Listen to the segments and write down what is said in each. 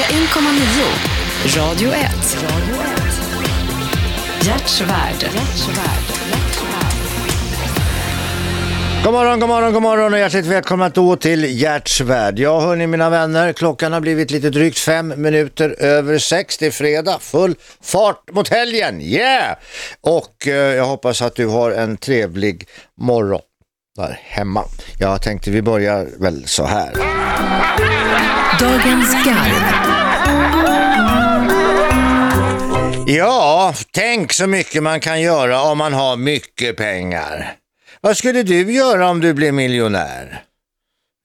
101,9. Radio 1. Hjärtsvärd. God morgon, god morgon, god morgon och hjärtligt välkomna då till Hjärtsvärd. Ja hörni mina vänner, klockan har blivit lite drygt fem minuter över sex. Det är fredag, full fart mot helgen, yeah! Och eh, jag hoppas att du har en trevlig morgon där hemma. Jag tänkte vi börjar väl så här. Dagens garv. Ja, tänk så mycket man kan göra om man har mycket pengar. Vad skulle du göra om du blev miljonär?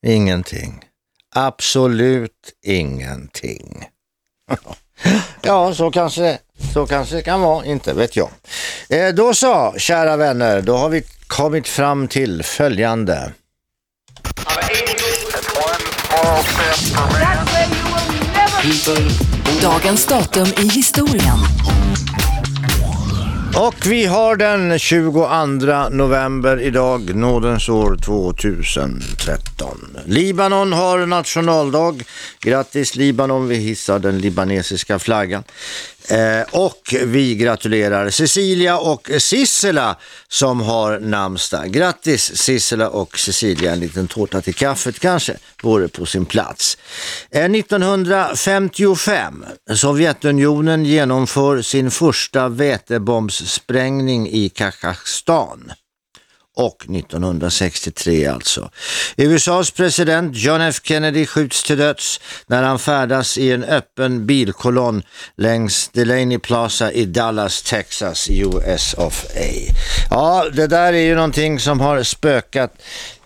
Ingenting. Absolut ingenting. Ja, så kanske, så kanske det kan vara, inte vet jag. Eh, då så, kära vänner, då har vi kommit fram till följande. Dagens datum i historien. Och vi har den 22 november idag, nådens år 2013. Libanon har nationaldag. Grattis Libanon, vi hissar den libanesiska flaggan. Eh, och vi gratulerar Cecilia och Sissela som har namnsdag. Grattis Sissela och Cecilia, en liten tårta till kaffet kanske vore på sin plats. Eh, 1955, Sovjetunionen genomför sin första vätebombssprängning i Kazakstan och 1963 alltså. USAs president John F Kennedy skjuts till döds när han färdas i en öppen bilkolonn längs Delaney Plaza i Dallas, Texas, US of A. Ja, det där är ju någonting som har spökat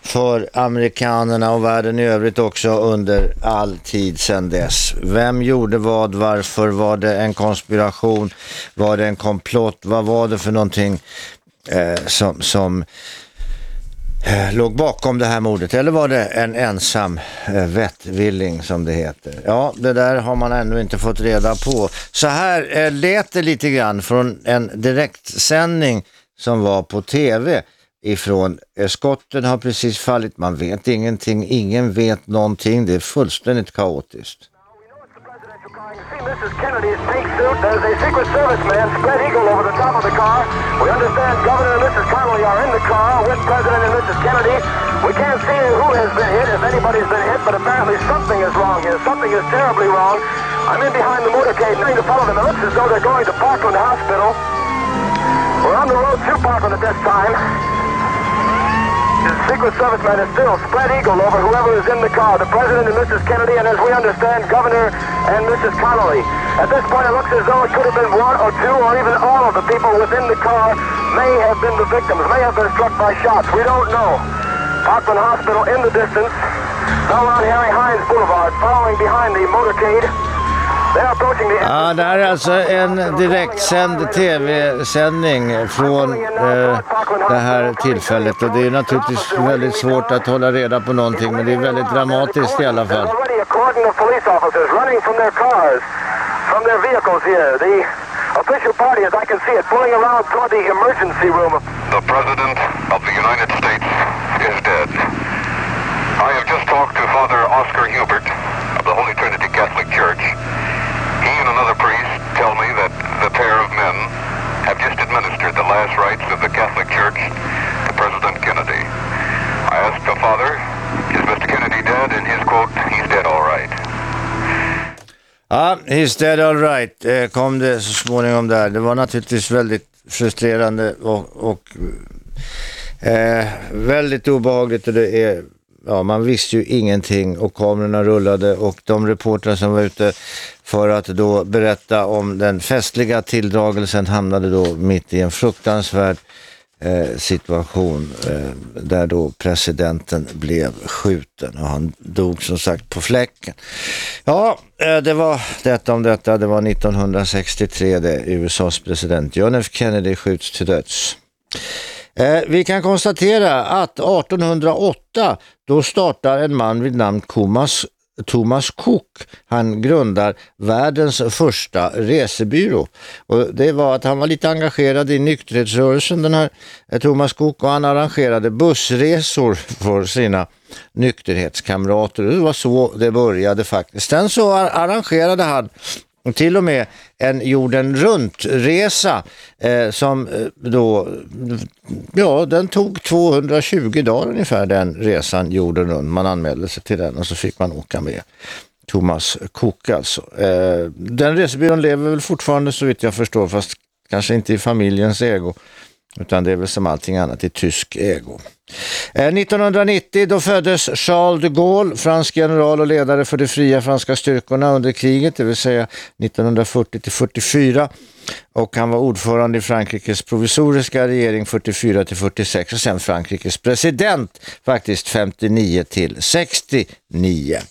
för amerikanerna och världen i övrigt också under all tid sedan dess. Vem gjorde vad, varför, var det en konspiration, var det en komplott, vad var det för någonting eh, som, som Eh, låg bakom det här mordet eller var det en ensam eh, vettvilling som det heter? Ja, det där har man ännu inte fått reda på. Så här eh, lät det lite grann från en direktsändning som var på tv ifrån skotten har precis fallit, man vet ingenting, ingen vet någonting, det är fullständigt kaotiskt. Mrs. Kennedy's pink suit. There's a Secret Service man, spread eagle, over the top of the car. We understand Governor and Mrs. Connolly are in the car with President and Mrs. Kennedy. We can't see who has been hit, if anybody's been hit, but apparently something is wrong here. Something is terribly wrong. I'm in behind the motorcade trying to follow them. It looks as though they're going to Parkland Hospital. We're on the road to Parkland at this time. The Secret Service man is still spread eagle over whoever is in the car, the President and Mrs. Kennedy, and as we understand, Governor and Mrs. Connolly. At this point, it looks as though it could have been one or two or even all of the people within the car may have been the victims, may have been struck by shots. We don't know. Parkland Hospital in the distance, down on Harry Hines Boulevard, following behind the motorcade. Ja, det här är alltså en direktsänd tv-sändning från eh, det här tillfället och det är naturligtvis väldigt svårt att hålla reda på någonting men det är väldigt dramatiskt i alla fall. Official party, as I can see it, pulling around toward the emergency room. The President of the United States is dead. I have just talked to Father Oscar Hubert of the Holy Trinity Catholic Church. He and another priest tell me that the pair of men have just administered the last rites of the Catholic Church to President Kennedy. I asked the Father, is Mr. Kennedy dead? And his quote, he's dead all right. Ja, he's dead all right eh, kom det så småningom där. Det var naturligtvis väldigt frustrerande och, och eh, väldigt obehagligt och det är Ja, man visste ju ingenting och kamerorna rullade och de reportrar som var ute för att då berätta om den festliga tilldragelsen hamnade då mitt i en fruktansvärd eh, situation eh, där då presidenten blev skjuten och han dog som sagt på fläcken. Ja, eh, det var detta om detta. Det var 1963 det USAs president John F Kennedy skjuts till döds. Eh, vi kan konstatera att 1808 då startar en man vid namn Thomas Thomas Cook, han grundar världens första resebyrå. Och det var att han var lite engagerad i nykterhetsrörelsen den här eh, Thomas Cook och han arrangerade bussresor för sina nykterhetskamrater. Det var så det började faktiskt. Sen så arrangerade han till och med en jorden runt-resa eh, som eh, då, ja den tog 220 dagar ungefär den resan jorden runt. Man anmälde sig till den och så fick man åka med. Thomas Cook alltså. Eh, den resebyrån lever väl fortfarande så vitt jag förstår fast kanske inte i familjens ägo utan det är väl som allting annat i tysk ägo. Eh, 1990 då föddes Charles de Gaulle, fransk general och ledare för de fria franska styrkorna under kriget, det vill säga 1940-44. och han var ordförande i Frankrikes provisoriska regering 44-46 och sen Frankrikes president faktiskt 59-69.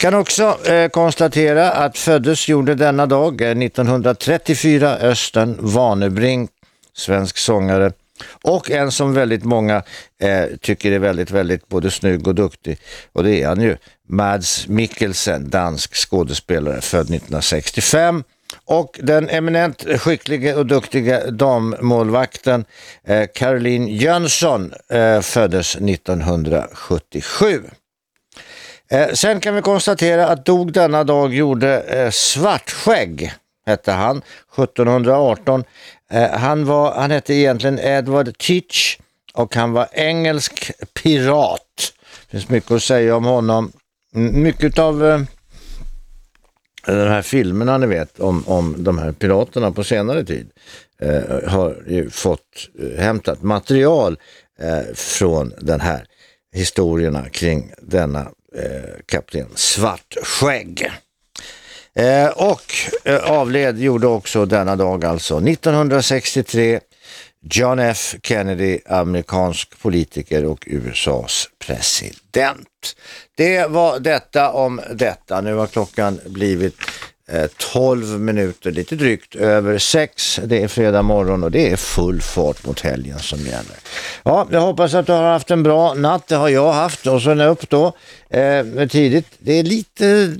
Kan också eh, konstatera att föddes gjorde denna dag eh, 1934 Östen Vanebrink svensk sångare och en som väldigt många eh, tycker är väldigt, väldigt både snygg och duktig och det är han ju. Mads Mikkelsen, dansk skådespelare, född 1965 och den eminent skickliga och duktiga dammålvakten eh, Caroline Jönsson eh, föddes 1977. Eh, sen kan vi konstatera att dog denna dag gjorde eh, Svartskägg, hette han, 1718. Eh, han, var, han hette egentligen Edward Teach och han var engelsk pirat. Det finns mycket att säga om honom. Mycket av eh, de här filmerna ni vet om, om de här piraterna på senare tid eh, har ju fått eh, hämtat material eh, från den här historierna kring denna eh, kapten Svartskägg. Eh, och eh, avled gjorde också denna dag alltså 1963 John F Kennedy, amerikansk politiker och USAs president. Det var detta om detta. Nu har klockan blivit Eh, 12 minuter, lite drygt över 6. Det är fredag morgon och det är full fart mot helgen som gäller. Ja, jag hoppas att du har haft en bra natt. Det har jag haft och sen upp då eh, tidigt. Det är lite,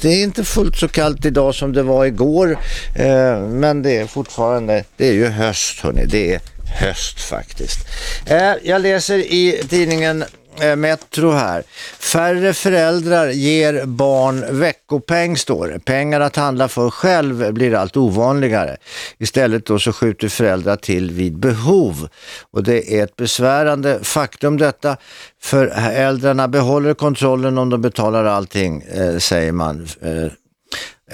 det är inte fullt så kallt idag som det var igår. Eh, men det är fortfarande, det är ju höst hörni. Det är höst faktiskt. Eh, jag läser i tidningen Eh, Metro här. Färre föräldrar ger barn veckopeng står det. Pengar att handla för själv blir allt ovanligare. Istället då så skjuter föräldrar till vid behov. Och det är ett besvärande faktum detta. För föräldrarna behåller kontrollen om de betalar allting, eh, säger man. Eh,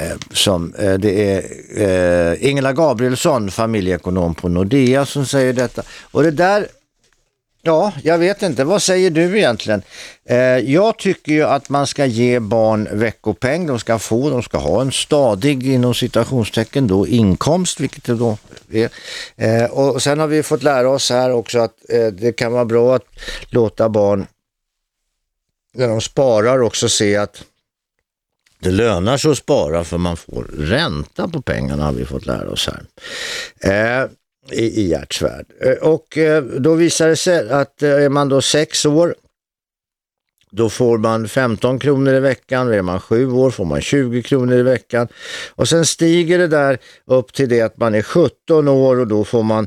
eh, som, eh, det är eh, Ingela Gabrielsson, familjeekonom på Nordea som säger detta. Och det där, ja, jag vet inte, vad säger du egentligen? Eh, jag tycker ju att man ska ge barn veckopeng, de ska få, de ska ha en stadig inom citationstecken då inkomst, vilket det då är. Eh, och sen har vi fått lära oss här också att eh, det kan vara bra att låta barn när de sparar också se att det lönar sig att spara för man får ränta på pengarna har vi fått lära oss här. Eh, i, i hjärtsvärd. Eh, och eh, då visar det sig att eh, är man då sex år då får man 15 kronor i veckan, är man sju år får man 20 kronor i veckan och sen stiger det där upp till det att man är 17 år och då får man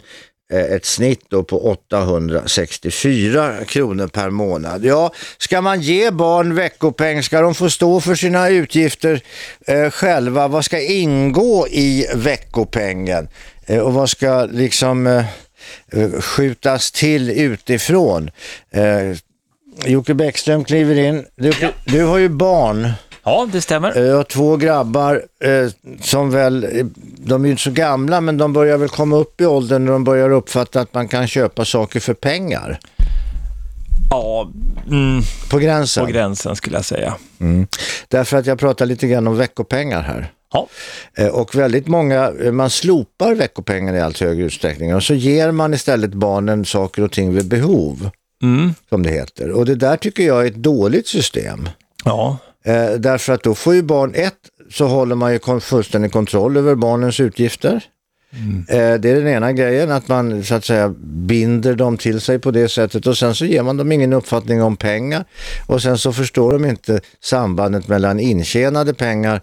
ett snitt då på 864 kronor per månad. Ja, ska man ge barn veckopeng, ska de få stå för sina utgifter eh, själva? Vad ska ingå i veckopengen? Eh, och vad ska liksom eh, eh, skjutas till utifrån? Jocke Bäckström kliver in. Du, du har ju barn. Ja, det stämmer. Jag har två grabbar som väl, de är ju inte så gamla men de börjar väl komma upp i åldern när de börjar uppfatta att man kan köpa saker för pengar. Ja, mm, På gränsen. på gränsen skulle jag säga. Mm. Därför att jag pratar lite grann om veckopengar här. Ja, Eh, Och väldigt många, eh, man slopar veckopengar i allt högre utsträckning och så ger man istället barnen saker och ting vid behov, mm, som det heter. Och det där tycker jag är ett dåligt system. ja, Eh, därför att då får ju barn ett, så håller man ju fullständig kontroll över barnens utgifter. Eh, det är den ena grejen, att man så att säga binder dem till sig på det sättet och sen så ger man dem ingen uppfattning om pengar och sen så förstår de inte sambandet mellan intjänade pengar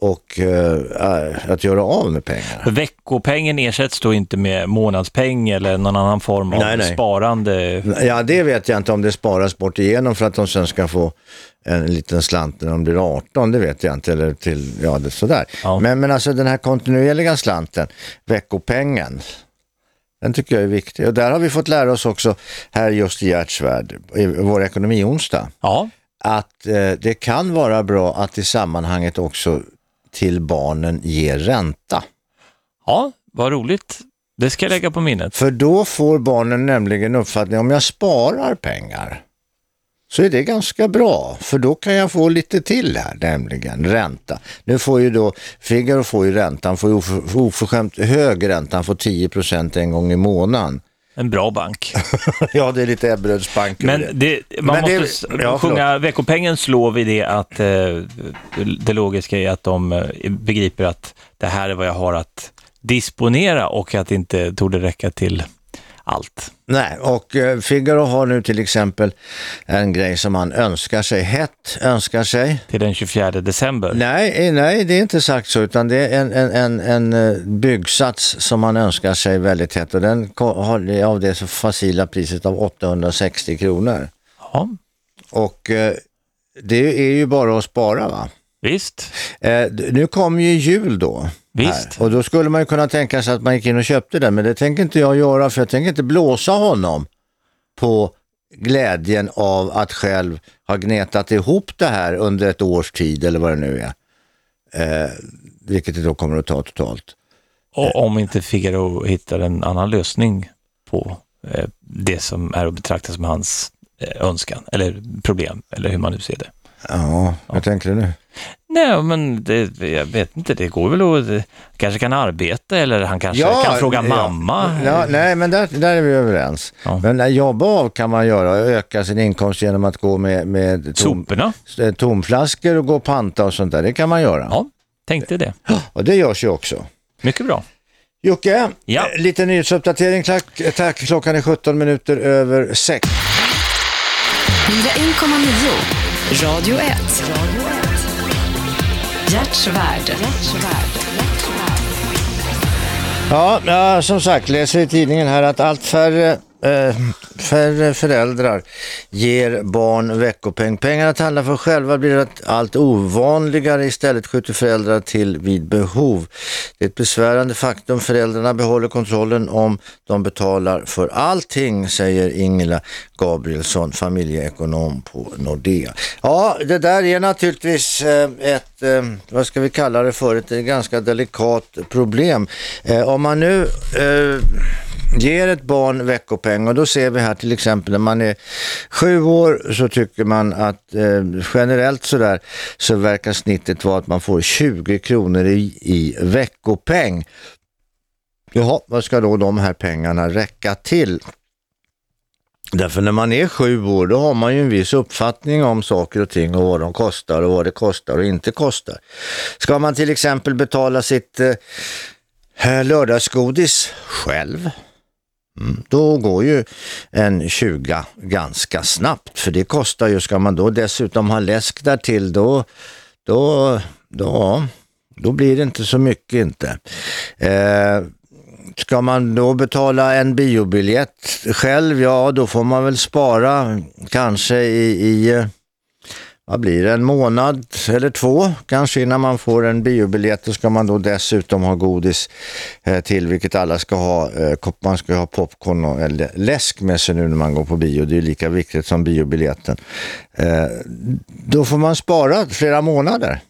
och eh, att göra av med pengar. Veckopengen ersätts då inte med månadspeng eller någon annan form av Nej, nej. sparande. Ja, det vet jag inte om det sparas bort igenom för att de sen ska få en liten slant när de blir 18, det vet jag inte. Eller till, ja, det, sådär. Ja. Men, men alltså den här kontinuerliga slanten, veckopengen, den tycker jag är viktig. Och där har vi fått lära oss också här just i Gerts värld, i vår ekonomionsdag, Ja, att eh, det kan vara bra att i sammanhanget också till barnen ge ränta. ja, vad roligt. Det ska jag lägga på minnet. För då får barnen nämligen uppfattning om jag sparar pengar så är det ganska bra, för då kan jag få lite till här, nämligen ränta. Nu får ju då, Figaro får ju ränta, han får ju oför, oförskämt hög ränta, han får 10% en gång i månaden. En bra bank. ja, det är lite Ebberöds bank. Men det. det, man Men det- måste s- ja, sjunga veckopengens lov i det att eh, det logiska är att de eh, begriper att det här är vad jag har att disponera och att det inte torde räcka till allt. Nej, och eh, Figaro har nu till exempel en grej som han önskar sig, hett önskar sig. Till den 24 december. Nej, eh, nej, det är inte sagt så, utan det är en, en, en, en eh, byggsats som man önskar sig väldigt hett och den har av det så facila priset av 860 kronor. Ja, Och det är ju bara att spara va? Visst. Eh, nu kommer ju jul då. Visst. Här. Och då skulle man ju kunna tänka sig att man gick in och köpte den, men det tänker inte jag göra för jag tänker inte blåsa honom på glädjen av att själv ha gnetat ihop det här under ett års tid eller vad det nu är. Eh, vilket det då kommer att ta totalt. Och om inte Figaro hittar en annan lösning på eh, det som är att betrakta som hans eh, önskan eller problem, eller hur man nu ser det. Ja, vad tänker du nu? Nej, men det, jag vet inte, det går väl att, kanske kan arbeta eller han kanske Ja, kan fråga ja. mamma. Ja, nej, men där, där är vi överens. Ja. Men jobba av kan man göra och öka sin inkomst genom att gå med, med tom, eh, tomflaskor och gå och panta och sånt där. Det kan man göra. Ja, tänkte det. Och det görs ju också. Mycket bra. Jocke, Ja. eh, lite nyhetsuppdatering. Tack, tack. Klockan är 17 minuter över 6. 101,9. Radio 1. Hjärtsvärd. Ja, ja, som sagt, läser i tidningen här att allt färre, eh, färre föräldrar ger barn veckopeng. Pengarna att handla för själva blir allt ovanligare. Istället skjuter föräldrar till vid behov. Det är ett besvärande faktum. Föräldrarna behåller kontrollen om de betalar för allting, säger Ingela Gabrielsson, familjeekonom på Nordea. Ja, det där är naturligtvis eh, ett, eh, vad ska vi kalla det för, ett ganska delikat problem. Eh, om man nu eh, ger ett barn veckopeng och då ser vi här till exempel när man är sju år så tycker man att eh, generellt sådär så verkar snittet vara att man får 20 kronor i, i veckopeng. Jaha, vad ska då de här pengarna räcka till? Därför när man är sju år då har man ju en viss uppfattning om saker och ting och vad de kostar och vad det kostar och inte kostar. Ska man till exempel betala sitt eh, lördagsgodis själv, mm, då går ju en 20 ganska snabbt för det kostar ju, ska man då dessutom ha läsk där till då, då, då, då blir det inte så mycket inte. Eh, Ska man då betala en biobiljett själv, ja då får man väl spara kanske i, i vad blir det, en månad eller två kanske innan man får en biobiljett. Då ska man då dessutom ha godis eh, till, vilket alla ska ha. Eh, man ska ha popcorn och eller läsk med sig nu när man går på bio. Det är lika viktigt som biobiljetten. Eh, då får man spara flera månader.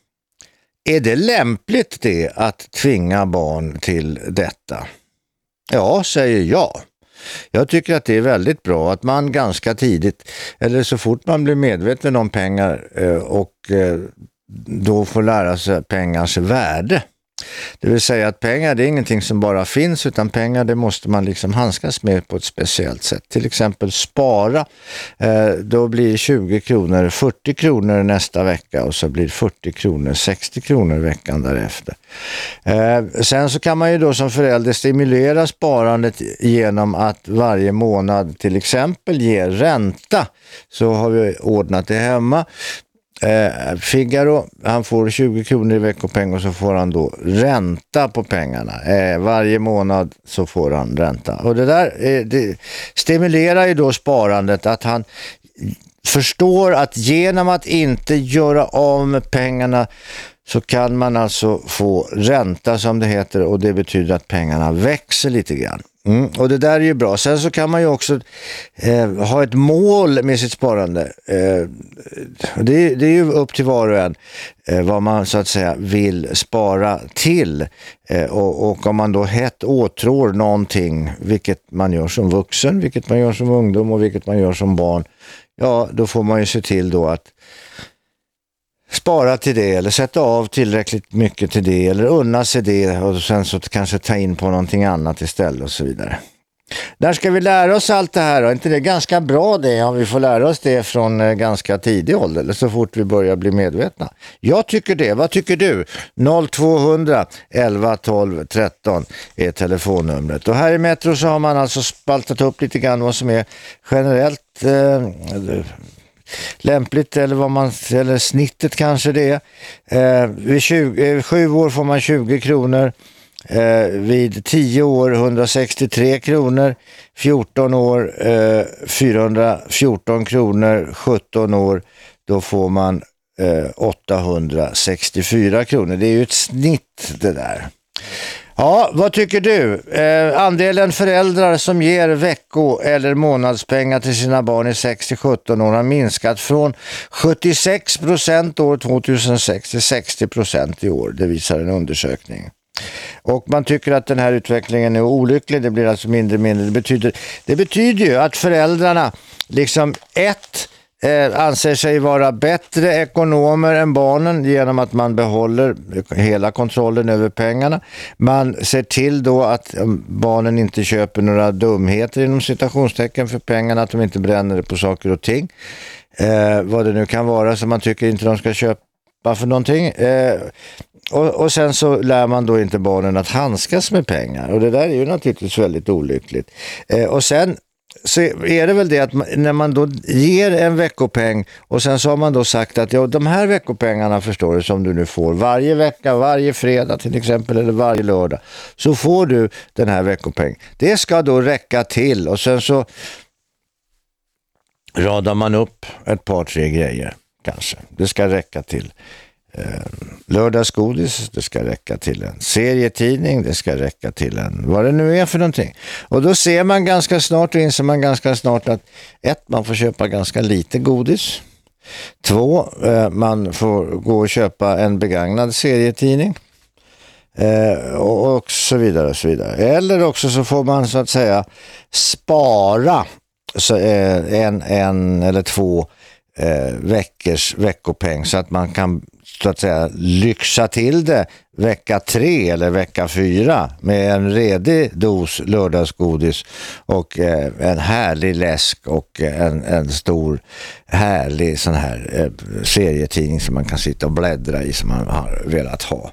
Är det lämpligt det att tvinga barn till detta? Ja, säger jag. Jag tycker att det är väldigt bra att man ganska tidigt, eller så fort man blir medveten om pengar eh, och eh, då får lära sig pengars värde, det vill säga att pengar det är ingenting som bara finns utan pengar det måste man liksom handskas med på ett speciellt sätt. Till exempel spara, eh, då blir 20 kronor 40 kronor nästa vecka och så blir 40 kronor 60 kronor veckan därefter. Eh, sen så kan man ju då som förälder stimulera sparandet genom att varje månad till exempel ge ränta. Så har vi ordnat det hemma. Eh, Figaro, han får 20 kronor i veckopeng och så får han då ränta på pengarna. Eh, varje månad så får han ränta. Och det där eh, det stimulerar ju då sparandet att han förstår att genom att inte göra av med pengarna så kan man alltså få ränta som det heter och det betyder att pengarna växer lite grann. Mm, och det där är ju bra. Sen så kan man ju också eh, ha ett mål med sitt sparande. Eh, det, det, är ju upp till var och en eh, vad man så att säga vill spara till. Eh, och, och, om man då hett åtrår någonting, vilket man gör som vuxen, vilket man gör som ungdom och vilket man gör som barn, ja då får man ju se till då att spara till det eller sätta av tillräckligt mycket till det eller unna sig det och sen så kanske ta in på någonting annat istället och så vidare. Där ska vi lära oss allt det här. Är inte det ganska bra det om vi får lära oss det från eh, ganska tidig ålder eller så fort vi börjar bli medvetna? Jag tycker det. Vad tycker du? 0200 11 12 13 är telefonnumret. Och här i Metro så har man alltså spaltat upp lite grann vad som är generellt eh, lämpligt eller vad man eller snittet kanske det är. Eh, vid 20, eh, sju år får man 20 kronor. Eh, vid 10 år 163 kronor, 14 år eh, 414 kronor, 17 år då får man eh, 864 kronor. Det är ju ett snitt det där. Ja, vad tycker du? Eh, andelen föräldrar som ger vecko- eller månadspengar till sina barn i 6-17 år har minskat från 76 procent år 2006 till 60 procent i år. Det visar en undersökning. Och man tycker att den här utvecklingen är olycklig. Det blir alltså mindre och mindre. Det betyder, det betyder ju att föräldrarna liksom ett eh, anser sig vara bättre ekonomer än barnen genom att man behåller hela kontrollen över pengarna. Man ser till då att um, barnen inte köper några dumheter inom citationstecken för pengarna, att de inte bränner det på saker och ting. Eh, vad det nu kan vara som man tycker inte de ska köpa för någonting. Eh, och, och, sen så lär man då inte barnen att handskas med pengar och det där är ju naturligtvis väldigt olyckligt. Eh, och sen så är det väl det att när man då ger en veckopeng och sen så har man då sagt att ja, de här veckopengarna förstår du som du nu får varje vecka, varje fredag till exempel eller varje lördag så får du den här veckopengen. Det ska då räcka till och sen så radar man upp ett par tre grejer kanske. Det ska räcka till Eh, lördagsgodis, det ska räcka till en serietidning, det ska räcka till en vad det nu är för någonting. Och då ser man ganska snart och inser man ganska snart att ett, man får köpa ganska lite godis. Två, eh, man får gå och köpa en begagnad serietidning. Eh, och, så vidare och så vidare. Eller också så får man så att säga spara en, en eller två veckors veckopeng så att man kan så att säga lyxa till det vecka tre eller vecka fyra med en redig dos lördagsgodis och eh, en härlig läsk och eh, en, en stor härlig sån här eh, serietidning som man kan sitta och bläddra i som man har velat ha.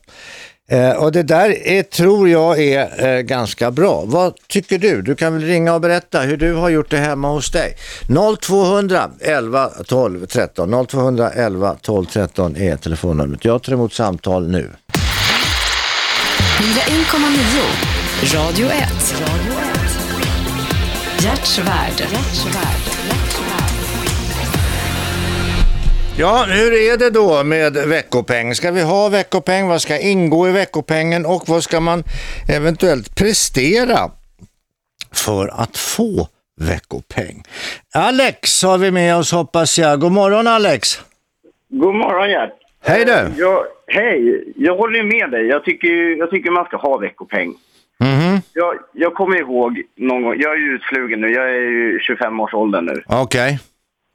Eh, och det där är, tror jag är eh, ganska bra. Vad tycker du? Du kan väl ringa och berätta hur du har gjort det hemma hos dig. 0200 11 12 13. 0200 11 12 13 är telefonnumret. Jag tar emot samtal nu. 1,9 Radio 1. Radio 1. Hjärtsvärd. Hjärtsvärd. Ja, hur är det då med veckopeng? Ska vi ha veckopeng? Vad ska ingå i veckopengen och vad ska man eventuellt prestera för att få veckopeng? Alex har vi med oss hoppas jag. God morgon Alex! God morgon Gert! Hej du! Jag, hej! Jag håller med dig. Jag tycker, jag tycker man ska ha veckopeng. Mm -hmm. jag, jag kommer ihåg någon gång, jag är ju utflugen nu, jag är ju 25 års ålder nu. Okej. Okay.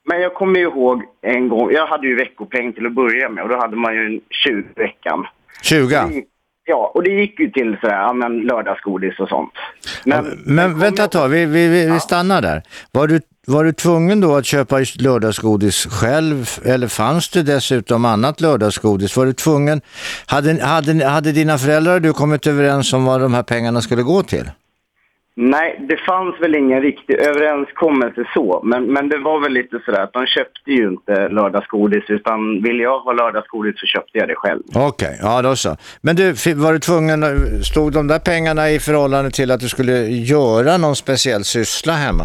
Men jag kommer ihåg en gång, jag hade ju veckopeng till att börja med och då hade man ju 20 veckan. 20? Ja, och det gick ju till sådär, ja men lördagsgodis och sånt. Men, men vänta ett tag, vi, vi, vi, vi stannar där. Var du, var du tvungen då att köpa lördagsgodis själv eller fanns det dessutom annat lördagsgodis? Var du tvungen, hade, hade, hade dina föräldrar och du kommit överens om vad de här pengarna skulle gå till? Nej, det fanns väl ingen riktig överenskommelse så, men, men det var väl lite sådär att de köpte ju inte lördagsgodis utan vill jag ha lördagsgodis så köpte jag det själv. Okej, okay, ja då så. Men du, var du tvungen, stod de där pengarna i förhållande till att du skulle göra någon speciell syssla hemma?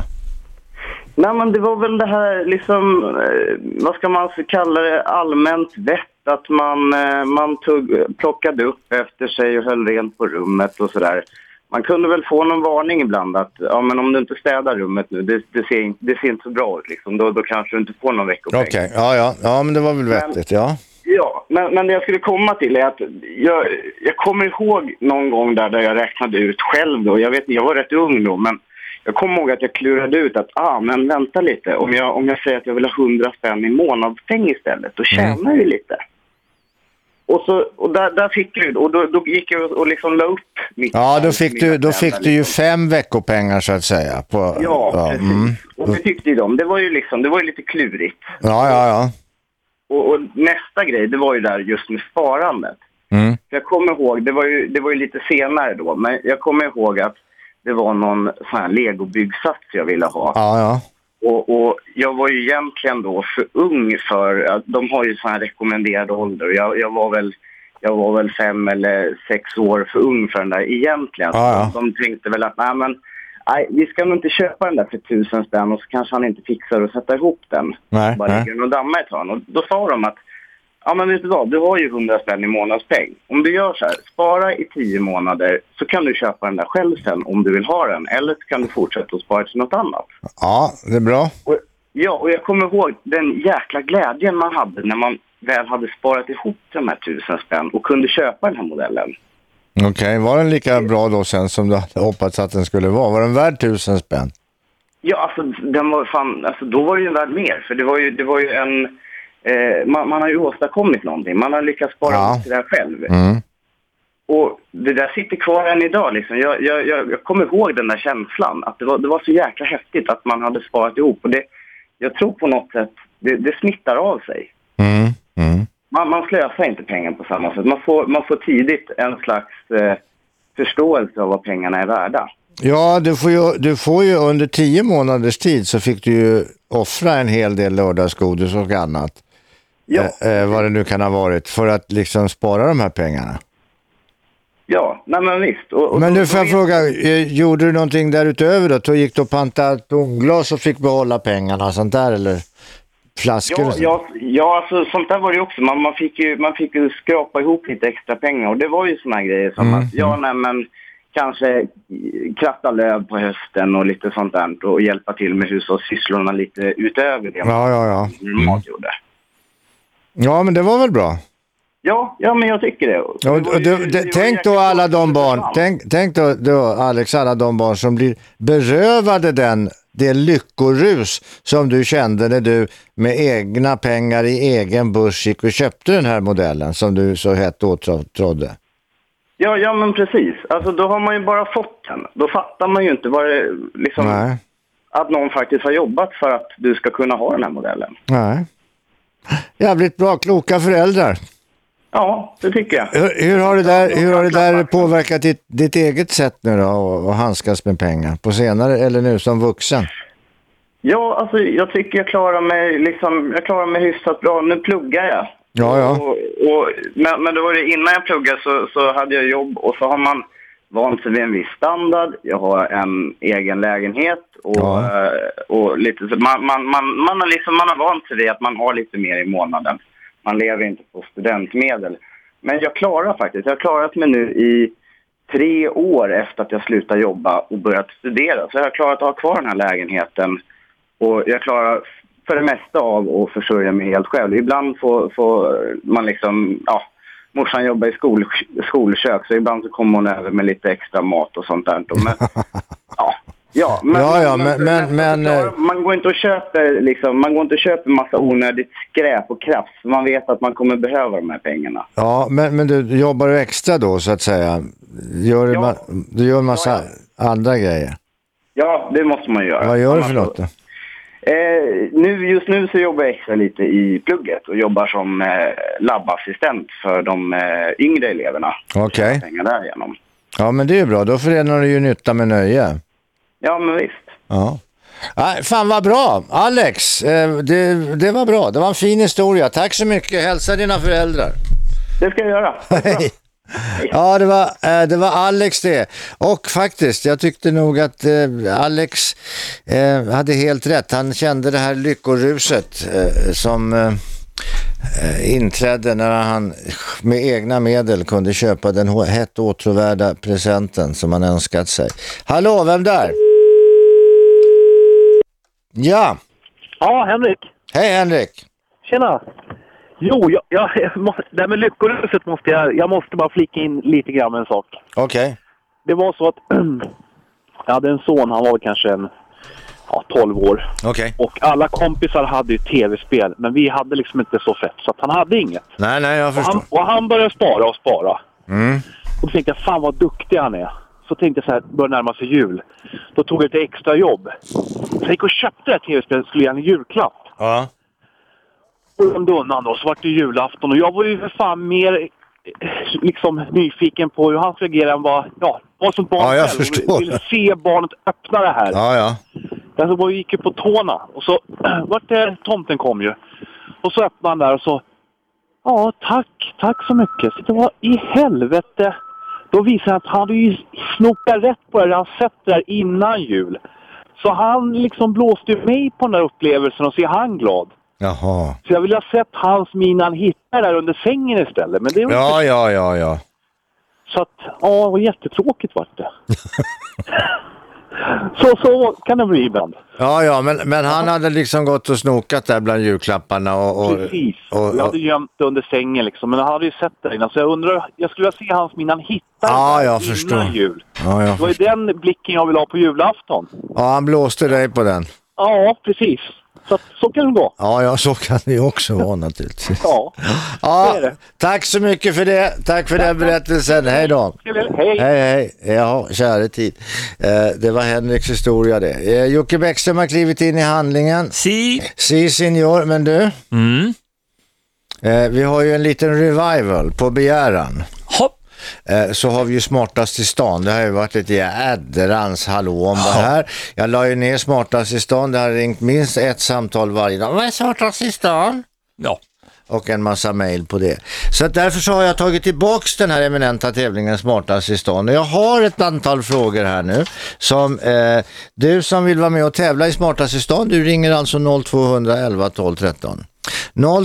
Nej men det var väl det här liksom, eh, vad ska man kalla det, allmänt vett att man, eh, man tog, plockade upp efter sig och höll rent på rummet och sådär man kunde väl få någon varning ibland att ja, men om du inte städar rummet nu, det, det, ser, det ser inte så bra ut. Liksom. Då, då kanske du inte får någon veckopeng. Okej, okay. ja, ja. ja, men det var väl vettigt, ja. Ja, men, men det jag skulle komma till är att jag, jag kommer ihåg någon gång där, där jag räknade ut själv då. Jag vet jag var rätt ung då, men jag kommer ihåg att jag klurade ut att ah, men vänta lite. Om jag, om jag säger att jag vill ha 100 spänn i månadspeng istället, då tjänar mm. jag ju lite. Och, så, och där, där fick jag och då, då gick jag och liksom la upp mitt Ja, då fick, du, då fick du ju liksom. fem veckopengar så att säga. På, ja, ja precis. Mm. Och det tyckte ju de. Det var ju liksom, det var ju lite klurigt. Ja, ja, ja. Och, och nästa grej, det var ju där just med sparandet. Mm. Jag kommer ihåg, det var, ju, det var ju lite senare då, men jag kommer ihåg att det var någon sån här legobyggsats jag ville ha. Ja, ja. Och, och, jag var ju egentligen då för ung för, de har ju sån här rekommenderad ålder. Jag, jag, var väl, jag var väl fem eller sex år för ung för den där egentligen. Ja, ja. De tänkte väl att nej men, nej, vi ska nog inte köpa den där för tusen spänn och så kanske han inte fixar att sätta ihop den. Nej, Bara nej. ligger den och dammar ett tag. Och då sa de att Ja men vet du vad, du har ju 100 spänn i månadspeng. Om du gör så här, spara i 10 månader så kan du köpa den där själv sen om du vill ha den. Eller så kan du fortsätta att spara till något annat. Ja, det är bra. Och, ja, och jag kommer ihåg den jäkla glädjen man hade när man väl hade sparat ihop de här tusen spänn och kunde köpa den här modellen. Okej, okay, var den lika bra då sen som du hade hoppats att den skulle vara? Var den värd tusen spänn? Ja, alltså, den var fan, alltså då var det ju värd mer. För det var ju, det var ju en eh, man, man, har ju åstadkommit någonting. Man har lyckats spara ja. det här själv. Mm. Och det där sitter kvar än idag. Liksom. Jag, jag, jag, jag kommer ihåg den där känslan. Att det var, det var så jäkla häftigt att man hade sparat ihop. Och det, jag tror på något sätt, det, det smittar av sig. Mm. Mm. Man, man slösar inte pengar på samma sätt. Man får, man får tidigt en slags eh, förståelse av vad pengarna är värda. Ja, du får, ju, du får ju under tio månaders tid så fick du ju offra en hel del lördagsgodis och annat. Ja. Eh, eh, vad det nu kan ha varit, för att liksom spara de här pengarna. Ja, nej men visst. Och, och men nu får jag fråga, eh, gjorde du någonting därutöver då? Gick du och pantade tomglas och fick behålla pengarna och sånt där eller flaskor? Ja, ja, ja alltså, sånt där var det också. Man, man, fick ju, man fick ju skrapa ihop lite extra pengar och det var ju såna grejer som Mm, att, ja nej men kanske kratta löv på hösten och lite sånt där och hjälpa till med hushållssysslorna lite utöver det Ja, ja, ja. man gjorde. Ja, men det var väl bra. Ja, ja men jag tycker det. Var ju- det det, var tänk då alla de barn, det tänk, tänk då, då Alex, alla de barn som blir berövade den, det lyckorus som du kände när du med egna pengar i egen börs gick och köpte den här modellen som du så hett åtrådde. Ja, ja men precis. Alltså då har man ju bara fått den. Då fattar man ju inte vad det, liksom, Nej, att någon faktiskt har jobbat för att du ska kunna ha den här modellen. nej. Jävligt bra, kloka föräldrar. Ja, det tycker jag. Hur, hur har det där, hur har det där påverkat ditt, ditt eget sätt nu då att- handskas med pengar? På senare eller nu som vuxen? Ja, alltså jag tycker jag klarar mig, liksom, jag klarar mig hyfsat bra. Nu pluggar jag. Ja, ja. Och, och, men, men då var det innan jag pluggade så, så hade jag jobb och så har man vant sig vid en viss standard. Jag har en egen lägenhet och, Ja. eh, och lite man, man, man, man, har liksom, man har vant sig vid att man har lite mer i månaden. Man lever inte på studentmedel. Men jag klarar faktiskt, jag har klarat mig nu i tre år efter att jag slutade jobba och börjat studera. Så jag har klarat att ha kvar den här lägenheten och jag klarar för det mesta av att försörja mig helt själv. Ibland får, får man liksom, ja, morsan jobbar i skol, skolkök så ibland så kommer hon över med lite extra mat och sånt där. Men, ja, Ja, men, Ja, ja, men- men- men, eh, man går inte och köper liksom, man går inte och köper massa onödigt skräp och krafts. för Man vet att man kommer behöva de här pengarna. Ja, men, men du jobbar du extra då så att säga? Gör Ja. ma- du gör en massa andra grejer. Ja, det måste man göra. Vad gör du för något då? Eh, nu, just nu så jobbar jag extra lite i plugget och jobbar som eh, labbassistent för de eh, yngre eleverna. Okej. Pengar därigenom. Ja, men det är ju bra. Då förenar du ju nytta med nöje. Ja, men visst. Ja. Nej, fan vad bra. Alex, eh, det, det var bra. Det var en fin historia. Tack så mycket. Hälsa dina föräldrar. Det ska jag göra. Hej. Ja, det var, eh, det var Alex det. Och faktiskt, jag tyckte nog att eh, Alex hade helt rätt. Han kände det här lyckoruset som inträdde när han med egna medel kunde köpa den hett åtråvärda presenten som han önskat sig. Hallå, vem där? Ja, Ja, Henrik. hej Henrik. Tjena. Jo, jag, jag, måste, det här med lyckoruset måste jag, jag måste bara flika in lite grann med en sak. Okej. Det var så att jag hade en son, han var kanske en, ja, 12 år. Okej. Och alla kompisar hade ju tv-spel, men vi hade liksom inte så fett. Så att han hade inget. Nej, nej, jag Och förstår. han, och han började spara och spara. Mm. Och då tänkte jag, fan vad duktig han är. Så tänkte jag så här, börjar närma sig jul. Då tog jag ett extra jobb. Så jag gick och köpte det här tv-spelet skulle ge en julklapp. Ja. Och gömde undan då, så vart det julafton. Och jag var ju för fan mer liksom nyfiken på hur han skulle agera än vad, ja, vad som barn Ja, jag själv. förstår. Och ville se barnet öppna det här. Ja, ja. Jag var, gick ju på tårna. Och så vart det, tomten kom ju. Och så öppnade han där och så, ja tack, tack så mycket. Så det var i helvete. Då visade att han hade ju snokat rätt på det. Han sett det där innan jul. Så han liksom blåste mig på den där upplevelsen och så är han glad. Jaha. Så jag ville ha sett hans min han hittade där under sängen istället. Men det var Ja, inte ja, ja, ja. så att, ja, det var jättetråkigt vart det. så, så kan det bli ibland. Ja, ja, men, men han hade liksom gått och snokat där bland julklapparna och... och Precis. och- jag hade gömt det under sängen liksom. Men han hade ju sett det innan. Så jag undrar, jag skulle vilja se hans min han hittade Ja, det jag innan förstår. jul. ja, Det ja. var ju den blicken jag ville ha på julafton. ja, han blåste dig på den. Ja, precis. Så, så kan det gå. Ja, ja, så kan det också vara naturligtvis. Ja. Ja, är det. tack så mycket för det. Tack för den berättelsen. Hej då. Hej. Hej, hej. Ja, käre tid. Eh, det var Henriks historia det. Eh, Jocke Bäckström har klivit in i handlingen. Si. Si, senior. Men du, Mm. eh, vi har ju en liten revival på begäran. Hopp. Eh, så har vi ju smartast i stan. Det har ju varit ett jädrans hallå om det här. Jag la ju ner smartast i stan. Det har ringt minst ett samtal varje dag. Vad är smartast i stan? Ja. och en massa mejl på det. Så att därför så har jag tagit tillbaks den här eminenta tävlingen Smartast i stan. Och jag har ett antal frågor här nu som eh, du som vill vara med och tävla i Smartast i stan, du ringer alltså 0211 12 13.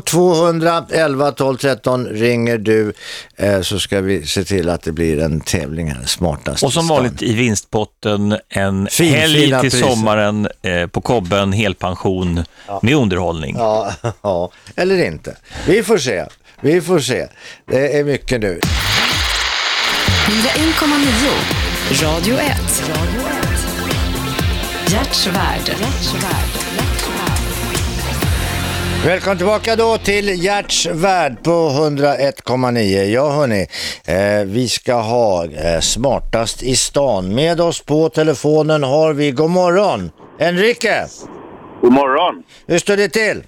0211 12 13 ringer du eh, så ska vi se till att det blir en tävling här, Smartast Och som vanligt i vinstpotten en Fin, helg till priser. sommaren eh, på Kobben, helpension med underhållning. Ja, ja, eller inte. Vi får se. Vi får se. Det är mycket nu. 101,9 Radio 1. Radio 1. Hjärtsvärd. Välkommen tillbaka då till Gerts värld på 101,9. Ja hörni, eh, vi ska ha eh, smartast i stan. Med oss på telefonen har vi, god morgon, Enrique. God morgon. Hur står det till?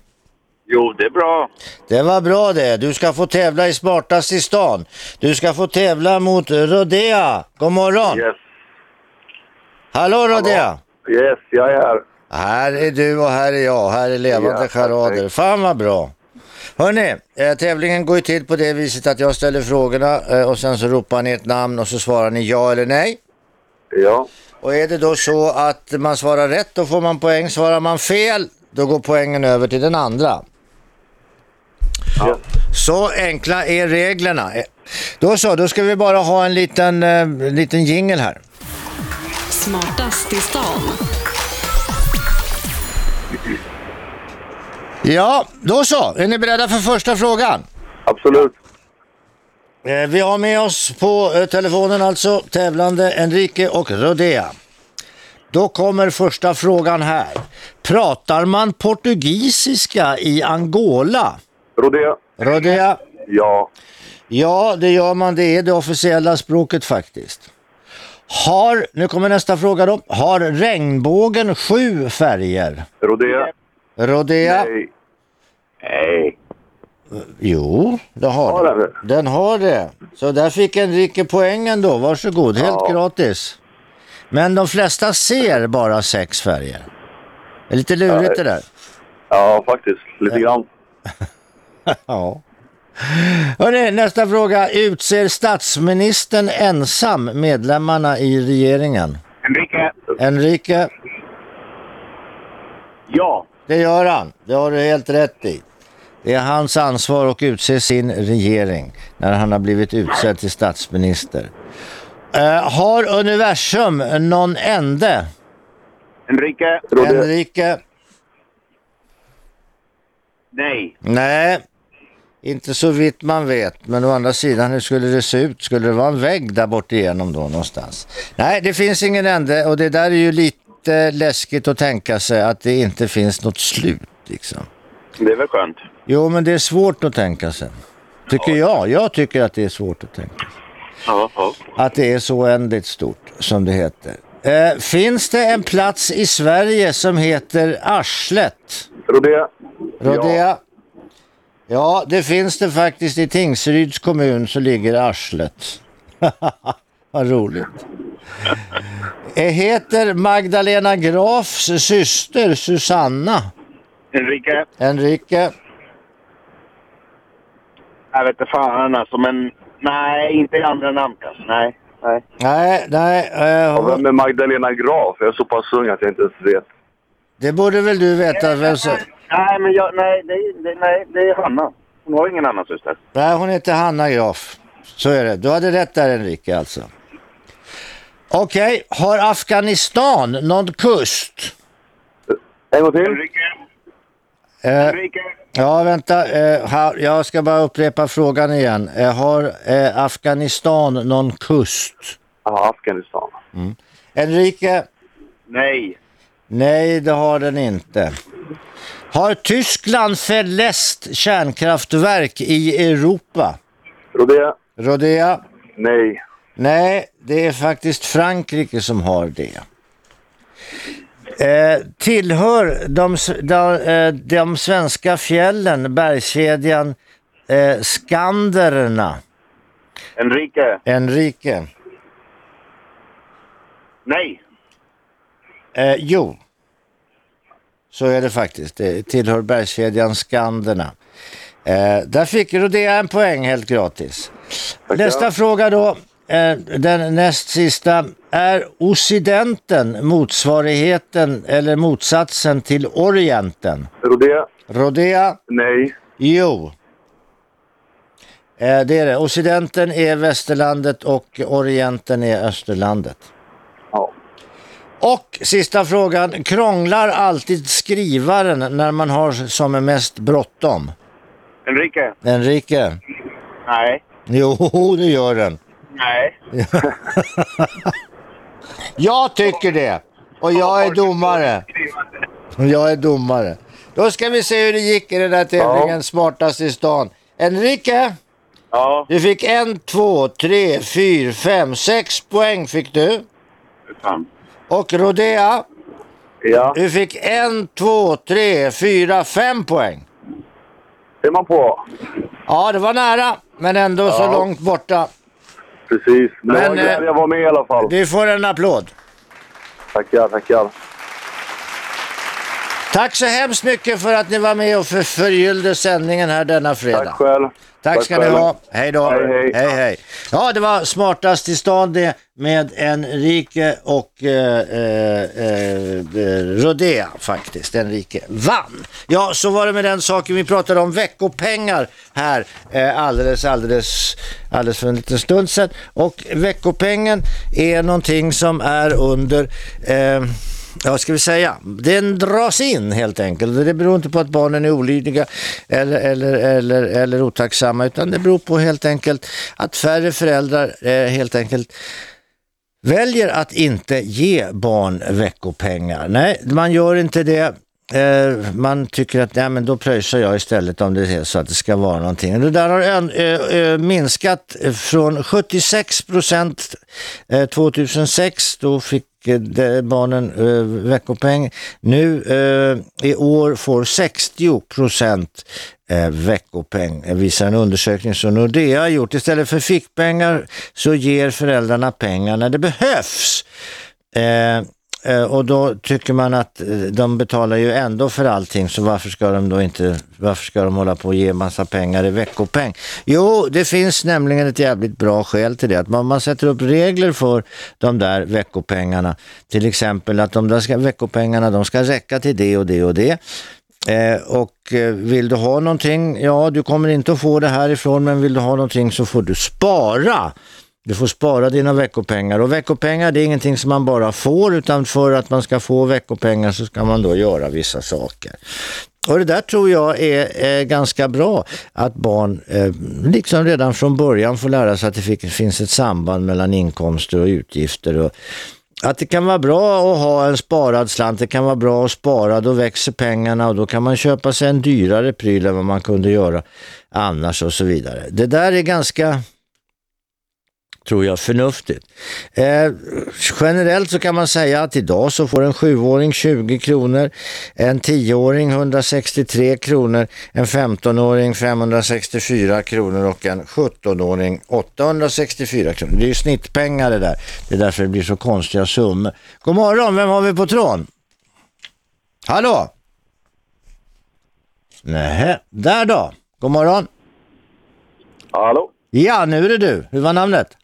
Jo, det är bra. Det var bra det. Du ska få tävla i smartast i stan. Du ska få tävla mot Rodea. God morgon. Yes, Hallå Rodea. yes, jag är här. Här är du och här är jag. Här är levande Ja, charader. Fan vad bra. Hörni, eh, tävlingen går ju till på det viset att jag ställer frågorna eh, och sen så ropar ni ett namn och så svarar ni ja eller nej. Ja, Och är det då så att man svarar rätt då får man poäng. Svarar man fel då går poängen över till den andra. Ja. Så enkla är reglerna. Eh, Då så, då ska vi bara ha en liten, eh, liten jingle här. Smartast i stan. Ja, då så. Är ni beredda för första frågan? absolut. Eh, Vi har med oss på eh, telefonen alltså tävlande Enrique och Rodea. Då kommer första frågan här. Pratar man portugisiska i Angola? Rodea. Rodea? Ja. Ja, det gör man. Det är det officiella språket faktiskt. Har, nu kommer nästa fråga då. Har regnbågen sju färger? Rodea. Rodea? Nej. Nej. Jo, det har Har den. den det? Den har det. Så där fick Enrique poängen då. Varsågod, helt Ja. gratis. Men de flesta ser bara sex färger. Det är lite lurigt det där. Ja, faktiskt. Lite grann. Ja. Hörrni, nästa fråga. Utser statsministern ensam medlemmarna i regeringen? Enrique. Enrique? Ja. Det gör han. Det har du helt rätt i. Det är hans ansvar att utse sin regering när han har blivit utsedd till statsminister. Eh, har universum någon ände? Enrique. Enrique? Nej. Nej, inte så vitt man vet. Men å andra sidan, hur skulle det se ut? Skulle det vara en vägg där bort igenom då någonstans? Nej, det finns ingen ände och det där är ju lite läskigt att tänka sig att det inte finns något slut liksom. Det är väl skönt. Jo, men det är svårt att tänka sig. Tycker jag. Jag tycker att det är svårt att tänka sig. Ja, ja. Att det är så oändligt stort som det heter. Eh, finns det en plats i Sverige som heter Arslet? Rodea. Rodea? Ja. det finns det faktiskt i Tingsryds kommun så ligger Arslet. Vad roligt. Heter Magdalena Grafs syster Susanna? Enrique. Enrique? Jag vet inte fan alltså, men nej, inte i andra namn kanske. Nej. Nej. Nej, nej. eh, Och vem är Magdalena Graf? Jag är så pass ung att jag inte ens vet. det borde väl du veta. Vem som... Nej, men jag, nej, det, det, nej, det är Hanna. Hon har ingen annan syster. Nej, hon heter Hanna Graf. Så är det. Du hade rätt där Enrique alltså. Okej, har Afghanistan någon kust? En gång till. Eh, ja, vänta. Eh, ha, jag ska bara upprepa frågan igen. Eh, har eh, Afghanistan någon kust? Ja, Afghanistan. Enrique? Nej. Nej, det har den inte. Har Tyskland förläst kärnkraftverk i Europa? Rodea. Rodea? Nej. Nej, det är faktiskt Frankrike som har det. Eh, tillhör de, de, eh, de svenska fjällen, bergskedjan eh, Skanderna, Enrique. Enrique? Nej. Eh, jo, så är det faktiskt. Det tillhör bergskedjan Skanderna. Eh, där fick Rodea en poäng helt gratis. Nästa fråga då, den näst sista. Är Occidenten motsvarigheten eller motsatsen till Orienten? Rodea. Rodea? Nej. Jo. Eh, det är det. Occidenten är västerlandet och Orienten är österlandet. Ja. Och sista frågan. Krånglar alltid skrivaren när man har som är mest bråttom? Enrique. Enrique? Nej. Jo, det gör den. Nej. Jag tycker det. Och jag är domare. Jag är domare. Då ska vi se hur det gick i den där tävlingen Smartast i stan. Enrique, Ja. du fick en, två, tre, fyra, fem, sex poäng fick du. Fan. Och Rodea, Ja. du fick en, två, tre, fyra, fem poäng. Ser man på. Ja, det var nära, men ändå så Ja. långt borta. Precis. Men, Men, var eh, att vara med i alla fall. Du får en applåd. Tackar, tackar. Tack så hemskt mycket för att ni var med och för förgyllde sändningen här denna fredag. Tack själv. Tack ska ni ha. Hej då. Hej, hej. hej, hej. Ja, det var smartast i stan det med Enrique och eh, eh, eh, Rodea faktiskt. Enrique vann. Ja, så var det med den saken. Vi pratade om veckopengar här eh, alldeles, alldeles, alldeles för en liten stund sedan. Och veckopengen är någonting som är under eh, Ja, vad ska vi säga? Den dras in helt enkelt. Det beror inte på att barnen är olydiga eller, eller, eller, eller otacksamma utan det beror på helt enkelt att färre föräldrar eh, helt enkelt väljer att inte ge barn veckopengar. Nej, man gör inte det. Eh, man tycker att nej, men då pröjsar jag istället om det är så att det ska vara någonting. Det där har en, eh, minskat från 76 procent eh, 2006, då fick Eh, barnen eh, veckopeng. Nu eh, i år får 60 procent veckopeng, visar en undersökning som Nordea har gjort. Istället för fickpengar så ger föräldrarna pengar när det behövs. Eh, Eh, och då tycker man att eh, de betalar ju ändå för allting så varför ska de då inte, varför ska de hålla på och ge massa pengar i veckopeng? Jo, det finns nämligen ett jävligt bra skäl till det. Att man, man sätter upp regler för de där veckopengarna. Till exempel att de där ska, veckopengarna de ska räcka till det och det och det. Eh, och eh, vill du ha någonting, ja du kommer inte att få det härifrån men vill du ha någonting så får du spara du får spara dina veckopengar och veckopengar det är ingenting som man bara får utan för att man ska få veckopengar så ska man då göra vissa saker. Och det där tror jag är, är ganska bra att barn eh, liksom redan från början får lära sig att det finns ett samband mellan inkomster och utgifter och att det kan vara bra att ha en sparad slant, det kan vara bra att spara, då växer pengarna och då kan man köpa sig en dyrare pryl än vad man kunde göra annars och så vidare. Det där är ganska tror jag, förnuftigt. Eh, generellt så kan man säga att idag så får en sjuåring 20 kronor, en tioåring 163 kronor, en 15-åring 564 kronor och en 17-åring 864 kronor. Det är ju snittpengar det där. Det är därför det blir så konstiga summor. God morgon, vem har vi på trån? Hallå? Nej, där då. God morgon. Hallå? Ja, nu är det du. Hur var namnet?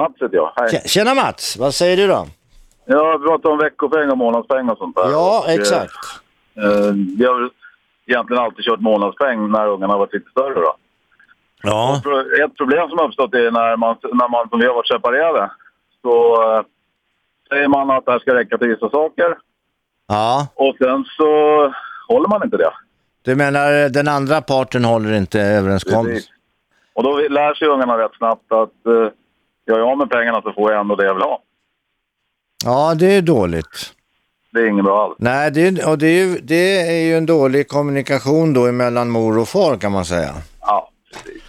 Mats heter jag. Hej. Tjena Mats, vad säger du då? Jag pratar om veckopeng och månadspeng och sånt där. Ja, och, exakt. Eh, vi har egentligen alltid kört månadspeng när ungarna har varit lite större då. Ja. Och ett problem som har uppstått är när man, när man som vi har varit separerade, så eh, säger man att det här ska räcka till vissa saker. Ja. Och sen så håller man inte det. Du menar den andra parten håller inte överenskommelsen? Och då lär sig ungarna rätt snabbt att eh, gör jag av med pengarna så får jag ändå det jag vill ha. Ja, det är dåligt. Det är inget bra alls. Nej, det, och det är, ju, det är ju en dålig kommunikation då mellan mor och far kan man säga. Ja, precis.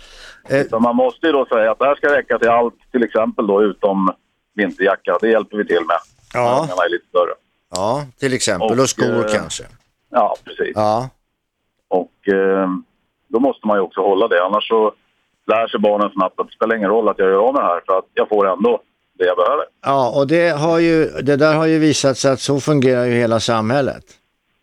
Eh. Så man måste ju då säga att det här ska räcka till allt, till exempel då utom vinterjacka. Det hjälper vi till med. Ja. Är lite större. Ja, till exempel. Och, och skor eh, kanske. Ja, precis. Ja. Och eh, då måste man ju också hålla det. Annars så lär sig barnen snabbt att det spelar ingen roll att jag gör av med det här för att jag får ändå det jag behöver. Ja, och det, har ju, det där har ju visat sig att så fungerar ju hela samhället.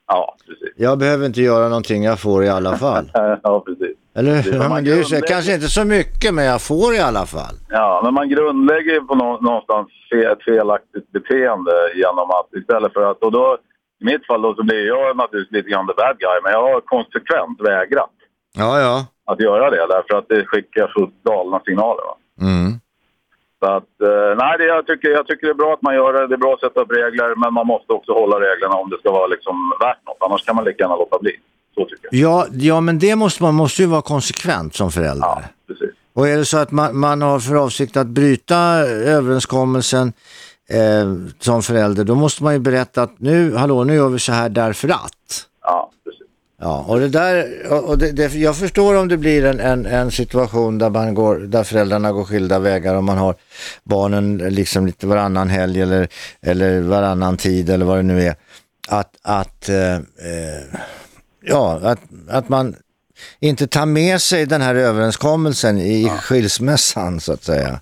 Ja, precis. Jag behöver inte göra någonting, jag får i alla fall. ja, precis. Eller hur? Är ju kanske inte så mycket, men jag får i alla fall. Ja, men man grundlägger på någonstans ett felaktigt beteende genom att istället för att... Och då, I mitt fall då så blir jag naturligtvis lite grann the bad guy, men jag har konsekvent vägrat. Ja, ja att göra det därför att det skickar så galna signaler. Mm. Så att, eh, nej, det, jag, tycker, jag tycker det är bra att man gör det. Det är bra att sätta upp regler, men man måste också hålla reglerna om det ska vara liksom värt något. Annars kan man lika gärna låta bli. Så tycker jag. Ja, ja men det måste man måste ju vara konsekvent som förälder. Ja, precis. Och är det så att man, man har för avsikt att bryta överenskommelsen eh, som förälder, då måste man ju berätta att nu, hallå, nu gör vi så här därför att. Ja, Ja, och det där, och det, det, jag förstår om det blir en, en, en, situation där, man går, där föräldrarna går skilda vägar och man har barnen liksom lite varannan helg eller, eller varannan tid eller vad det nu är. Att, att, eh, eh, ja, att, att man inte tar med sig den här överenskommelsen i ja. skilsmässan så att säga.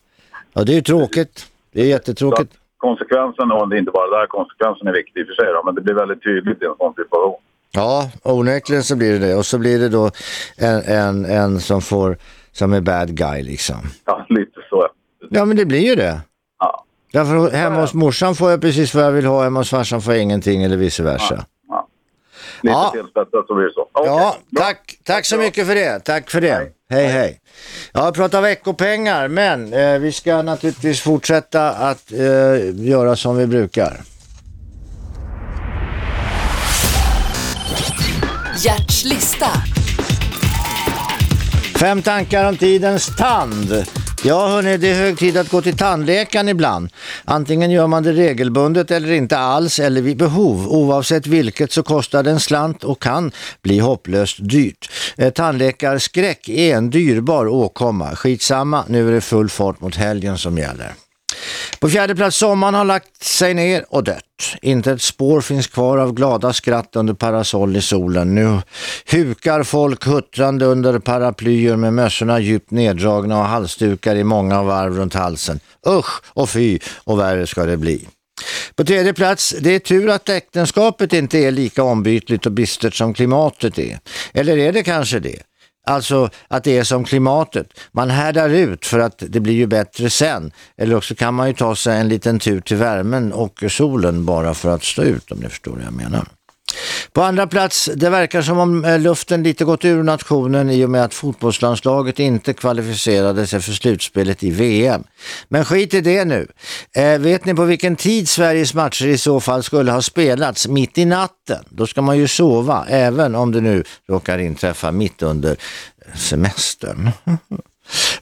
Ja, det är ju tråkigt. Det är jättetråkigt. konsekvensen, och det är inte bara där, konsekvensen är viktig i och för sig då, men det blir väldigt tydligt i en sån situation. Ja, onekligen så blir det det. Och så blir det då en, en, en som får som är bad guy liksom. Ja, lite så. Ja, men det blir ju det. Ja. Därför hemma hos morsan får jag precis vad jag vill ha, hemma hos farsan får jag ingenting eller vice versa. Ja. ja. Lite ja. tillspetsat så blir det så. Okay. Ja, tack, tack så mycket för det. Tack för det. Hej, hej. hej. Jag pratar veckopengar, men eh, vi ska naturligtvis fortsätta att eh, göra som vi brukar. Gerts lista. Fem tankar om tidens tand. Ja, hörni, det är hög tid att gå till tandläkaren ibland. Antingen gör man det regelbundet eller inte alls eller vid behov. Oavsett vilket så kostar det en slant och kan bli hopplöst dyrt. Eh, tandläkarskräck är en dyrbar åkomma. Skitsamma, nu är det full fart mot helgen som gäller. På fjärde plats sommaren har lagt sig ner och dött. Inte ett spår finns kvar av glada skratt under parasoll i solen. Nu hukar folk huttrande under paraplyer med mössorna djupt neddragna och halsdukar i många varv runt halsen. Usch och fy och värre ska det bli. På tredje plats, det är tur att äktenskapet inte är lika ombytligt och bistert som klimatet är. Eller är det kanske det? Alltså att det är som klimatet. Man härdar ut för att det blir ju bättre sen. Eller också kan man ju ta sig en liten tur till värmen och solen bara för att stå ut om ni förstår vad jag menar. På andra plats, det verkar som om eh, luften lite gått ur nationen i och med att fotbollslandslaget inte kvalificerade sig för slutspelet i VM. Men skit i det nu. Eh, vet ni på vilken tid Sveriges matcher i så fall skulle ha spelats? Mitt i natten. Då ska man ju sova, även om det nu råkar inträffa mitt under semestern.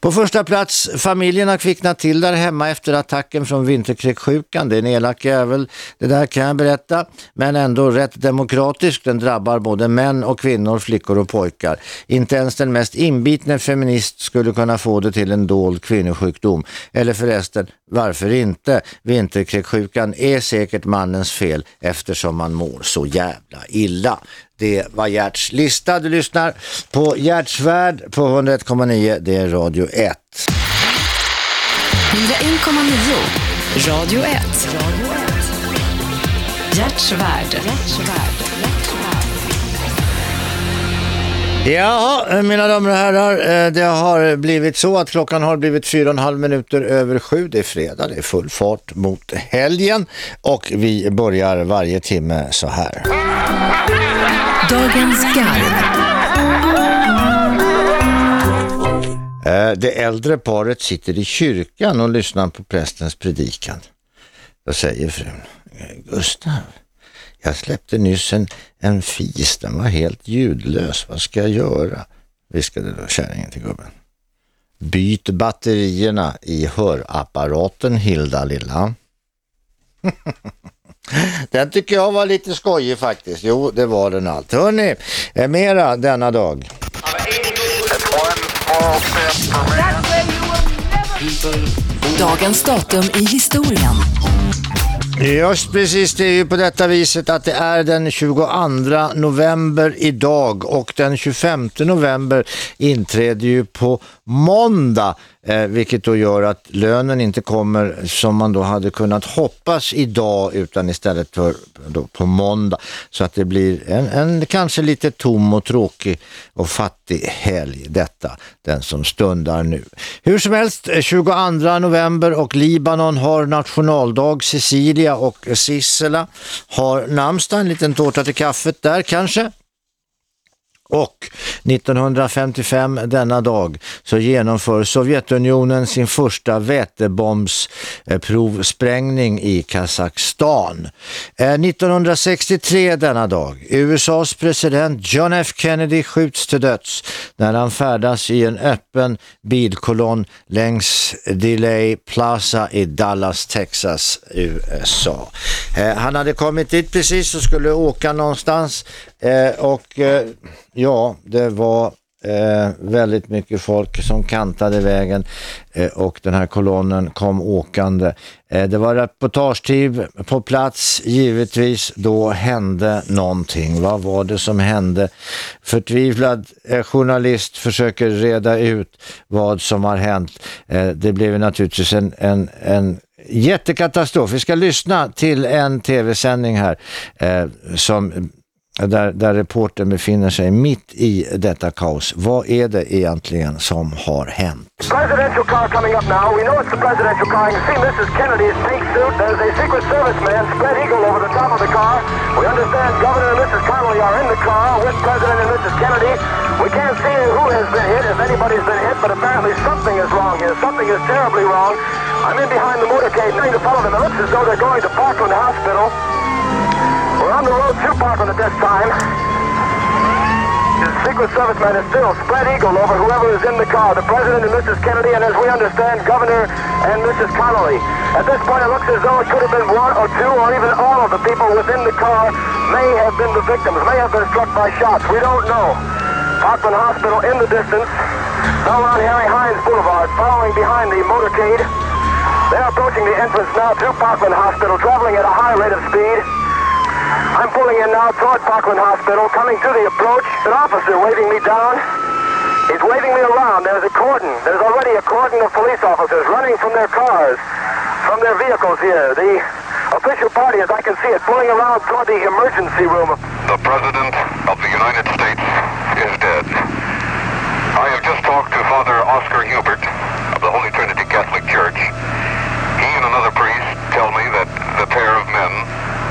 På första plats, familjen har kvicknat till där hemma efter attacken från vinterkräksjukan. Det är en elak jävel, det där kan jag berätta. Men ändå rätt demokratisk. Den drabbar både män och kvinnor, flickor och pojkar. Inte ens den mest inbitne feminist skulle kunna få det till en dold kvinnosjukdom. Eller förresten, varför inte? Vinterkräksjukan är säkert mannens fel eftersom man mår så jävla illa. Det var Gerts lista. Du lyssnar på Gerts värld på 101,9. Det är Radio 1. 101,9 Radio 1. Gerts värld. Ja, mina damer och herrar, eh, det har blivit så att klockan har blivit fyra och en halv minuter över sju. Det är fredag, det är full fart mot helgen och vi börjar varje timme så här. Dagens garv. Eh, det äldre paret sitter i kyrkan och lyssnar på prästens predikan. Då säger frun, eh, Gustav, jag släppte nyss en, en fis, den var helt ljudlös, vad ska jag göra? Viskade då kärringen till gubben. Byt batterierna i hörapparaten Hilda lilla. Den tycker jag var lite skojig faktiskt. Jo, det var den allt. Hörrni, eh, mera denna dag. Dagens datum i historien. Just precis, det är ju på detta viset att det är den 22 november idag och den 25 november inträder ju på måndag eh, vilket då gör att lönen inte kommer som man då hade kunnat hoppas idag utan istället för då på måndag. Så att det blir en, en kanske lite tom och tråkig och fattig helg detta, den som stundar nu. Hur som helst, eh, 22 november och Libanon har nationaldag, Cecilia och Sissela har namnsdag, en liten tårta till kaffet där kanske. Och 1955 denna dag så genomför Sovjetunionen sin första vätebombsprovsprängning i Kazakstan. Eh, 1963 denna dag, USAs president John F Kennedy skjuts till döds när han färdas i en öppen bilkolonn längs Delay Plaza i Dallas, Texas, USA. Eh, han hade kommit dit precis och skulle åka någonstans eh, och eh, ja, det var eh, väldigt mycket folk som kantade vägen eh, och den här kolonnen kom åkande. Eh, det var reportagetid på plats givetvis. Då hände någonting. Vad var det som hände? Förtvivlad eh, journalist försöker reda ut vad som har hänt. Eh, det blev naturligtvis en, en, en jättekatastrof. Vi ska lyssna till en tv-sändning här eh, som där, där reporten befinner sig mitt i detta kaos. Vad är det egentligen som har hänt? Presidential car coming up now. We know it's the presidential car. You see Mrs. Kennedy's pink suit. There's a Secret Service man, spread eagle, over the top of the car. We understand Governor and Mrs. Connolly are in the car with President and Mrs. Kennedy. We can't see who has been hit, if anybody's been hit, but apparently something is wrong here. Something is terribly wrong. I'm in behind the motorcade trying to follow them. It looks as though they're going to Parkland Hospital. On the road to Parkland at this time. Can Secret Service man is still spread eagle over whoever is in the car, the President and Mrs. Kennedy, and as we understand, Governor and Mrs. Connolly. At this point, it looks as though it could have been one or two or even all of the people within the car may have been the victims, may have been struck by shots. We don't know. Parkland Hospital in the distance, now on Harry Hines Boulevard, following behind the motorcade. They're approaching the entrance now to Parkland Hospital, traveling at a high rate of speed. I'm pulling in now toward Parkland Hospital, coming to the approach. An officer waving me down. He's waving me around. There's a cordon. There's already a cordon of police officers running from their cars, from their vehicles here. The official party, as I can see it, pulling around toward the emergency room. The President of the United States is dead. I have just talked to Father Oscar Hubert of the Holy Trinity Catholic Church. He and another priest tell me that the pair of men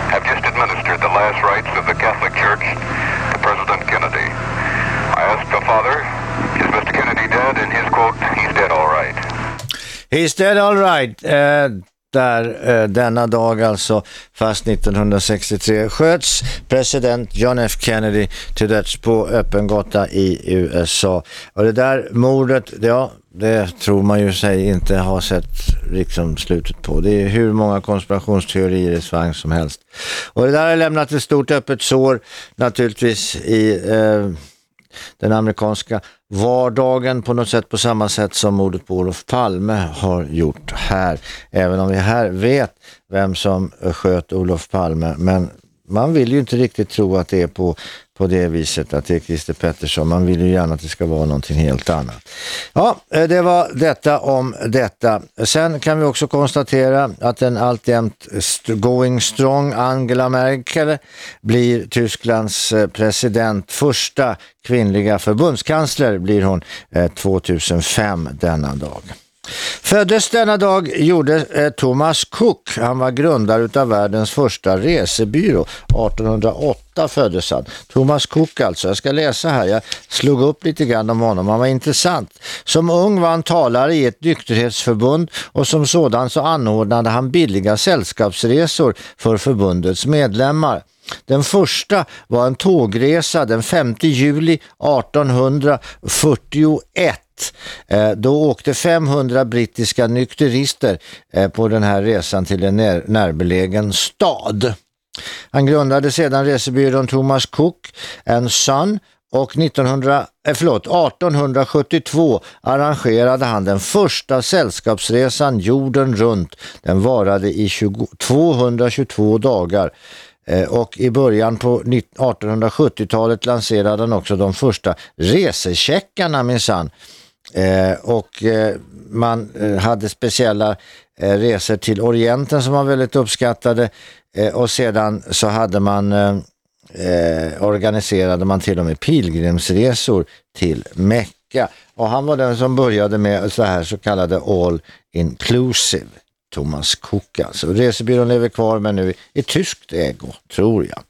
have just administered the last rites of the Catholic Church to President Kennedy. I asked the father, is Mr. Kennedy dead? And his quote, he's dead all right. He's dead all right. Eh, där eh, denna dag alltså, fast 1963, sköts president John F Kennedy till döds på öppen gata i USA. Och det där mordet, ja, det tror man ju sig inte ha sett liksom slutet på. Det är hur många konspirationsteorier i svang som helst. Och det där har lämnat ett stort öppet sår naturligtvis i eh, den amerikanska vardagen på något sätt på samma sätt som mordet på Olof Palme har gjort här. Även om vi här vet vem som sköt Olof Palme. Men man vill ju inte riktigt tro att det är på, på det viset att det är Christer Pettersson. Man vill ju gärna att det ska vara någonting helt annat. Ja, eh, det var detta om detta. Sen kan vi också konstatera att den alltjämt going strong Angela Merkel blir Tysklands eh, president. Första kvinnliga förbundskansler blir hon eh, 2005 denna dag. Föddes denna dag gjorde eh, Thomas Cook. Han var grundare av världens första resebyrå. 1808 föddes han. Thomas Cook alltså. Jag ska läsa här. Jag slog upp lite grann om honom. Han var intressant. Som ung var han talare i ett nykterhetsförbund och som sådan så anordnade han billiga sällskapsresor för förbundets medlemmar. Den första var en tågresa den 5 juli 1841. Eh, då åkte 500 brittiska nykterister eh, på den här resan till en när, närbelägen stad. Han grundade sedan resebyrån Thomas Cook and Son och 1900, eh, förlåt, 1872 arrangerade han den första sällskapsresan jorden runt. Den varade i 20, 222 dagar. Eh, och i början på 1870-talet lanserade han också de första resecheckarna minsann. Eh, och eh, man eh, hade speciella eh, resor till Orienten som var väldigt uppskattade eh, och sedan så hade man eh, eh organiserade man till och med pilgrimsresor till Mecka. Och han var den som började med så här så kallade all inclusive. Thomas Cook alltså. Resebyrån lever kvar men nu i tyskt ägo, tror jag.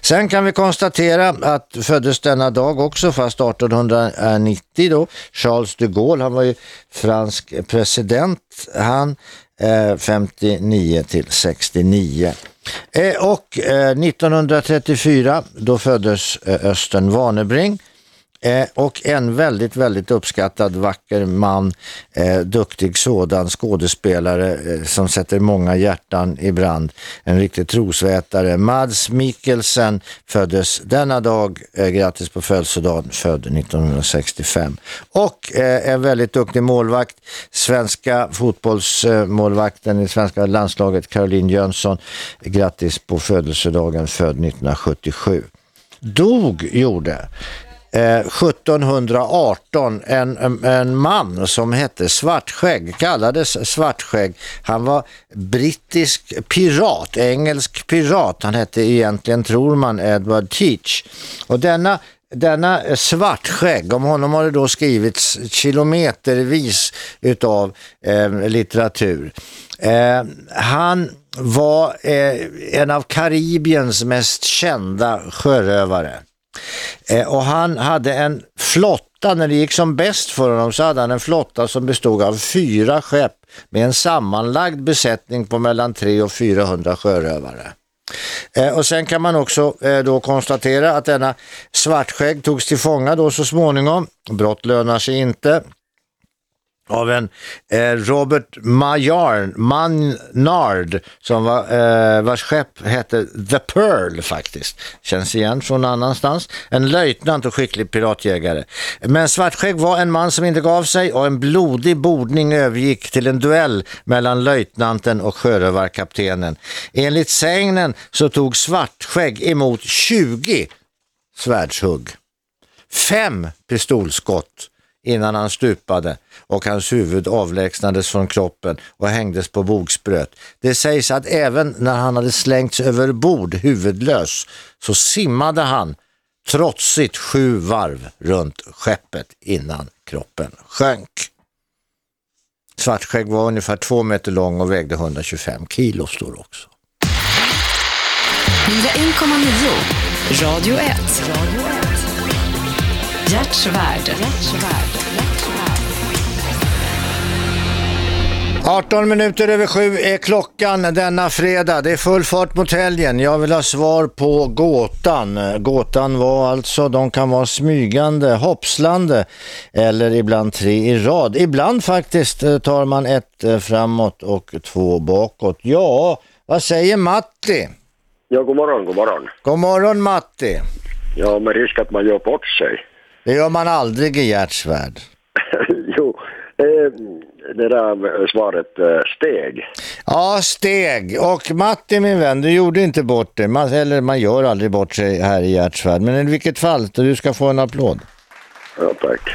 Sen kan vi konstatera att föddes denna dag också, fast 1890 då, Charles de Gaulle, han var ju fransk president, han eh, 59 till 69. Eh, och eh, 1934 då föddes eh, Östen Warnerbring Eh, och en väldigt, väldigt uppskattad vacker man, eh, duktig sådan skådespelare eh, som sätter många hjärtan i brand. En riktig trosvätare. Mads Mikkelsen föddes denna dag, eh, grattis på födelsedagen, född 1965. Och eh, en väldigt duktig målvakt, svenska fotbollsmålvakten i svenska landslaget Caroline Jönsson, grattis på födelsedagen, född 1977. Dog gjorde Eh, 1718 en, en, man som hette Svartskägg, kallades Svartskägg. Han var brittisk pirat, engelsk pirat. Han hette egentligen, tror man, Edward Teach. Och denna denna svartskägg, om honom har det då skrivits kilometervis utav eh, litteratur. Eh, han var eh, en av Karibiens mest kända sjörövare. Eh, och han hade en flotta, när det gick som bäst för honom så hade han en flotta som bestod av fyra skepp med en sammanlagd besättning på mellan 300 och 400 sjörövare. Eh, och sen kan man också eh, då konstatera att denna svartskägg togs till fånga då så småningom. Brott lönar sig inte av en eh, Robert Maillard, Manard som var, eh, vars skepp hette The Pearl faktiskt. Känns igen från annanstans. En löjtnant och skicklig piratjägare. Men Svartskägg var en man som inte gav sig och en blodig bordning övergick till en duell mellan löjtnanten och sjörövarkaptenen. Enligt sägnen så tog Svartskägg emot 20 svärdshugg. Fem pistolskott innan han stupade och hans huvud avlägsnades från kroppen och hängdes på bogspröt. Det sägs att även när han hade slängts över bord huvudlös så simmade han trotsigt sju varv runt skeppet innan kroppen sjönk. Svartskägg var ungefär två meter lång och vägde 125 kilo står också. 101,9 Radio 1. Hjärtsvärd. 18 minuter över sju är klockan denna fredag. Det är full fart mot helgen. Jag vill ha svar på gåtan. Gåtan var alltså, de kan vara smygande, hoppslande eller ibland tre i rad. Ibland faktiskt eh, tar man ett eh, framåt och två bakåt. Ja, vad säger Matti? Ja, god morgon, god morgon. God morgon Matti. Ja, med risk att man gör bort sig. Det gör man aldrig i hjärtsvärd. jo, eh, det där svaret eh, steg. Ja, steg. Och Matti min vän, du gjorde inte bort det. Man, eller man gör aldrig bort sig här i hjärtsvärd. Men i vilket fall, du ska få en applåd. Ja, tack.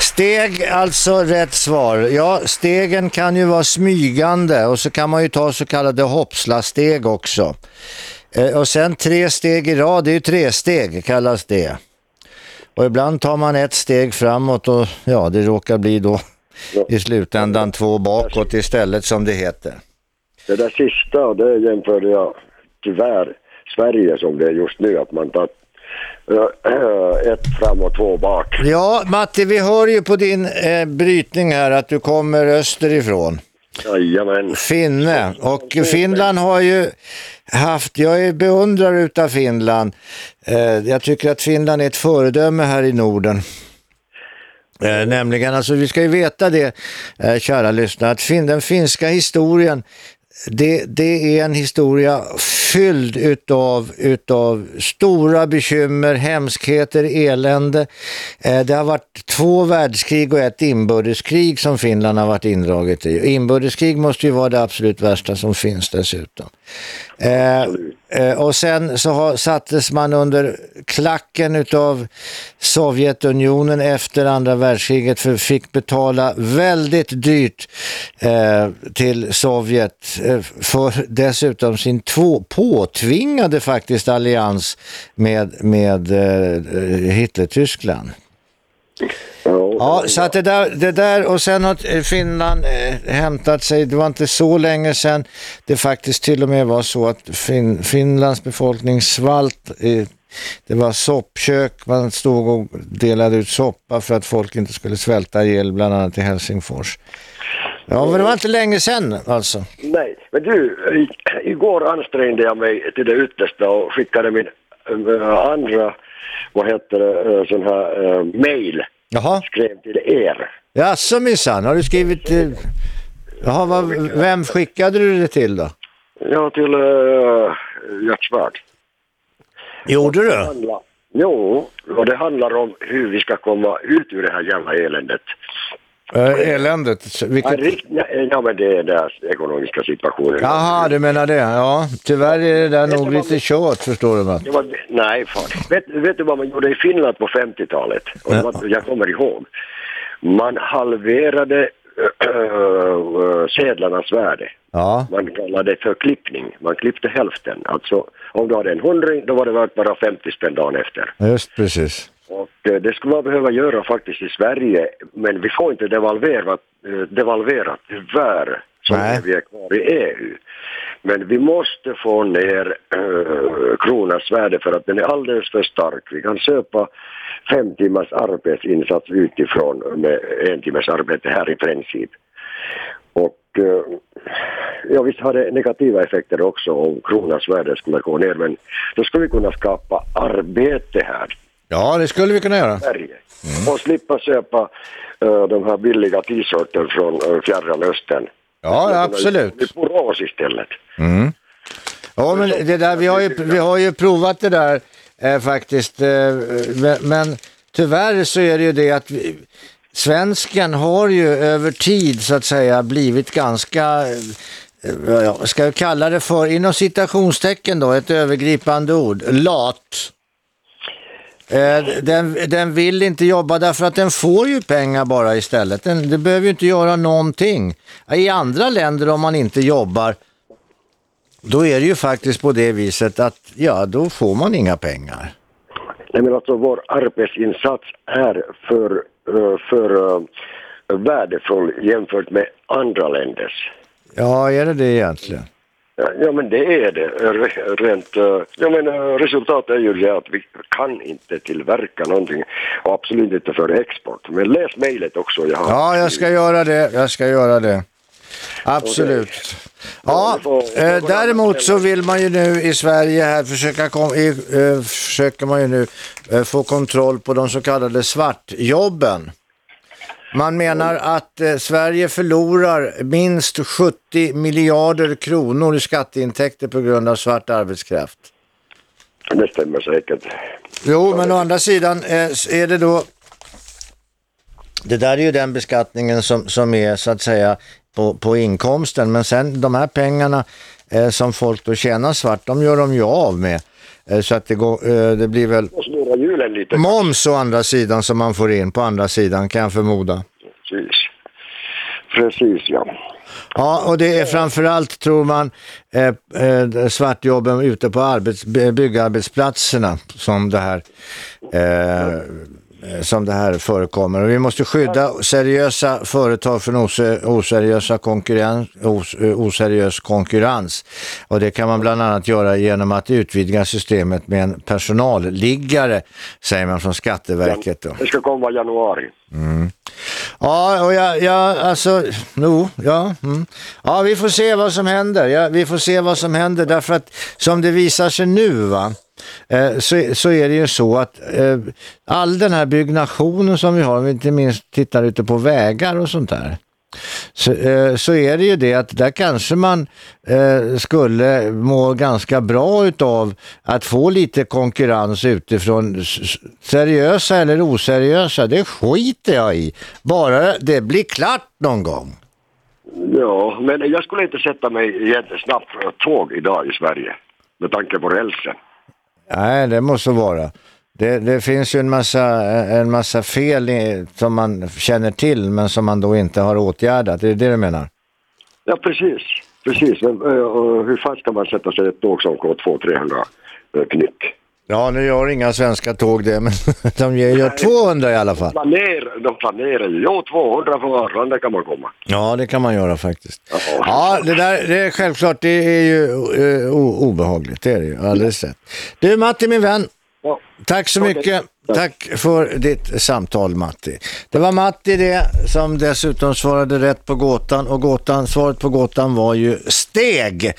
Steg, alltså rätt svar. Ja, stegen kan ju vara smygande och så kan man ju ta så kallade hoppslasteg också. Eh, och sen tre steg i rad, det är ju tre steg kallas det. Och ibland tar man ett steg framåt och ja, det råkar bli då Ja. i slutändan två bakåt istället som det heter. Det där sista, det jämförde jag tyvärr Sverige som det är just nu, att man tar eh, ett fram och två bak. Ja, Matti, vi hör ju på din eh, brytning här att du kommer österifrån. Jajamän. Finne. Och Finland har ju haft, jag är beundrare utav Finland. Eh, jag tycker att Finland är ett föredöme här i Norden. Eh, nämligen, alltså vi ska ju veta det, eh, kära lyssnare, att fin den finska historien, det, det är en historia fylld utav, utav stora bekymmer, hemskheter, elände. Eh, det har varit två världskrig och ett inbördeskrig som Finland har varit indraget i. Inbördeskrig måste ju vara det absolut värsta som finns dessutom. Eh, eh, och sen så har, sattes man under klacken utav Sovjetunionen efter andra världskriget för fick betala väldigt dyrt eh, till Sovjet eh, för dessutom sin två, påtvingade faktiskt allians med, med eh, Hitler-Tyskland. Ja, Ja, så att det där, det där och sen har eh, Finland eh, hämtat sig, det var inte så länge sedan det faktiskt till och med var så att fin, Finlands befolkning svalt, eh, det var soppkök, man stod och delade ut soppa för att folk inte skulle svälta ihjäl bland annat i Helsingfors. Ja, men det var inte länge sedan alltså. Nej, men du, igår ansträngde jag mig till det yttersta och skickade min eh, andra, vad heter det, eh, sån här mail, Jaha, skrev till er. jaså minsann, har du skrivit... Eh, jaha, vad, vem skickade du det till då? Ja, till uh, Hjärtsvärd. Gjorde du? handla- Jo, och det handlar om hur vi ska komma ut ur det här jävla eländet. Eh, eländet, Ja, vilket... rikt, ja men det är den ekonomiska situationen. Jaha, du menar det. Ja, tyvärr är det där nog lite kört förstår du? Det var, nej, fan. Vet, vet du vad man gjorde i Finland på 50-talet? Och Ja. jag kommer ihåg. Man halverade äh, sedlarnas värde. Ja, Man kallade det för klippning. Man klippte hälften. Alltså om du hade en hundring, då var det värt bara 50 spänn dagen efter. just precis. Och eh, det skulle man behöva göra faktiskt i Sverige, men vi får inte devalvera, eh, devalvera tyvärr, så Nej. vi är kvar i EU. Men vi måste få ner eh, kronans värde för att den är alldeles för stark. Vi kan köpa fem timmars arbetsinsats utifrån med en timmes arbete här i princip. Och ja, visst har det negativa effekter också om kronans värde skulle gå ner, men då skulle vi kunna skapa arbete här Ja, det skulle vi kunna göra. Sverige och slippa köpa eh, de här billiga t-shirten från uh, Fjärran Östern. Ja, ja, absolut. I Borås istället. Mm. Ja, men det där, vi, har ju, vi har ju provat det där eh, faktiskt. Eh, men, tyvärr så är det ju det att vi, svensken har ju över tid så att säga blivit ganska, eh, ska jag kalla det för, inom citationstecken då, ett övergripande ord, lat. Eh, Den, den vill inte jobba därför att den får ju pengar bara istället. Den, den behöver ju inte göra någonting. I andra länder om man inte jobbar då är det ju faktiskt på det viset att ja, då får man inga pengar. Nej, men alltså vår arbetsinsats är för, eh, för eh, värdefull jämfört med andra länders. Ja, är det det egentligen? Ja, men det är det. Re- Rent, eh, ja, men, eh, resultatet är ju det att vi kan inte tillverka någonting och absolut inte för export. Men läs mejlet också. Jag Ja, jag ska göra det. Jag ska göra det. Absolut. Ja, eh, däremot så vill man ju nu i Sverige här försöka, kom, eh, försöker man ju nu eh, få kontroll på de så kallade svartjobben. Man menar att eh, Sverige förlorar minst 70 miljarder kronor i skatteintäkter på grund av svart arbetskraft. Det stämmer säkert. Jo, men å andra sidan eh, är det då... Det där är ju den beskattningen som, som är så att säga på, på inkomsten. Men sen de här pengarna eh, som folk då tjänar svart, de gör de ju av med. Eh, så att det, går, eh, det blir väl moms å andra sidan som man får in på andra sidan kan jag förmoda. Precis. Precis, ja. Ja, och det är framförallt tror man eh, svartjobben ute på arbets, by- byggarbetsplatserna som det här eh, som det här förekommer. Och vi måste skydda seriösa företag från ose, oseriösa konkurrens, os, eh, oseriös konkurrens. Och det kan man bland annat göra genom att utvidga systemet med en personalliggare, säger man från Skatteverket. Då. Det ska komma i januari. Ja, och jag, jag alltså, no, ja, mm. ja, vi får se vad som händer. Ja, vi får se vad som händer därför att som det visar sig nu va, eh, Eh, så, så är det ju så att eh, all den här byggnationen som vi har, om vi inte minst tittar ute på vägar och sånt där, så, eh, så är det ju det att där kanske man eh, skulle må ganska bra utav att få lite konkurrens utifrån seriösa eller oseriösa, det skiter jag i. Bara det blir klart någon gång. Ja, men jag skulle inte sätta mig i ett snabbt tåg idag i Sverige med tanke på rälsen. Nej, det måste vara. Det, det finns ju en massa, en massa fel i, som man känner till men som man då inte har åtgärdat. Det är det du menar? Ja, precis. Precis. Men, och hur fan ska man sätta sig i ett tåg som går 200-300 eh, knyck? Ja, nu gör inga svenska tåg det, men de gör 200 i alla fall. Planer, de planerar ju. Jo, 200 från Arlanda kan man komma. Ja, det kan man göra faktiskt. Ja. Ja, det där det är självklart, det är ju eh, obehagligt, det är det ju, alldeles rätt. Du Matti min vän, Ja. Tack så mycket. Tack för ditt samtal Matti. Det var Matti det som dessutom svarade rätt på gåtan och gåtan, svaret på gåtan var ju steg.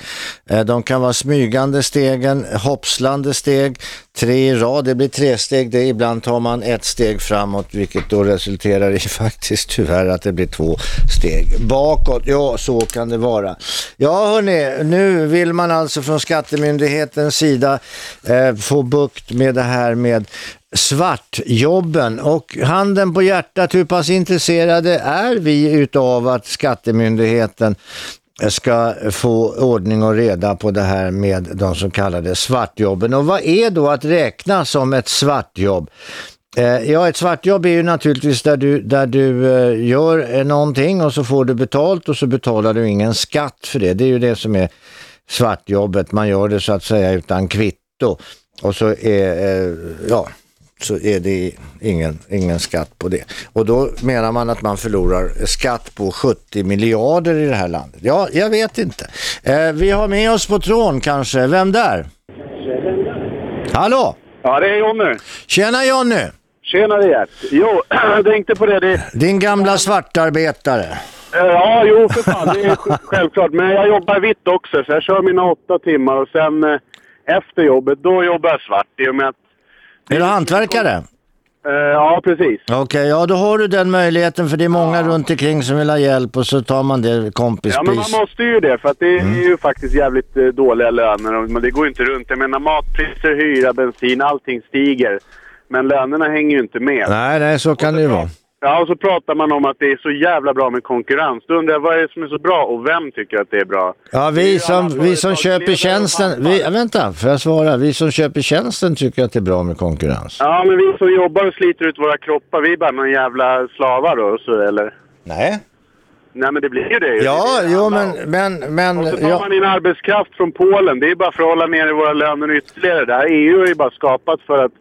Eh, De kan vara smygande stegen, hoppslande steg, tre i rad, det blir tre steg. Det, ibland tar man ett steg framåt vilket då resulterar i faktiskt tyvärr att det blir två steg bakåt. Ja, så kan det vara. Ja hörni, nu vill man alltså från skattemyndighetens sida eh, få bukt med det här med svartjobben och handen på hjärtat, hur pass intresserade är vi utav att skattemyndigheten ska få ordning och reda på det här med de så kallade svartjobben. Och vad är då att räkna som ett svartjobb? Eh, ja, ett svartjobb är ju naturligtvis där du, där du eh, gör någonting och så får du betalt och så betalar du ingen skatt för det. Det är ju det som är svartjobbet. Man gör det så att säga utan kvitto och så är, eh, ja, så är det ingen, ingen skatt på det. Och då menar man att man förlorar skatt på 70 miljarder i det här landet. Ja, jag vet inte. Eh, vi har med oss på trån kanske. Vem där? Hallå? Ja, det är Jonny. Tjena Jonny! Tjenare Gert. Jo, jag tänkte på det. det Din gamla svartarbetare. Eh, Ja, jo för fan. Det är sj- självklart. Men jag jobbar vitt också, så jag kör mina åtta timmar och sen efter jobbet, då jobbar jag svart i och med att... Är du hantverkare? Eh, ja, precis. Okej, ja då har du den möjligheten för det är många runt omkring som vill ha hjälp och så tar man det Ja, men kompispris. man måste ju det för att det Mm. är ju faktiskt jävligt eh, dåliga löner och men det går ju inte runt. Jag menar matpriser, hyra, bensin, allting stiger. Men lönerna hänger ju inte med. Nej, nej, så kan det ju vara. Ja, och så pratar man om att det är så jävla bra med konkurrens. Då undrar jag, vad är det som är så bra och vem tycker att det är bra? Ja, vi som, vi som köper tjänsten, vi, vänta, får jag svara? Vi som köper tjänsten tycker att det är bra med konkurrens. Ja, men vi som jobbar och sliter ut våra kroppar, vi är bara någon jävla slavar då, så, eller? Nej. Nej, men det blir ju det. Ja, Det jo, men, men, men, Och så tar ja, man in arbetskraft från Polen. Det är bara för att hålla nere våra löner ytterligare. Det här EU är ju bara skapat för att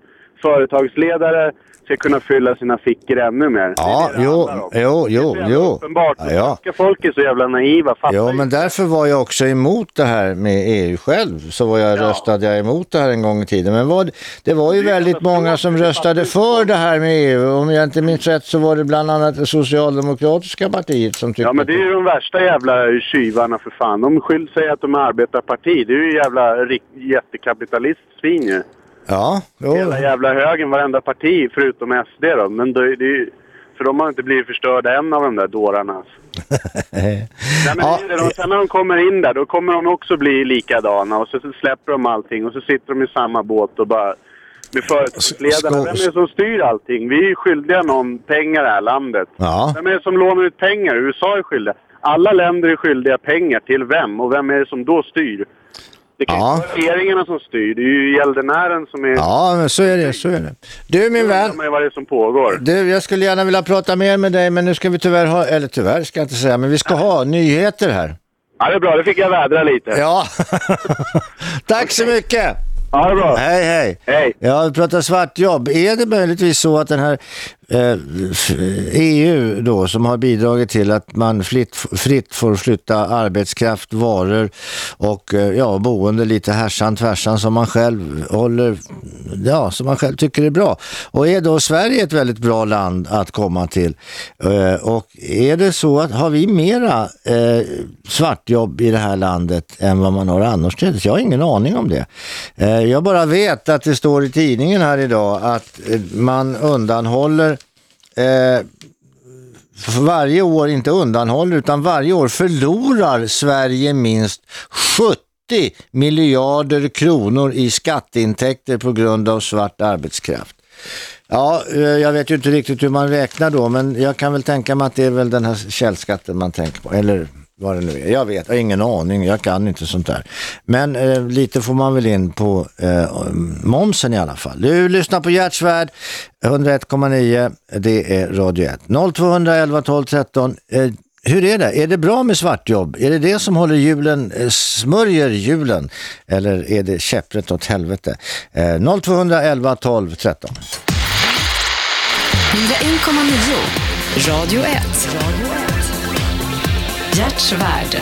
företagsledare ska kunna fylla sina fickor ännu mer. ja, det det jo, jo, jo, Det är jo. uppenbart. Ja, ja. Svenska folk är så jävla naiva. Jo, men därför var jag också emot det här med EU själv. Så var jag, röstade jag emot det här en gång i tiden. Men vad, det var ju Det väldigt många som röstade för det här med EU. Om jag inte minns rätt så var det bland annat det socialdemokratiska partiet som tyckte Ja, men det är ju de värsta jävla tjuvarna för fan. De skyll säger att de är arbetarparti. Det är ju jävla rik- jättekapitalistsvin ju. Ja, jo. Hela jävla högen, varenda parti förutom SD då. Men det, det. För de har inte blivit förstörda än av de där dårarna. Nej, men Ja. De, sen när de kommer in där, då kommer de också bli likadana. Och så, släpper de allting och så sitter de i samma båt och bara... Med företagsledarna. Vem är det som styr allting? Vi är skyldiga någon pengar i det här landet. Ja. Vem är det som lånar ut pengar? USA är skyldiga. Alla länder är skyldiga pengar till vem? Och vem är det som då styr? Det kan Ja. inte vara regeringarna som styr. Det är ju gäldenären som är... Ja, men så är det, så är det. Du min vän, ju vad det är som pågår. du, jag skulle gärna vilja prata mer med dig, men nu ska vi tyvärr ha, eller tyvärr ska jag inte säga, men vi ska ha nyheter här. Ja, det är bra. Det fick jag vädra lite. Ja, tack så mycket. Ja, det är bra. Hej, hej. Hej. Ja, vi pratar svartjobb. Är det möjligtvis så att den här Eh, EU då som har bidragit till att man fritt, fritt får flytta arbetskraft, varor och eh, ja, boende lite härsan tvärsan som man själv håller, ja, som man själv tycker är bra. Och är då Sverige ett väldigt bra land att komma till? Eh, och är det så att har vi mera svartjobb i det här landet än vad man har annorstädes? Jag har ingen aning om det. Jag bara vet att det står i tidningen här idag att man undanhåller eh, varje år, inte undanhåller, utan varje år förlorar Sverige minst 70 miljarder kronor i skatteintäkter på grund av svart arbetskraft. Ja, eh, jag vet ju inte riktigt hur man räknar då, men jag kan väl tänka mig att det är väl den här källskatten man tänker på, eller vad det nu är. Jag vet, jag har ingen aning, jag kan inte sånt där. Men eh, lite får man väl in på eh, momsen i alla fall. Du lyssnar på Hjärtsvärd, 101,9, det är Radio 1. 0211 12 13. Eh, hur är det? Är det bra med svartjobb? Är det det som håller julen, eh, smörjer julen? Eller är det käpprätt åt helvete? Eh, 0211 12 13. 101,9 Radio 1. Hjärtsvärd.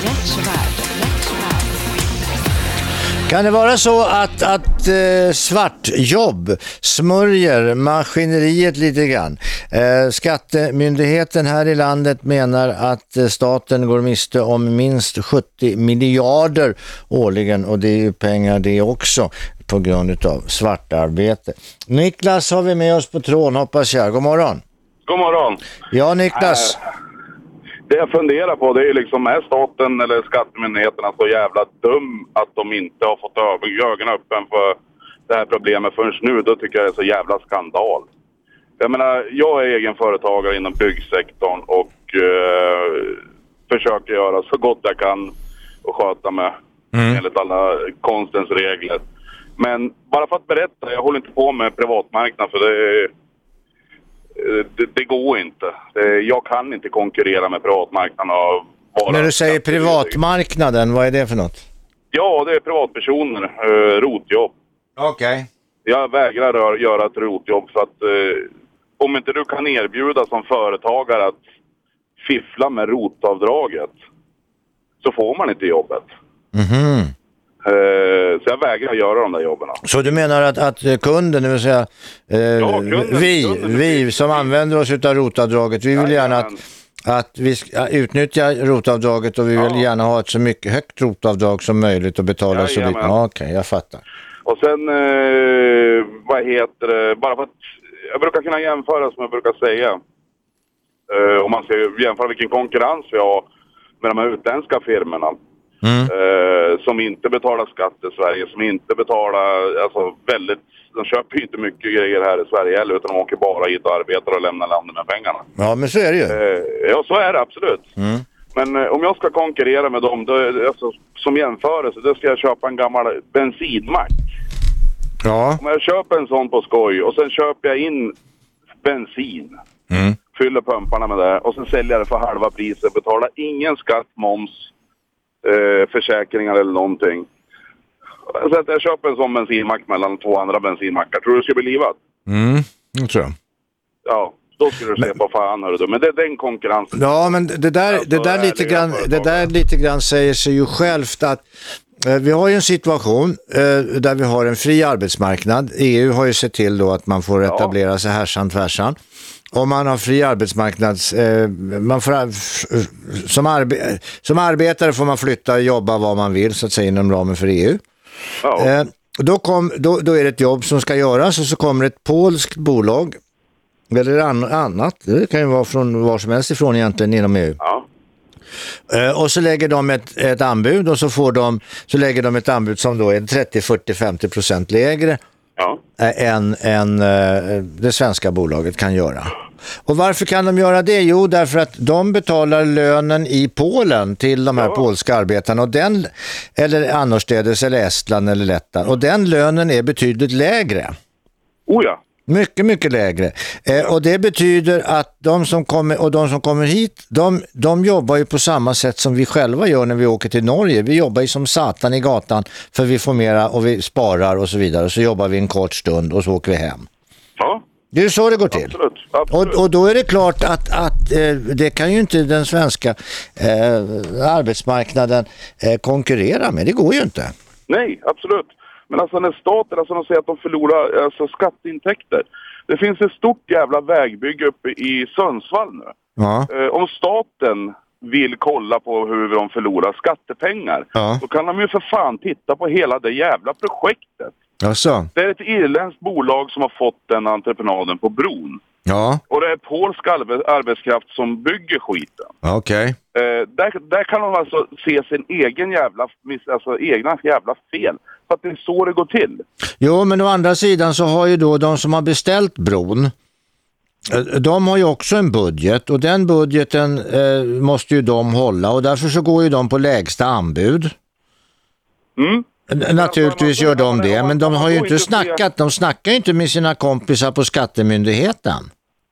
Kan det vara så att, att eh, svartjobb smörjer maskineriet lite grann? Eh, skattemyndigheten här i landet menar att eh, staten går miste om minst 70 miljarder årligen och det är ju pengar det också på grund av svartarbete. Niklas har vi med oss på tråden hoppas jag. God morgon. God morgon. Ja Niklas. Det jag funderar på det är liksom, är staten eller skattemyndigheterna så jävla dum att de inte har fått ögon- ögonen öppen för det här problemet förrän nu? Då tycker jag det är så jävla skandal. Jag menar, jag är egen företagare inom byggsektorn och eh, försöker göra så gott jag kan och sköta mig enligt alla konstens regler. Men bara för att berätta, jag håller inte på med privatmarknad för det är det, det går inte. Det, jag kan inte konkurrera med privatmarknaden och. När du säger privatmarknaden, vad är det för något? Ja, det är privatpersoner. Uh, rotjobb. Okej. Jag vägrar göra ett rotjobb för att eh, om inte du kan erbjuda som företagare att fiffla med rotavdraget så får man inte jobbet. Mhm. Eh, så jag vägrar göra de där jobben. Så du menar att, att eh, kunden, det vill säga eh, kunden- vi, kunden- vi som använder oss av rotavdraget, vi vill gärna att, att vi ska utnyttja rotavdraget och vi vill Ja. gärna ha ett så mycket högt rotavdrag som möjligt och betala så lite. Ja, Okej, jag fattar. Och sen, eh, vad heter det, bara för att jag brukar kunna jämföra som jag brukar säga. Eh, om man ska jämföra vilken konkurrens vi har med de här utländska firmorna. Mm. Eh, som inte betalar skatt i Sverige, som inte betalar, alltså väldigt, de köper ju inte mycket grejer här i Sverige heller utan de åker bara hit och arbetar och lämnar landet med pengarna. Ja, men så är det ju. Eh, ja, så är det absolut. Mm. Men eh, om jag ska konkurrera med dem, då, alltså, som jämförelse, då ska jag köpa en gammal bensinmack. Ja. Om jag köper en sån på skoj och sen köper jag in bensin, Mm. fyller pumparna med det och sen säljer jag det för halva priset, betalar ingen skatt, moms, eh, försäkringar eller någonting. Så att jag köper en sån bensinmack mellan två andra bensinmackar. Tror du det skulle bli livat? Mm, det tror jag. Ja, då skulle du se på fan hörru du. Men det är den konkurrensen. Ja, men det där, Alltså, det där, lite, grann, det där lite grann säger sig ju självt att eh, vi har ju en situation eh, där vi har en fri arbetsmarknad. EU har ju sett till då att man får etablera sig härsan tvärsan. Om man har fri arbetsmarknads... Eh, man får, f- som, arbe, som arbetare får man flytta och jobba var man vill så att säga inom ramen för EU. Ja. Eh, då, kom, då, då är det ett jobb som ska göras och så kommer ett polskt bolag eller an, annat, det kan ju vara från var som helst ifrån egentligen inom EU. Ja. Eh, och så lägger de ett, ett anbud och så, får de, så lägger de ett anbud som då är 30, 40, 50 procent lägre Ja. eh, än, än eh, det svenska bolaget kan göra. Och varför kan de göra det? Jo, därför att de betalar lönen i Polen till de här Ja. polska arbetarna och den, eller annorstädes, eller Estland eller Lettland. Och den lönen är betydligt lägre. Oh ja. Mycket, mycket lägre. Eh, och det betyder att de som kommer, och de som kommer hit, de, de jobbar ju på samma sätt som vi själva gör när vi åker till Norge. Vi jobbar ju som satan i gatan för vi får mera och vi sparar och så vidare. Så jobbar vi en kort stund och så åker vi hem. Ja, Det är så det går till. absolut. absolut. Och, och då är det klart att, att eh, det kan ju inte den svenska eh, arbetsmarknaden eh, konkurrera med. Det går ju inte. Nej, absolut. Men alltså när staten, alltså de säger att de förlorar alltså, skatteintäkter. Det finns ett stort jävla vägbygge uppe i Sundsvall nu. Ja. Eh, om staten vill kolla på hur de förlorar skattepengar, Ja. då kan de ju för fan titta på hela det jävla projektet. Jaså? Det är ett irländskt bolag som har fått den entreprenaden på bron. Ja, Och det är polsk arbe- arbetskraft som bygger skiten. okej. Eh, där, där kan de alltså se sin egen jävla, alltså egna jävla fel. För att det är så det går till. Jo, men å andra sidan så har ju då de som har beställt bron, eh, de har ju också en budget och den budgeten eh, måste ju de hålla och därför så går ju de på lägsta anbud. Mm. Naturligtvis gör de det, men de har ju inte snackat, de snackar ju inte med sina kompisar på skattemyndigheten.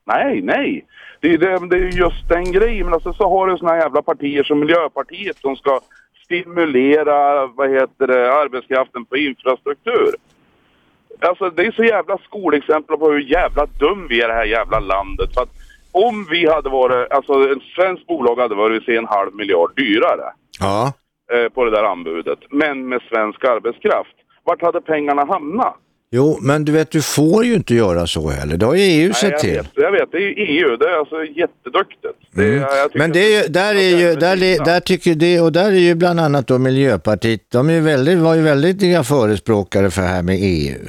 Nej, nej. Det är, det, det är just den grejen. Men alltså, så har du såna jävla partier som Miljöpartiet som ska stimulera vad heter det, arbetskraften på infrastruktur. Alltså det är så jävla skolexempel på hur jävla dum vi är i det här jävla landet. För att om vi hade varit, alltså ett svenskt bolag hade varit se en halv miljard dyrare Ja. eh, på det där anbudet. Men med svensk arbetskraft. Vart hade pengarna hamnat? Jo, men du vet, du får ju inte göra så heller. Det har ju EU Nej, sett jag till. vet, jag vet, det är ju EU. Det är alltså jätteduktigt. Det, Mm. Men det är ju, där är ju, där, är- där tycker det, och där är ju bland annat då Miljöpartiet, de är ju väldigt, var ju väldigt förespråkare för det här med EU.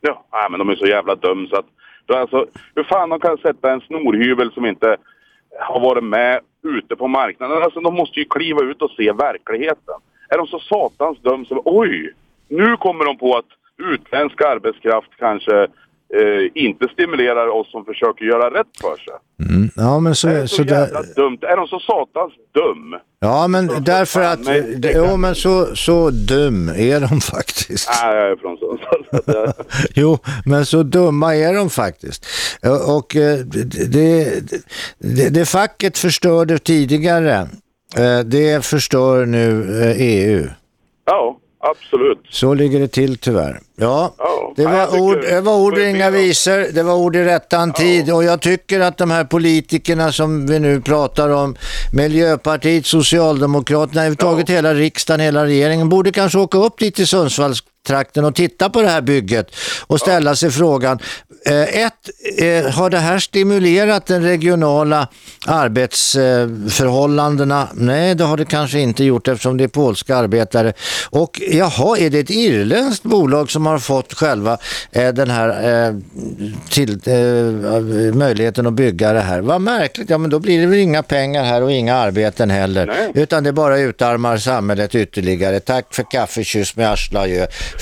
Ja, nej, men de är så jävla dum så att... Då alltså, hur fan de kan sätta en snorhyvel som inte har varit med ute på marknaden. Alltså de måste ju kliva ut och se verkligheten. Är de så satans dum så... Oj! Nu kommer de på att utländsk arbetskraft kanske eh, inte stimulerar oss som försöker göra rätt för sig. Mm. Ja, men så, Det är så, så där, dumt. Är de så satans dum? ja, men därför fan, att, nej, det jo, men så, så dum är de faktiskt. Nej, jag är från Sundsvall. så Jo, men så dumma är de faktiskt. Och och, eh, det, det, det, det facket förstörde tidigare, eh, det förstör nu eh, EU. Ja, absolut. Så ligger det till tyvärr. Ja, Ja, det ja, var tycker- ord, det var ord och får inga visor. Det var ord i rättan tid. Och jag tycker att de här politikerna som vi nu pratar om, Miljöpartiet, Socialdemokraterna, överhuvudtaget hela riksdagen, hela regeringen, borde kanske åka upp dit till Sundsvall trakten och titta på det här bygget och ställa sig frågan, eh, ett, eh, har det här stimulerat den regionala arbetsförhållandena? Nej, det har det kanske inte gjort eftersom det är polska arbetare. Och jaha, är det ett irländskt bolag som har fått själva eh, den här till, möjligheten att bygga det här? Vad märkligt, ja men då blir det väl inga pengar här och inga arbeten heller. Nej. Utan det bara utarmar samhället ytterligare. Tack för kaffekyss med arsla.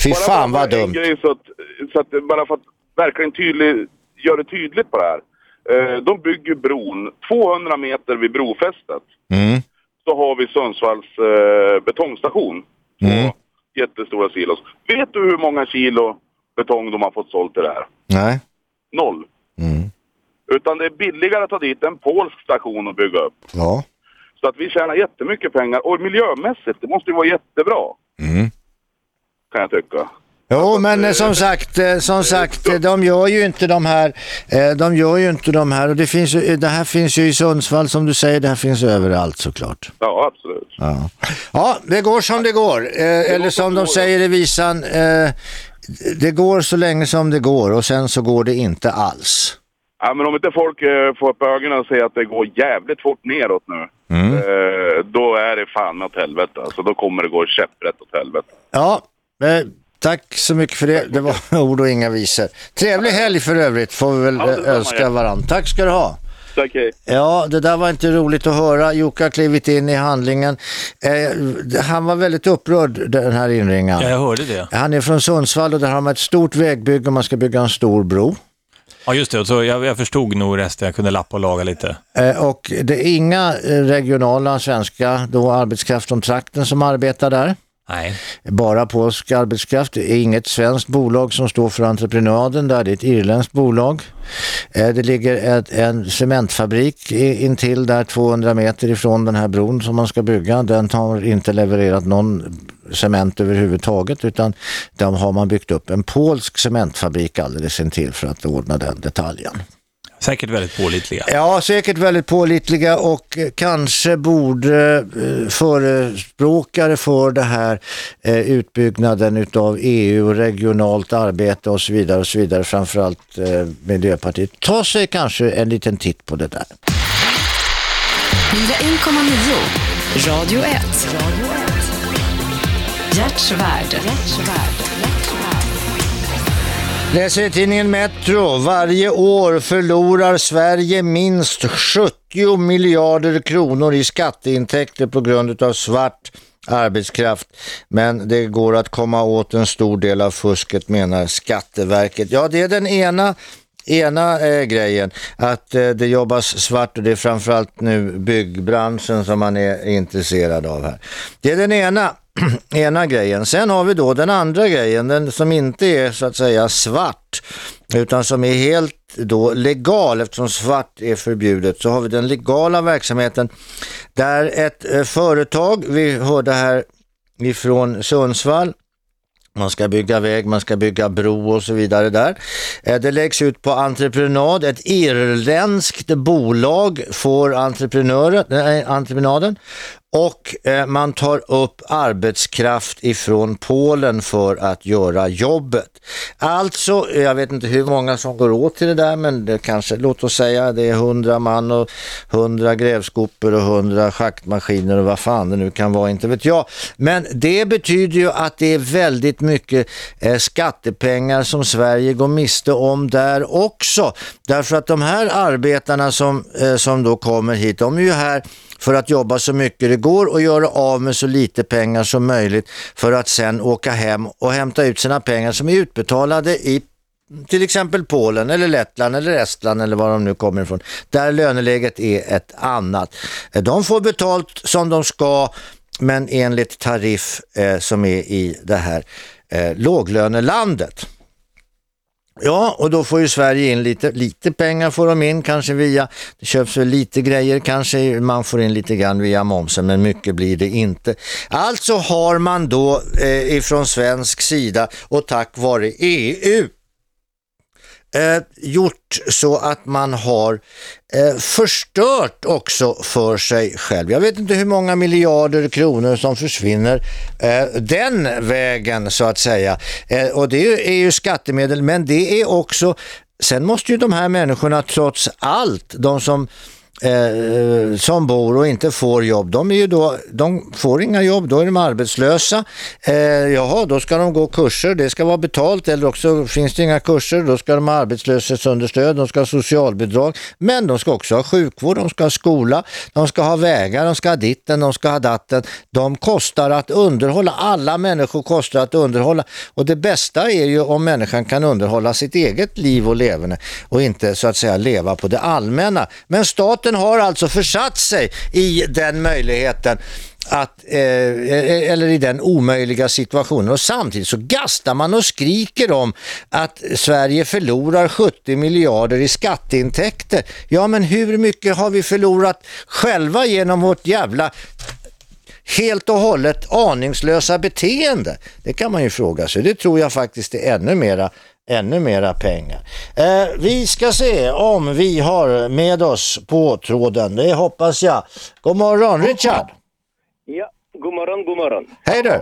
Fy Bara fan för- vad dumt. Grej så att, så att, bara för att verkligen tydlig, göra det tydligt på det här. Eh, de bygger bron 200 meter vid brofästet. Mm. Så har vi Sundsvalls eh, betongstation. Mm. jättestora silos. Vet du hur många kilo betong de har fått sålt till det här? Nej. Noll. Mm. Utan det är billigare att ta dit en polsk station och bygga upp. Ja. Så att vi tjänar jättemycket pengar. Och miljömässigt, det måste ju vara jättebra. Mm. Kan jag tycka. Jo, men eh, som sagt, eh, som sagt, eh, de gör ju inte de här, de gör ju inte de här och det finns det här finns ju i Sundsvall som du säger, det här finns överallt såklart. Ja, absolut. Ja, ja det går som det går, eller som de säger i visan, det går så länge som det går och sen så går det inte alls. Ja, men om inte folk får upp ögonen och säger att det går jävligt fort neråt nu. Mm. Då är det fan åt helvete. Alltså, då kommer det gå käpprätt åt helvete. Ja, tack så mycket för det. Det var ord och inga visor. Trevlig helg för övrigt får vi väl Ja, eh, önska varandra. Tack ska du ha. Tack, hej. Ja, det där var inte roligt att höra. Jocke har klivit in i handlingen. Eh, han var väldigt upprörd, den här inringaren. Ja, jag hörde det. Han är från Sundsvall och där har man ett stort vägbygge och man ska bygga en stor bro. Ja, just det. Så jag, jag förstod nog resten. Jag kunde lappa och laga lite. Eh, och det är inga eh, regionala svenska då arbetskraft från trakten som arbetar där. Nej. Bara polsk arbetskraft. Det är inget svenskt bolag som står för entreprenaden där. Det är ett irländskt bolag. Eh, det ligger ett, en cementfabrik intill där 200 meter ifrån den här bron som man ska bygga. Den har inte levererat någon cement överhuvudtaget utan där har man byggt upp en polsk cementfabrik alldeles intill för att ordna den detaljen. Säkert väldigt pålitliga. Ja, säkert väldigt pålitliga och kanske borde eh, förespråkare för det här eh, utbyggnaden utav EU och regionalt arbete och så vidare och så vidare, framförallt eh, Miljöpartiet, ta sig kanske en liten titt på det där. 101,9 Radio 1. Hjärtsvärd. Läser i tidningen Metro. Varje år förlorar Sverige minst 70 miljarder kronor i skatteintäkter på grund av svart arbetskraft. Men det går att komma åt en stor del av fusket menar Skatteverket. Ja, det är den ena ena eh, grejen att eh, det jobbas svart och det är framförallt nu byggbranschen som man är intresserad av här. Det är den ena ena grejen. Sen har vi då den andra grejen, den som inte är så att säga svart utan som är helt då legal eftersom svart är förbjudet. Så har vi den legala verksamheten där ett eh, företag, vi hörde här ifrån Sundsvall, man ska bygga väg, man ska bygga bro och så vidare där. Eh, det läggs ut på entreprenad. Ett irländskt bolag får entreprenören, eh, entreprenaden och eh, man tar upp arbetskraft ifrån Polen för att göra jobbet. Alltså, jag vet inte hur många som går åt till det där men det kanske, låt oss säga det är 100 man och 100 grävskopor och 100 schaktmaskiner och vad fan det nu kan vara, inte vet jag. Men det betyder ju att det är väldigt mycket eh, skattepengar som Sverige går miste om där också. Därför att de här arbetarna som, eh, som då kommer hit, de är ju här för att jobba så mycket det går och göra av med så lite pengar som möjligt för att sen åka hem och hämta ut sina pengar som är utbetalade i till exempel Polen eller Lettland eller Estland eller var de nu kommer ifrån, där löneläget är ett annat. Eh, de får betalt som de ska men enligt tariff eh, som är i det här eh, låglönelandet. Ja, och då får ju Sverige in lite, lite pengar får de in, kanske via, det köps väl lite grejer, kanske man får in lite grann via momsen, men mycket blir det inte. Alltså har man då eh, ifrån svensk sida och tack vare EU eh, gjort så att man har eh, förstört också för sig själv. Jag vet inte hur många miljarder kronor som försvinner eh, den vägen så att säga. Eh, och det är ju, är ju skattemedel men det är också Sen måste ju de här människorna trots allt, de som eh, som bor och inte får jobb, de, är ju då, de får inga jobb, då är de arbetslösa. Eh, jaha, då ska de gå kurser, det ska vara betalt eller också finns det inga kurser, då ska de ha arbetslöshetsunderstöd, de ska ha socialbidrag, men de ska också ha sjukvård, de ska ha skola, de ska ha vägar, de ska ha ditten, de ska ha datten. De kostar att underhålla, alla människor kostar att underhålla och det bästa är ju om människan kan underhålla sitt eget liv och levande och inte så att säga leva på det allmänna. Men staten har alltså försatt sig i den möjligheten att, eh, e-, e-, eller i den omöjliga situationen och samtidigt så gastar man och skriker om att Sverige förlorar 70 miljarder i skatteintäkter. Ja men hur mycket har vi förlorat själva genom vårt jävla helt och hållet aningslösa beteende? Det kan man ju fråga sig. Det tror jag faktiskt är ännu mera ännu mera pengar. Eh, vi ska se om vi har med oss på tråden. Det hoppas jag. God morgon Richard. Ja, god morgon, god morgon. Hej du. Eh,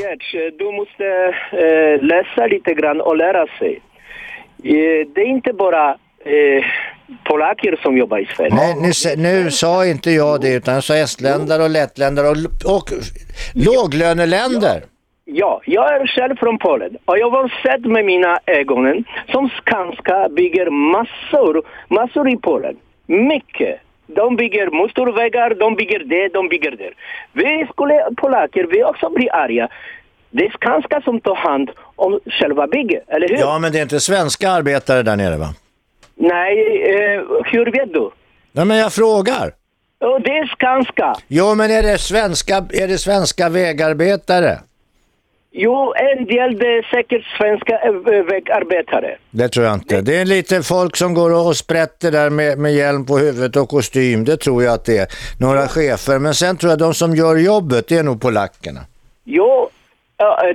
Gert, du måste eh, läsa lite grann och lära sig. Eh, det är inte bara eh, polacker som jobbar i Sverige. Nej, nu, nu sa inte jag det utan jag sa estländare och lettländare och, och låglöneländer. Ja, jag är själv från Polen och jag har sett med mina ögon som Skanska bygger massor, massor i Polen. Mycket. De bygger motorvägar, de bygger det, de bygger det. Vi skulle, polacker, vi också blir arga. Det är Skanska som tar hand om själva bygget, eller hur? Ja, men det är inte svenska arbetare där nere va? Nej, eh, hur vet du? Nej, men jag frågar. Och det är Skanska. Jo, men är det svenska, är det svenska vägarbetare? Jo, en del det är säkert svenska eh, vägarbetare. Det tror jag inte. Det är lite folk som går och sprätter där med, med hjälm på huvudet och kostym. Det tror jag att det är. Några chefer. Men sen tror jag de som gör jobbet, det är nog polackerna. Jo,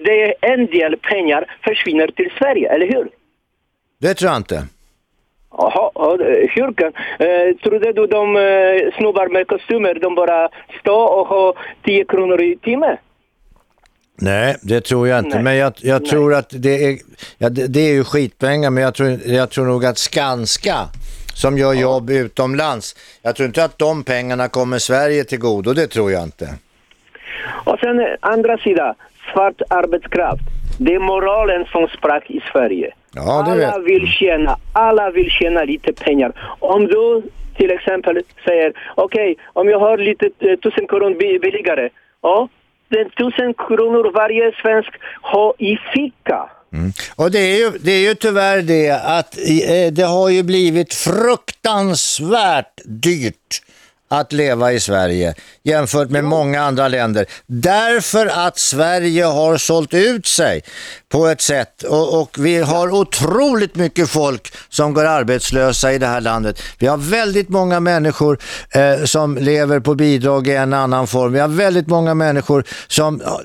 det är en del pengar försvinner till Sverige, eller hur? Det tror jag inte. Jaha, ja, hur kan... Eh, trodde du de eh, snubbar med kostymer, de bara står och har 10 kronor i timmen? Nej, det tror jag inte. Nej. Men jag, jag tror att det är, ja, det, det är ju skitpengar, men jag tror, jag tror nog att Skanska som gör jobb utomlands, jag tror inte att de pengarna kommer Sverige till godo, det tror jag inte. Och sen eh, andra sidan, svart arbetskraft. Det är moralen som sprack i Sverige. Ja, alla vill tjäna, alla vill tjäna lite pengar. Om du till exempel säger, okej, om jag har lite eh, tusen kronor bi- billigare, ja, tusen kronor varje svensk har i ficka. Mm. Och det är ju, det är ju tyvärr det att eh, det har ju blivit fruktansvärt dyrt att leva i Sverige jämfört med många andra länder. Därför att Sverige har sålt ut sig på ett sätt och, och vi har otroligt mycket folk som går arbetslösa i det här landet. Vi har väldigt många människor eh, som lever på bidrag i en annan form. Vi har väldigt många människor som ja,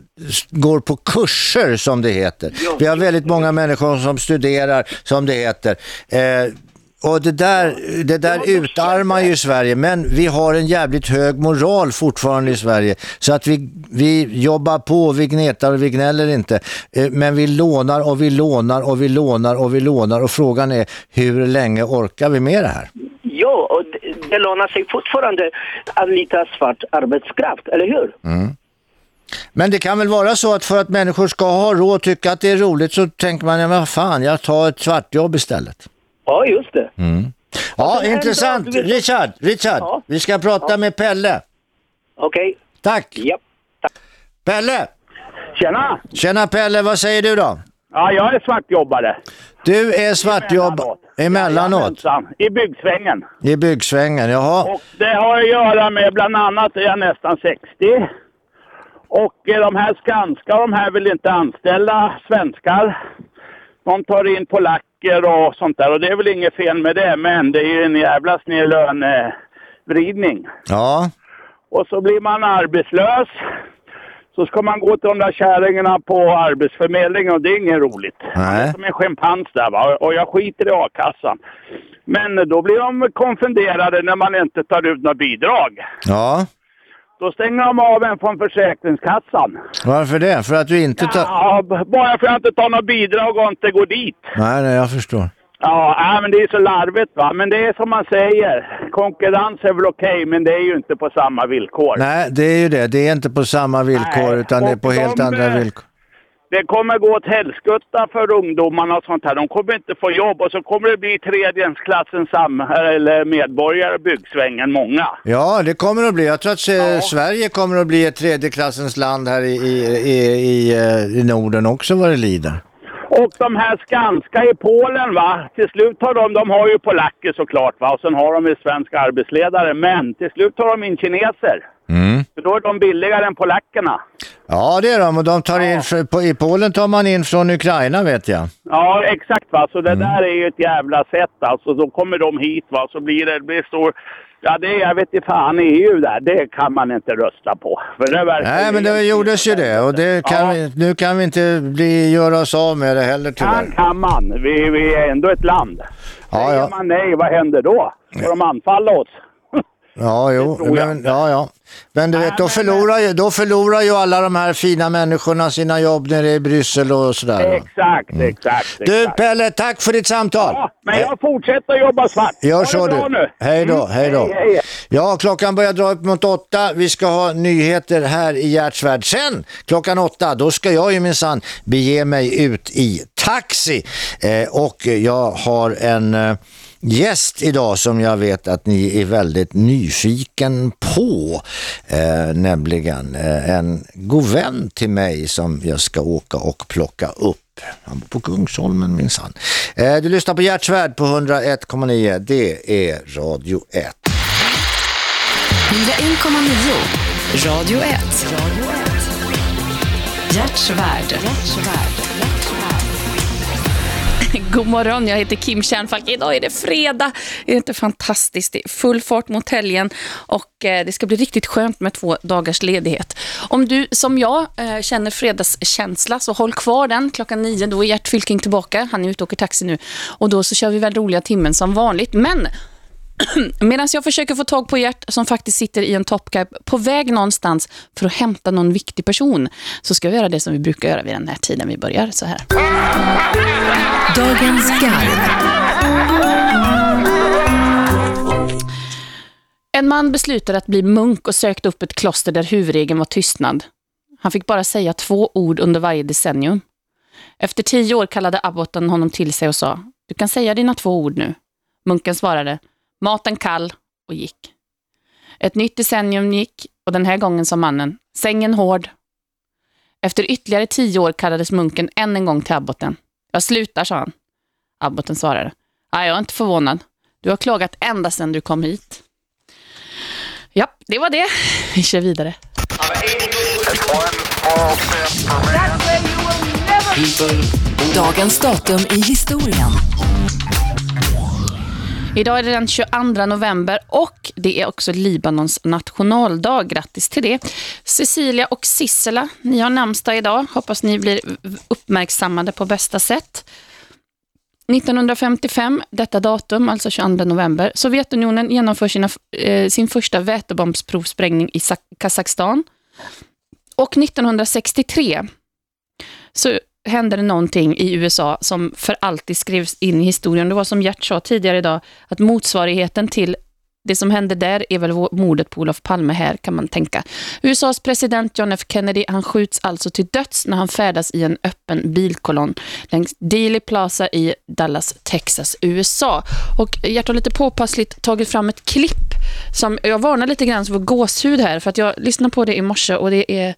går på kurser som det heter. Vi har väldigt många människor som studerar som det heter. Eh, och det där, det där utarmar ju Sverige, men vi har en jävligt hög moral fortfarande i Sverige. Så att vi, vi jobbar på, vi gnetar och vi gnäller inte. Eh, Men vi lånar och vi lånar och vi lånar och vi lånar och frågan är hur länge orkar vi med det här? Jo, och det, lönar sig fortfarande att lita svart arbetskraft, eller hur? Men det kan väl vara så att för att människor ska ha råd och tycka att det är roligt så tänker man, ja men fan, jag tar ett svartjobb istället. Ja, just det. Ja, sen en intressant. vet- Richard, Richard, Ja. vi ska prata med Pelle. Okej. Tack. Japp. Pelle! Tjena! Tjena Pelle, vad säger du då? Ja, jag är svartjobbare. Du är svartjobb emellanåt I byggsvängen. i byggsvängen, jaha. Och det har att göra med, bland annat är jag nästan 60. Och eh, de här Skanska, de här vill inte anställa svenskar. De tar in polacker och sånt där. Och det är väl inget fel med det, men det är ju en jävla sned lönevridning. Ja, Och så blir man arbetslös. Så ska man gå till de där kärringarna på Arbetsförmedlingen och det är inget roligt. Nej. Som en schimpans där va. Och jag skiter i a-kassan. Men då blir de konfunderade när man inte tar ut några bidrag. Ja, Då stänger de av en från Försäkringskassan. varför det? För att du inte tar... Ja, bara för att jag inte tar några bidrag och inte går dit. Nej, nej, jag förstår. Ja, men det är så larvigt va. Men det är som man säger. Konkurrens är väl okej, men det är ju inte på samma villkor. Nej, det är ju det. Det är inte på samma villkor Nej, utan det är på helt andra eh, villkor. Det kommer gå åt helskutta för ungdomarna och sånt här. De kommer inte få jobb och så kommer det bli tredjensklassens samhälle eller medborgare byggsvängen, många. Ja, det kommer att bli. Jag tror att eh, Sverige kommer att bli ett tredje klassens land här i, i, i, i, eh, i Norden också vad det lider. Och de här Skanska i Polen va, till slut har de, de har ju polacker såklart va, och sen har de ju svenska arbetsledare, men till slut har de in kineser. Mm. För då är de billigare än polackerna. Ja, det är de. Och de tar in, på, I Polen tar man in från Ukraina vet jag. Ja, exakt va. Så det där är ju ett jävla sätt alltså. Då kommer de hit va, så blir det, det blir stor... Ja, det är, jag vet inte fan, EU där, det kan man inte rösta på. För det Nej, men det gjordes ju det. Och det kan vi, nu kan vi inte bli, göra oss av med det heller tyvärr. Kan, kan man. Vi, vi är ändå ett land. Ja, Säger ja. man nej, vad händer då? Får de anfalla oss? Ja, jo. Men, ja, ja. Men du vet, då förlorar, ju, då förlorar ju alla de här fina människorna sina jobb nere i Bryssel och sådär. va? Exakt, exakt, Du exakt. Pelle, tack för ditt samtal. Ja, men jag fortsätter jobba svart. Gör så du. nu. Hej då, Mm, hej då. Hej, hej. Ja, klockan börjar dra upp mot åtta. Vi ska ha nyheter här i Hjärtsvärd. Sen, klockan åtta, då ska jag ju minsann bege mig ut i taxi. Eh, och jag har en eh, gäst idag som jag vet att ni är väldigt nyfiken på. Eh, nämligen eh, en god vän till mig som jag ska åka och plocka upp. Han bor på Kungsholmen minsann. Eh, du lyssnar på Hjärtsvärd på 101,9. Det är Radio 1. 101,9 Radio 1. Radio 1 Hjärtsvärd Hjärtsvärd. God morgon, jag heter Kim Kärnfalk. Idag är det fredag. Det är inte fantastiskt? Det är full fart mot helgen och eh, det ska bli riktigt skönt med två dagars ledighet. Om du som jag eh, känner fredagskänsla så håll kvar den klockan nio. Då är Gert Fylking tillbaka. Han är ute och åker taxi nu och då så kör vi väl roliga timmen som vanligt. Men Medan jag försöker få tag på Gert som faktiskt sitter i en topcap på väg någonstans för att hämta någon viktig person så ska vi göra det som vi brukar göra vid den här tiden vi börjar så här. Dagens garv. En man beslutade att bli munk och sökte upp ett kloster där huvudregeln var tystnad. Han fick bara säga två ord under varje decennium. Efter tio år kallade abboten honom till sig och sa, du kan säga dina två ord nu. Munken svarade, maten kall och gick. Ett nytt decennium gick och den här gången sa mannen, sängen hård. Efter ytterligare tio år kallades munken än en gång till abboten. Jag slutar, sa han. Abboten svarade, jag är inte förvånad. Du har klagat ända sedan du kom hit. Ja, det var det. Vi kör vidare. Dagens datum i historien. Idag är det den 22 november och det är också Libanons nationaldag. Grattis till det. Cecilia och Sissela, ni har namnsdag idag. Hoppas ni blir uppmärksammade på bästa sätt. 1955, detta datum, alltså 22 november, Sovjetunionen genomför sina, eh, sin första vätebombsprovsprängning i Kazakstan. Och 1963 så hände det någonting i USA som för alltid skrevs in i historien. Det var som Gert sa tidigare idag, att motsvarigheten till det som hände där är väl mordet på Olof Palme här, kan man tänka. USAs president John F Kennedy, han skjuts alltså till döds när han färdas i en öppen bilkolonn längs Dealey Plaza i Dallas, Texas, USA. Och Gert har lite påpassligt tagit fram ett klipp som, jag varnar lite grann för gåshud här, för att jag lyssnade på det i morse och det är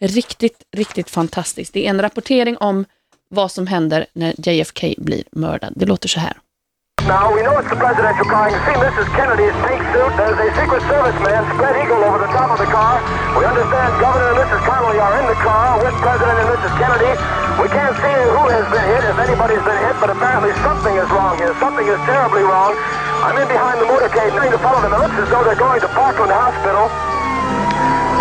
riktigt, riktigt fantastiskt. Det är en rapportering om vad som händer när JFK blir mördad. Det låter så här. Now, we know it's the presidential car. You can see Mrs. Kennedy's pink suit. There's a Secret Service man, spread eagle, over the top of the car. We understand Governor and Mrs. Connolly are in the car with President and Mrs. Kennedy. We can't see who has been hit, if anybody's been hit, but apparently something is wrong here. Something is terribly wrong. I'm in behind the motorcade trying to follow them. It looks as though they're going to Parkland Hospital.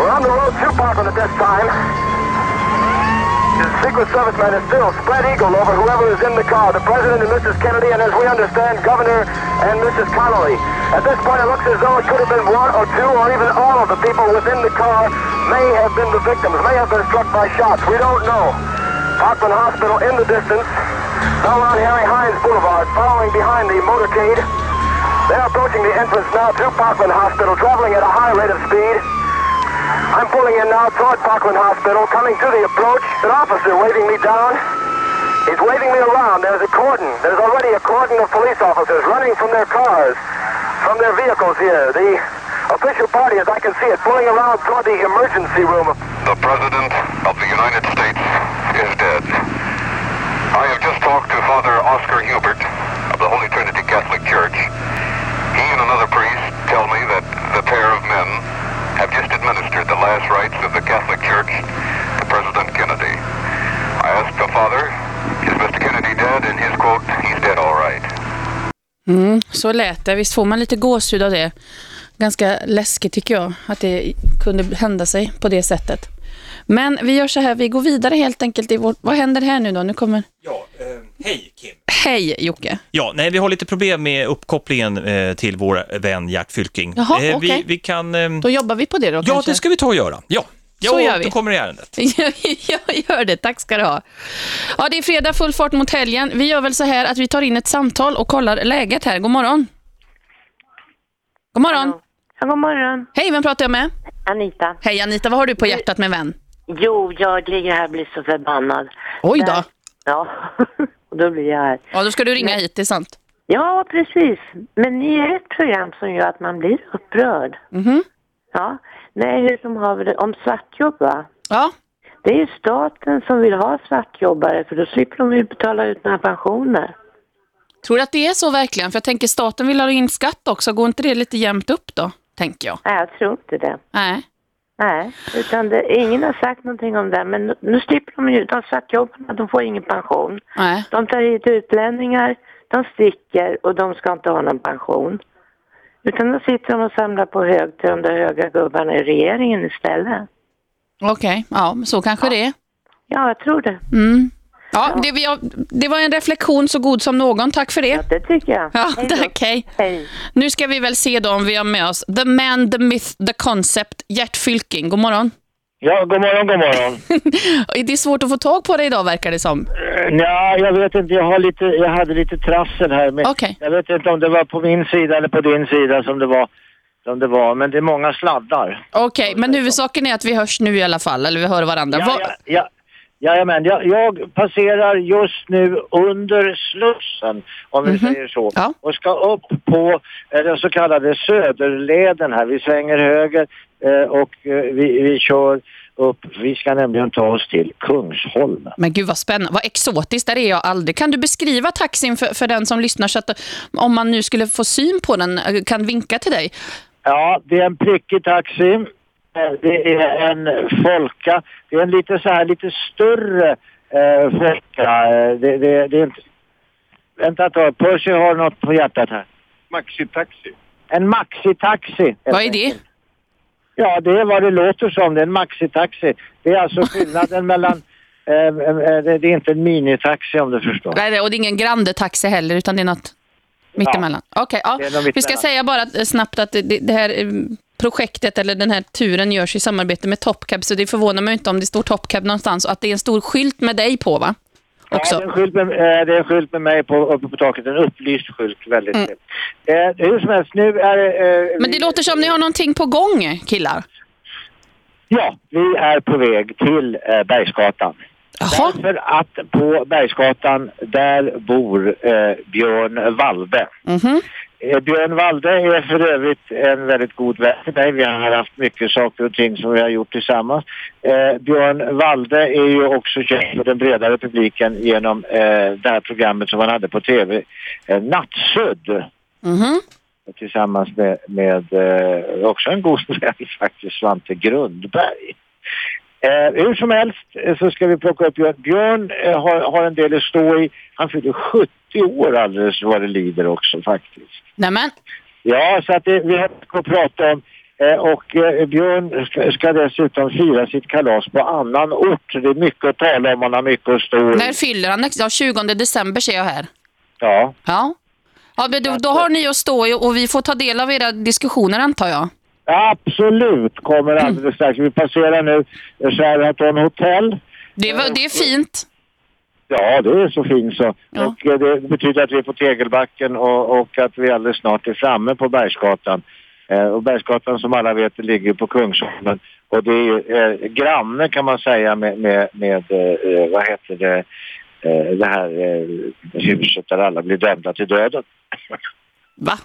We're on the road to Parkland at this time. The Secret Service man is still spread eagle over whoever is in the car, the President and Mrs. Kennedy, and as we understand, Governor and Mrs. Connolly. At this point, it looks as though it could have been one or two or even all of the people within the car may have been the victims, may have been struck by shots. We don't know. Parkland Hospital in the distance, now on Harry Hines Boulevard, following behind the motorcade. They're approaching the entrance now to Parkland Hospital, traveling at a high rate of speed. I'm pulling in now toward Parkland Hospital, coming to the approach. An officer waving me down. He's waving me around. There's a cordon. There's already a cordon of police officers running from their cars, from their vehicles here. The official party, as I can see it, pulling around toward the emergency room. The President of the United States is dead. I have just talked to Father Oscar Hubert of the Holy Trinity Catholic Church. He and another priest last rites of the Catholic Church to President Kennedy. I asked the father, is Mr. Kennedy dead? And his quote, he's dead all right. Mm, så lät det. Visst får man lite gåshud av det. Ganska läskigt tycker jag, att det kunde hända sig på det sättet. Men vi gör så här, vi går vidare helt enkelt i vårt... Vad händer här nu då? Nu kommer... Ja, eh, hej Kim. Hej Jocke. Ja, nej, vi har lite problem med uppkopplingen eh, till vår vän Gert Fylking. Jaha, eh, vi, okej. vi kan... Eh, Då jobbar vi på det då ja, kanske? det ska vi ta och göra. Ja, ja Så gör vi. då kommer i ärendet. jag gör det, tack ska du ha. Ja, det är fredag, full fart mot helgen. Vi gör väl så här att vi tar in ett samtal och kollar läget här. God morgon. God morgon. Ja, god morgon. Hej, vem pratar jag med? Anita. Hej Anita, vad har du på hjärtat med vän? Jo, jag ligger här och blir så förbannad. Oj då. Där- Ja, och då blir jag här. Ja, då ska du ringa hit, det är sant. Ja, precis. Men ni är ett program som gör att man blir upprörd. Mhm. Ja, nej, hur som har vi det? Om svartjobb, va? Ja. Det är ju staten som vill ha svartjobbare, för då slipper de ju betala ut några pensioner. Tror du att det är så verkligen? För jag tänker staten vill ha in skatt också. Går inte det lite jämnt upp då? Tänker jag. Nej, jag tror inte det. Nej. Nej, utan det, ingen har sagt någonting om det. Men nu, slipper de ju, de svartjobbarna, de får ingen pension. Nej. De tar hit utlänningar, de sticker och de ska inte ha någon pension. Utan då sitter de och samlar på hög till de där höga gubbarna i regeringen istället. Okej, ja, så kanske det är. Ja, jag tror det. Mm. Ja, det, vi- ja, det var en reflektion så god som någon. Tack för det. det tycker jag. Ja, tack. Hej. Nu ska vi väl se då om vi har med oss The Man, The Myth, The Concept, Gert Fylking. God morgon. Ja, god morgon, god morgon. det är svårt att få tag på dig idag verkar det som. Ja, jag vet inte. Jag, har lite, jag hade lite trassel här. Med, Okej. Jag vet inte om det var på min sida eller på din sida som det var. Som det var. Men det är många sladdar. Okej, men huvudsaken är att vi hörs nu i alla fall, eller vi hör varandra. Ja, ja, ja. Jajamän, jag, jag passerar just nu under Slussen, om vi säger så, och ska upp på eh, den så kallade Söderleden här. Vi svänger höger eh, och eh, vi, vi kör upp. Vi ska nämligen ta oss till Kungsholmen. Men gud vad spännande, vad exotiskt, där är jag aldrig. Kan du beskriva taxin för, för den som lyssnar så att eh, om man nu skulle få syn på den eh, kan vinka till dig? Ja, det är en prickig taxi. Eh, Det är en Folka. Det är en lite så här lite större eh, Folka. Eh, Det, det, det är inte... Vänta ett tag, Percy har något på hjärtat här. Maxitaxi. En maxitaxi. Vad är det? Ja, det är vad det låter som. Det är en maxitaxi. Det är alltså skillnaden mellan... Eh, eh, det det är inte en minitaxi om du förstår. Nej, och det är ingen grande taxi heller, utan det är något mittemellan. Okej, ja. Det är något vi ska säga bara snabbt att det, det här eh, projektet eller den här turen görs i samarbete med Topcab, så det förvånar mig inte om det står Topcab någonstans och att det är en stor skylt med dig på, va? Också. Ja, det är en skylt med, eh, det är en skylt med mig på, uppe på taket. En upplyst skylt. Väldigt Mm. mm. eh, Hur som helst, nu är. Eh, Men det låter som ni har någonting på gång, killar. Ja, vi är på väg till eh, Bergsgatan. Därför att på Bergsgatan, där bor eh, Björn Walde. Mhm. Eh, Björn Walde är för övrigt en väldigt god vän till mig. Vi har haft mycket saker och ting som vi har gjort tillsammans. Eh, Björn Walde är ju också känd för den bredare publiken genom eh, det här programmet som han hade på tv, eh, Nattsudd. Mhm. Tillsammans med, med eh, också en god vän faktiskt, Svante Grundberg. Eh, hur som helst eh, så ska vi plocka upp Björn. Björn eh, har, har en del att stå i. Han fyller 70 år alldeles vad det lider också faktiskt. Nämen. Ja, så att det, vi har mycket att prata om. Eh, och eh, Björn ska, ska dessutom fira sitt kalas på annan ort. Det är mycket att tala om, han har mycket att stå När fyller han? Ja, 20 december ser jag här. Ja. Ja. Ja, då, då har ni att stå i och vi får ta del av era diskussioner antar jag. Absolut, kommer alldeles strax. Vi passerar nu Sheraton Hotel. Det, var, det är fint. Ja, det är så fint så. Och eh, det betyder att vi är på Tegelbacken och, och att vi alldeles snart är framme på Bergsgatan. Eh, och Bergsgatan som alla vet ligger på Kungsholmen. Och det är eh, granne kan man säga med, med, med eh, vad heter det, eh, det här eh, huset där alla blir dömda till döden. Va?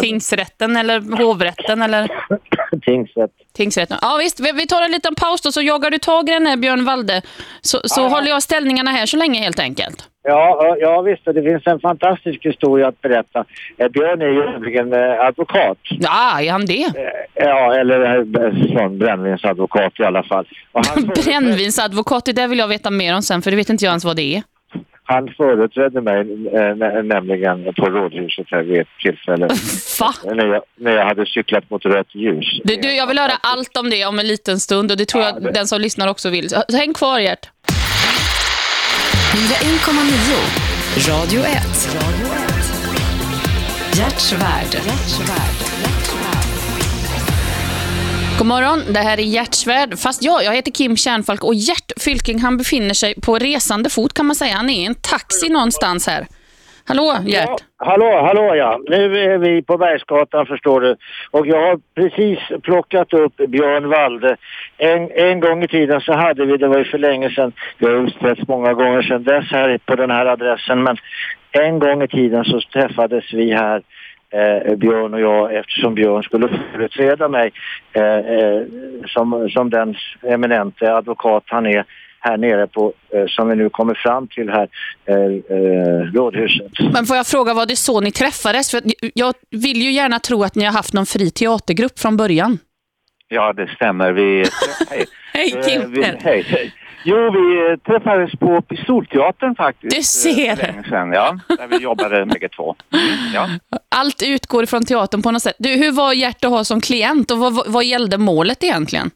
Tingsrätten eller hovrätten eller? Tingsrätt. Tingsrätten. Ja visst, vi, tar en liten paus då så jagar du tag i den här Björn Walde. Så, så Ja. håller jag ställningarna här så länge helt enkelt. Ja, ja, visst, det finns en fantastisk historia att berätta. Eh, Björn är ju nämligen eh, advokat. Ja, är han det? Ja, eller eh, sån brännvinsadvokat i alla fall. Och han, Brännvinsadvokat, det där vill jag veta mer om sen för det vet inte jag ens vad det är. Han företrädde mig eh, nä- nämligen på rådhuset här vid ett tillfälle. När jag, när jag hade cyklat mot rött ljus. Du, du, jag vill höra allt om det om en liten stund och det tror jag den som lyssnar också vill. Så häng kvar Gert. 101,9 Radio 1. Hjärtsvärd. God morgon, det här är Hjärtsvärd. Fast jag, jag heter Kim Kärnfalk och Gert Fylking han befinner sig på resande fot kan man säga. Han är i en taxi någonstans här. Hallå Gert? Ja, hallå, hallå ja. Nu är vi på Bergsgatan förstår du. Och jag har precis plockat upp Björn Walde. En, en gång i tiden så hade vi, det var ju för länge sedan, vi har utställts många gånger sedan dess här på den här adressen. Men en gång i tiden så träffades vi här Eh, Björn och jag eftersom Björn skulle företräda mig eh, eh, som, som den eminente advokat han är här nere på, eh, som vi nu kommer fram till här, eh, eh, rådhuset. Men får jag fråga, var det så ni träffades? För jag vill ju gärna tro att ni har haft någon fri teatergrupp från början. Ja, det stämmer. Vi... Hej. Hej Eh, Kim! vi, hej, hej. Jo, vi eh, träffades på Pistolteatern faktiskt. Du ser. eh, för länge sedan, ja. Där vi jobbade bägge två. Mm, ja. Allt utgår från teatern på något sätt. Du, hur var Gert att ha som klient och vad, vad, gällde målet egentligen?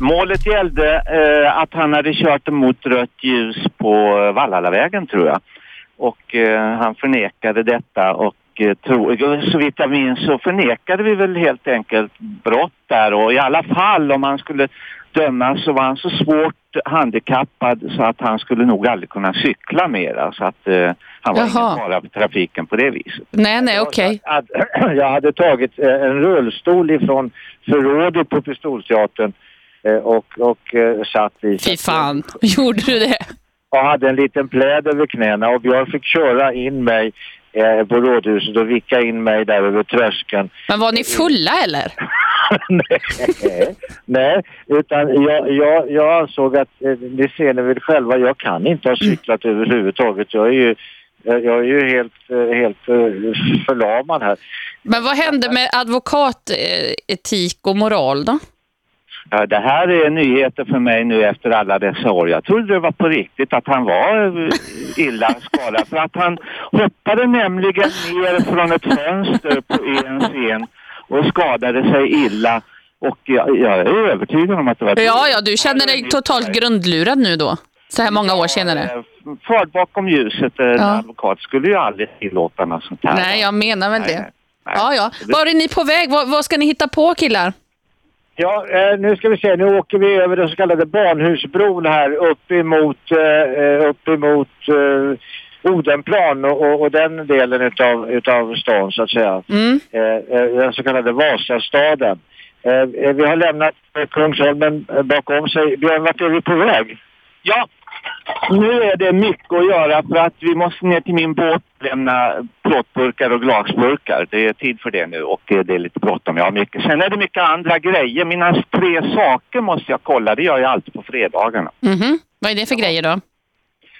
Målet gällde eh, att han hade kört mot rött ljus på eh, Vallalavägen, tror jag. Och eh, han förnekade detta och eh, tro, så vitt jag minns så förnekade vi väl helt enkelt brott där och i alla fall om han skulle dömas så var han så svårt handikappad så att han skulle nog aldrig kunna cykla mera så att eh, han var Jaha. ingen fara för trafiken på det viset. Nej, nej, okej. Att, jag hade tagit eh, en rullstol ifrån förrådet på Pistolteatern eh, och, och eh, satt i. Fy fan, gjorde du det? och hade en liten pläd över knäna och Björn fick köra in mig eh, på rådhuset och vicka in mig där över tröskeln. Men var ni fulla eller? nej, nej, utan jag, jag, jag ansåg att, eh, det ser ni väl själva, jag kan inte ha cyklat överhuvudtaget. Jag är ju, jag är ju helt, eh, helt eh, förlamad här. Men vad hände med advokatetik och moral då? Ja, det här är nyheter för mig nu efter alla dessa år. Jag trodde det var på riktigt att han var illa skadad. För att han hoppade nämligen ner från ett fönster på en scen och skadade sig illa. Och jag, jag är övertygad om att det var Ja, ja, du känner dig totalt grundlurad nu då? Så här många år senare? Eh, Far bakom ljuset, en Ja. advokat skulle ju aldrig tillåta något sånt här. Nej, jag menar väl det. Ja, ja. Var är ni på väg? Vad, vad ska ni hitta på killar? Ja, eh, nu ska vi se. Nu åker vi över den så kallade Barnhusbron här upp emot, eh, eh, upp emot eh, Odenplan och, och, och den delen utav, utav stan så att säga. Mm. Eh, eh, den så kallade Vasastaden. Eh, vi har lämnat Kungsholmen bakom sig. Björn, vart är vi på väg? Ja, nu är det mycket att göra för att vi måste ner till min båt och lämna plåtburkar och glasburkar. Det är tid för det nu och det är lite bråttom. Jag har mycket. Sen är det mycket andra grejer. Mina tre saker måste jag kolla. Det gör jag alltid på fredagarna. Mhm. Vad är det för grejer då?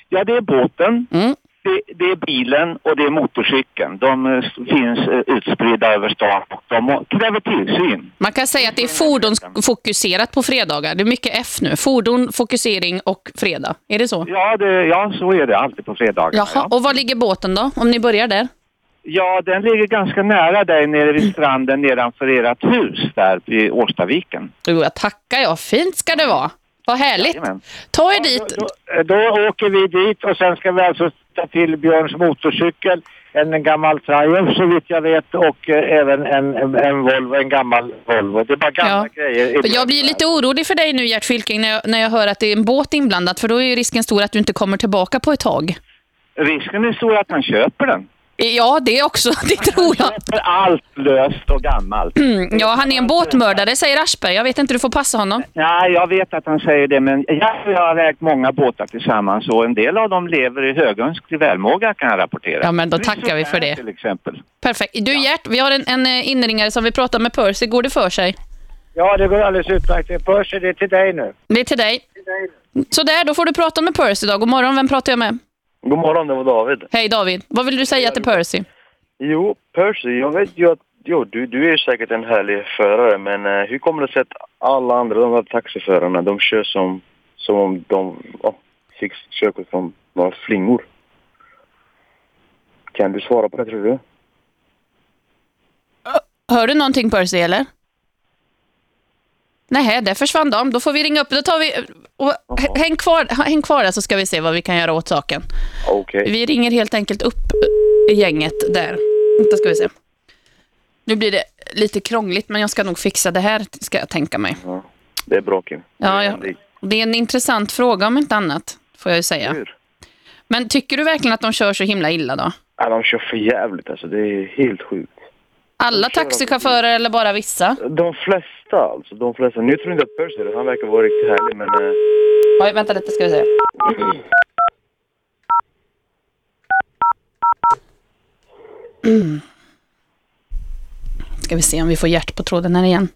Ja, det är båten, Mm. Det, det är bilen och det är motorcykeln. De eh, finns eh, utspridda över stan och de kräver tillsyn. Man kan säga att det är fordonsfokuserat på fredagar. Det är mycket F nu. Fordon, fokusering och fredag. Är det så? Ja, det, ja så är det alltid på fredagar. Jaha, och var ligger båten då? Om ni börjar där? Ja, den ligger ganska nära dig nere vid stranden nedanför ert hus där vid Årstaviken. Jo, jag tackar jag. Fint ska det vara. Vad härligt. Jajamän. Ta er dit. Då, då åker vi dit och sen ska vi alltså ta till Björns motorcykel, en gammal Triumph så vitt jag vet och eh, även en, en, Volvo, en gammal Volvo. Det är bara gamla grejer. Jag blir lite orolig för dig nu, Gert Fylking, när jag, när jag hör att det är en båt inblandad, för då är risken stor att du inte kommer tillbaka på ett tag. Risken är stor att man köper den. Ja, det också. Det tror jag. Köper allt löst och gammalt. Mm, ja, han är en båtmördare, säger Aschberg. Jag vet inte, du får passa honom. Nej, jag vet att han säger det, men jag, har ägt många båtar tillsammans och en del av dem lever i högönsklig välmåga kan jag rapportera. Ja, men då tackar vi för det. Till exempel. Perfekt. Du, Gert, vi har en, en eh, inringare som vi pratar med Percy. Går det för sig? Ja, det går alldeles utmärkt. Percy, det är till dig nu. Det är till dig. Så där, då får du prata med Percy idag. God morgon, vem pratar jag med? God morgon, det var David. Hej David, vad vill du säga till Percy? Jo, Percy, jag vet ju att jo, du, du är säkert en härlig förare, men eh, hur kommer det sig att alla andra, de här taxiförarna, de kör som, som om de ja, fick körkort från några flingor? Kan du svara på det, tror du? Hör du någonting Percy, eller? Nej, där försvann de. Då får vi ringa upp. Då tar vi... Och, häng, kvar, häng kvar där så ska vi se vad vi kan göra åt saken. Okej. Vi ringer helt enkelt upp eh, gänget där. Vänta ska vi se. Nu blir det lite krångligt, men jag ska nog fixa det här, ska jag tänka mig. Det är bra, Kim. Ja, ja. Det är en intressant fråga om inte annat, får jag ju säga. Men tycker du verkligen att de kör så himla illa då? Ja, de kör för jävligt alltså. Det är helt sjukt. Alla taxichaufförer eller bara vissa? De flesta alltså. De flesta. Nu tror jag inte att Percy. Han verkar vara riktigt härlig, men... Eh... Oj, vänta lite ska vi se. Mm. Ska vi se om vi får hjärt på tråden här igen.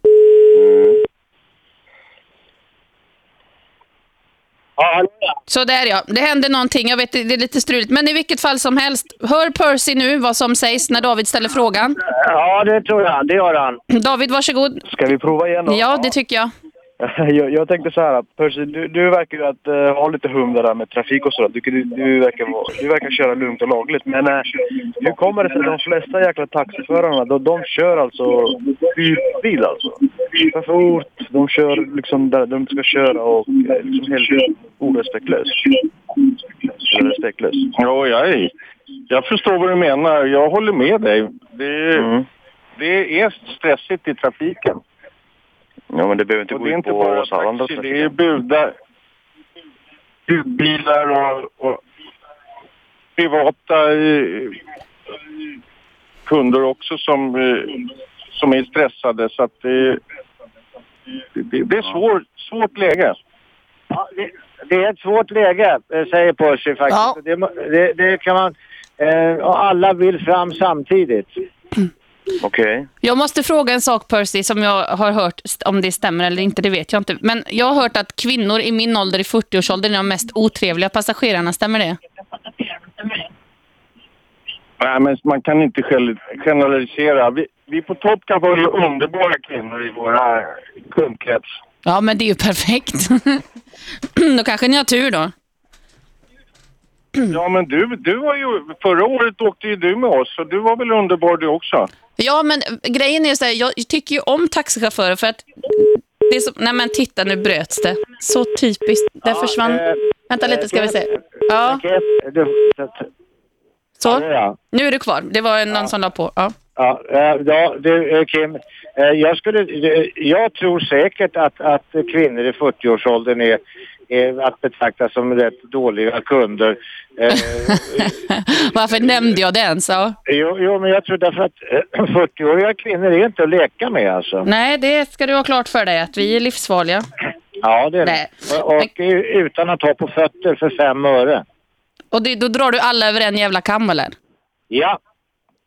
Så där ja, det hände någonting. Jag vet det är lite struligt. Men i vilket fall som helst, hör Percy nu vad som sägs när David ställer frågan. Ja, det tror jag. Det gör han. David, varsågod. Ska vi prova igen då? Ja, det tycker jag. jag, jag tänkte så här, Percy, du, du verkar ju att uh, ha lite hum där med trafik och sådär. Du, du, du, verkar, du verkar köra lugnt och lagligt. Men uh, hur kommer det sig att de flesta jäkla taxiförarna, de, de kör alltså bil alltså? För fort, de kör liksom där de ska köra och eh, liksom helt orespektlöst. Eller respektlöst. Ja, jag, jag förstår vad du menar. Jag håller med dig. Det, Mm. det är stressigt i trafiken. Ja, men det behöver inte Och gå det är ut inte på bara oss andra. taxi, det är budar, budbilar och, och privata eh, kunder också som, eh, som är stressade. Så att det, det, det är svår, svårt läge. Ja, det, det är ett svårt läge, eh, säger Percy faktiskt. Det, det, det kan man... Eh, och alla vill fram samtidigt. Okej. Jag måste fråga en sak Percy som jag har hört, om det stämmer eller inte, det vet jag inte. Men jag har hört att kvinnor i min ålder, i 40-årsåldern, är de mest otrevliga passagerarna. Stämmer det? Nej, men man kan inte generalisera. Vi, vi på topp kan vara underbara kvinnor i våra kundkrets. Ja, men det är ju perfekt. då kanske ni har tur då. Ja, men du, du var ju... Förra året åkte ju du med oss, så du var väl underbar du också? Ja, men grejen är så här, jag tycker ju om taxichaufförer för att det är så, nej men titta nu bröts det. Så typiskt. Där försvann... eh, Vänta lite ska vi se. Ja. Ja, så. Ja. Nu är du kvar. Det var någon som la på. Ja. Ja, eh, ja du eh, Kim, eh, jag, skulle, eh, jag tror säkert att, att kvinnor i 40-årsåldern är, är att betrakta som rätt dåliga kunder. Eh, Varför nämnde jag det ens? Ja. jo, jo, men jag tror därför att eh, 40-åriga kvinnor är inte att leka med alltså. Nej, det ska du ha klart för dig att vi är livsfarliga. Ja, det är det. Och, och utan att ha på fötter för fem öre. Och det, då drar du alla över en jävla kam eller? Ja.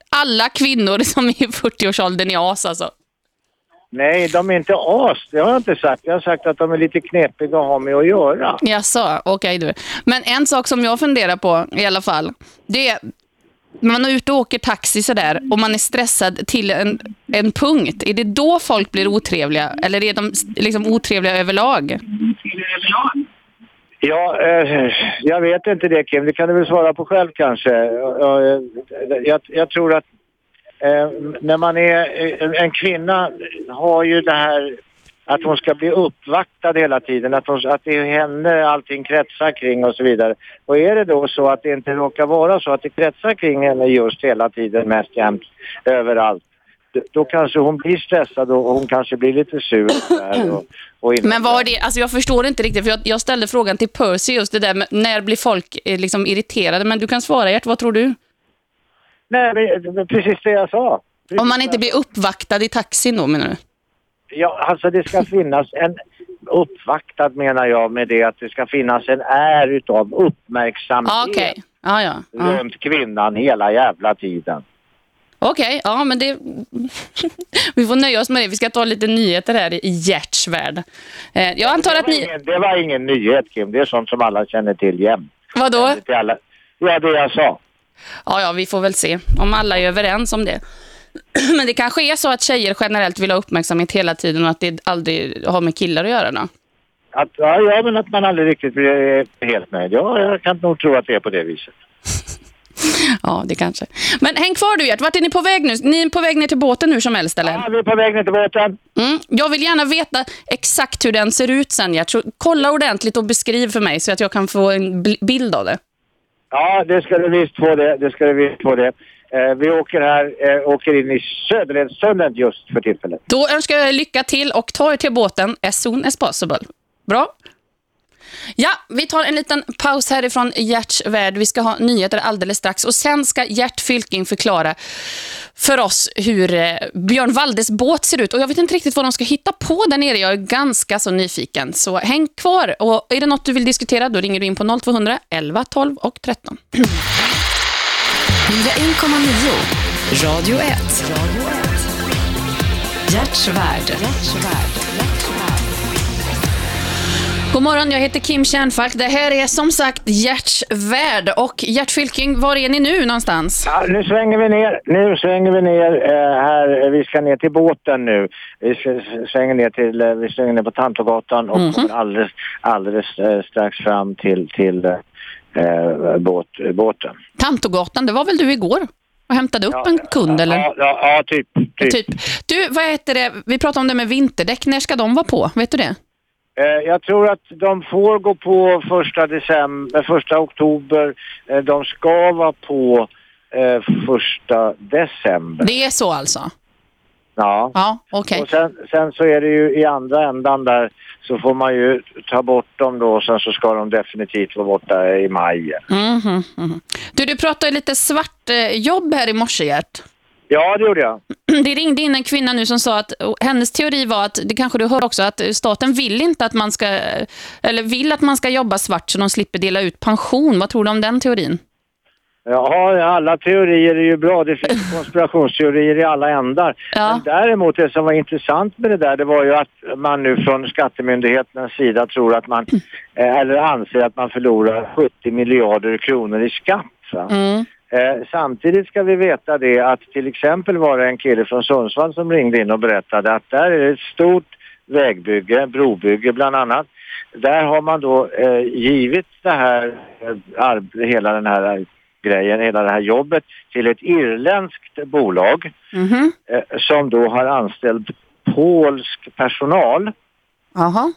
Alla kvinnor som är i 40-årsåldern är as alltså. Nej, de är inte as. Det har jag inte sagt. Jag har sagt att de är lite knepiga att ha med att göra. Jaså, okej du. Men en sak som jag funderar på i alla fall, det är man är ute och åker taxi sådär och man är stressad till en, en punkt. Är det då folk blir otrevliga? Eller är de liksom otrevliga överlag? Ja, eh, jag vet inte det Kim. Det kan du väl svara på själv kanske. Ja, eh, Jag, jag tror att eh, när man är eh, en kvinna har ju det här att hon ska bli uppvaktad hela tiden, att, hon, att det är henne allting kretsar kring och så vidare. Och är det då så att det inte råkar vara så att det kretsar kring henne just hela tiden, mest jämt, överallt, då, då kanske hon blir stressad och hon kanske blir lite sur. Där och, och Men var det, alltså jag förstår inte riktigt, för jag, jag ställde frågan till Percy just det där med när blir folk eh, liksom irriterade, men du kan svara Gert, vad tror du? Nej, men precis det jag sa. Om man inte blir uppvaktad i taxin då menar du? Ja, alltså det ska finnas en uppvaktad menar jag med det att det ska finnas en är utav uppmärksamhet Ja, Okej, ja, ja. ja. runt kvinnan hela jävla tiden. Okej, ja men det... vi får nöja oss med det. Vi ska ta lite nyheter här i Gerts värld. Eh, jag antar att ni... Ingen, det var ingen nyhet Kim, det är sånt som alla känner till jämt. Vadå? Till alla. Ja, det jag sa. Ja, ja, vi får väl se om alla är överens om det. Men det kanske är så att tjejer generellt vill ha uppmärksamhet hela tiden och att det aldrig har med killar att göra då? Att, ja, ja, men att man aldrig riktigt blir helt nöjd. Ja, jag kan nog tro att det är på det viset. Ja, det kanske. Men häng kvar du Gert, vart är ni på väg nu? Ni är på väg ner till båten hur som helst eller? Ja, vi är på väg ner till båten. Mm. Jag vill gärna veta exakt hur den ser ut sen Gert, så kolla ordentligt och beskriv för mig så att jag kan få en bild av det. Ja, det ska du visst få det. Det ska du visst få det. Eh, vi åker här, eh, åker in i Söderledssundet just för tillfället. Då önskar jag er lycka till och ta er till båten as soon as possible. Bra. Ja, vi tar en liten paus härifrån Gerts värld. Vi ska ha nyheter alldeles strax. Och sen ska Gert Fylking förklara för oss hur eh, Björn Waldes båt ser ut. Och jag vet inte riktigt vad de ska hitta på där nere. Jag är ganska så nyfiken. Så häng kvar. Och är det något du vill diskutera, då ringer du in på 0200 11 12 och 13. 101,9 Radio 1. Gerts värld. God morgon, jag heter Kim Kärnfalk. Det här är som sagt Gerts värld. Och Gert Fylking, var är ni nu någonstans? Ja, nu svänger vi ner. Nu svänger vi ner eh, här. Vi ska ner till båten nu. Vi svänger ner till, eh, vi svänger ner på Tantogatan och Mhm. kommer alldeles, alldeles eh, strax fram till, till eh, båt, båten. Tantogatan, det var väl du igår? Och hämtade upp en kund eller? Ja, ja, ja typ, typ. typ. Du, vad heter det? Vi pratade om det med vinterdäck. När ska de vara på? Vet du det? Eh, Jag tror att de får gå på första, december, första oktober. Eh, De ska vara på eh, första december. Det är så alltså? Ja. Ja, okej. Och sen, sen så är det ju i andra ändan där så får man ju ta bort dem då och sen så ska de definitivt vara borta i maj. Mhm, mhm. Du, du pratade lite svartjobb här i morse, Gert. Ja, det gjorde jag. Det ringde in en kvinna nu som sa att hennes teori var att, det kanske du hör också, att staten vill inte att man ska, eller vill att man ska jobba svart så de slipper dela ut pension. Vad tror du om den teorin? Ja, alla teorier är ju bra. Det finns konspirationsteorier i alla ändar. Men däremot det som var intressant med det där, det var ju att man nu från skattemyndigheternas sida tror att man, eh, eller anser att man förlorar 70 miljarder kronor i skatt. Va? Eh, samtidigt ska vi veta det att till exempel var det en kille från Sundsvall som ringde in och berättade att där är det ett stort vägbygge, brobygge bland annat. Där har man då eh, givit det här, eh, hela den här grejen, hela det här jobbet till ett irländskt bolag Mhm. eh, som då har anställt polsk personal. Jaha.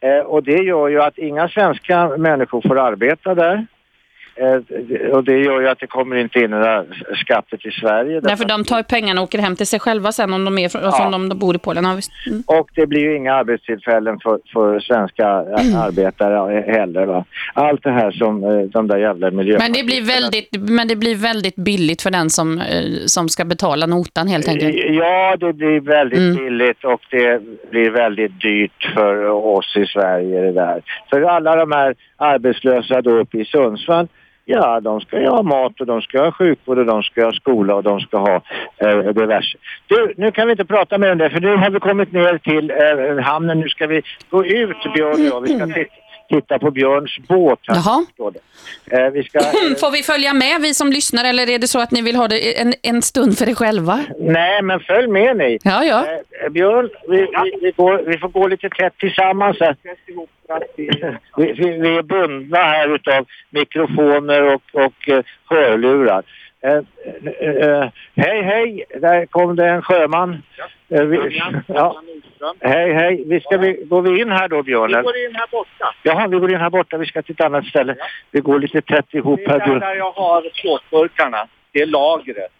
Eh, och det gör ju att inga svenska människor får arbeta där. Eh, och det gör ju att det kommer inte in några skatter till Sverige. Därför de tar pengarna och åker hem till sig själva sen om de, är, från- som de bor i Polen. Ja. Mm. Och det blir ju inga arbetstillfällen för, för svenska eh, arbetare heller. Va? Allt det här som eh, de där jävla miljö... Men det, blir väldigt, men det blir väldigt billigt för den som, som ska betala notan helt enkelt. Ja, det blir väldigt Mm. billigt och det blir väldigt dyrt för oss i Sverige det där. För alla de här arbetslösa då uppe i Sundsvall, ja de ska ju ha mat och de ska ha sjukvård och de ska ha skola och de ska ha eh, diverse. Du, nu kan vi inte prata mer om det för nu har vi kommit ner till eh, hamnen. Nu ska vi gå ut Björn och jag. Vi ska, titta, titta på Björns båt. Här, Jaha. Eh, vi ska, Får vi följa med, vi som lyssnar, eller är det så att ni vill ha det en, en stund för er själva? nej, men följ med ni. Ja, ja. Eh, Björn, vi, vi, vi, går, vi får gå lite tätt tillsammans här. Vi, vi, är bundna här utav mikrofoner och, och uh, hörlurar. Eh, eh, eh, hej, hej! Där kom det en sjöman. Eh, vi, ja. Hej, hej! Vi ska vi, går vi in här då, Björn? Vi går in här borta. Jaha, vi går in här borta. Vi ska till ett annat ställe. Vi går lite tätt ihop Det här. är där, Björn. där jag har plåtburkarna. Det är lagret.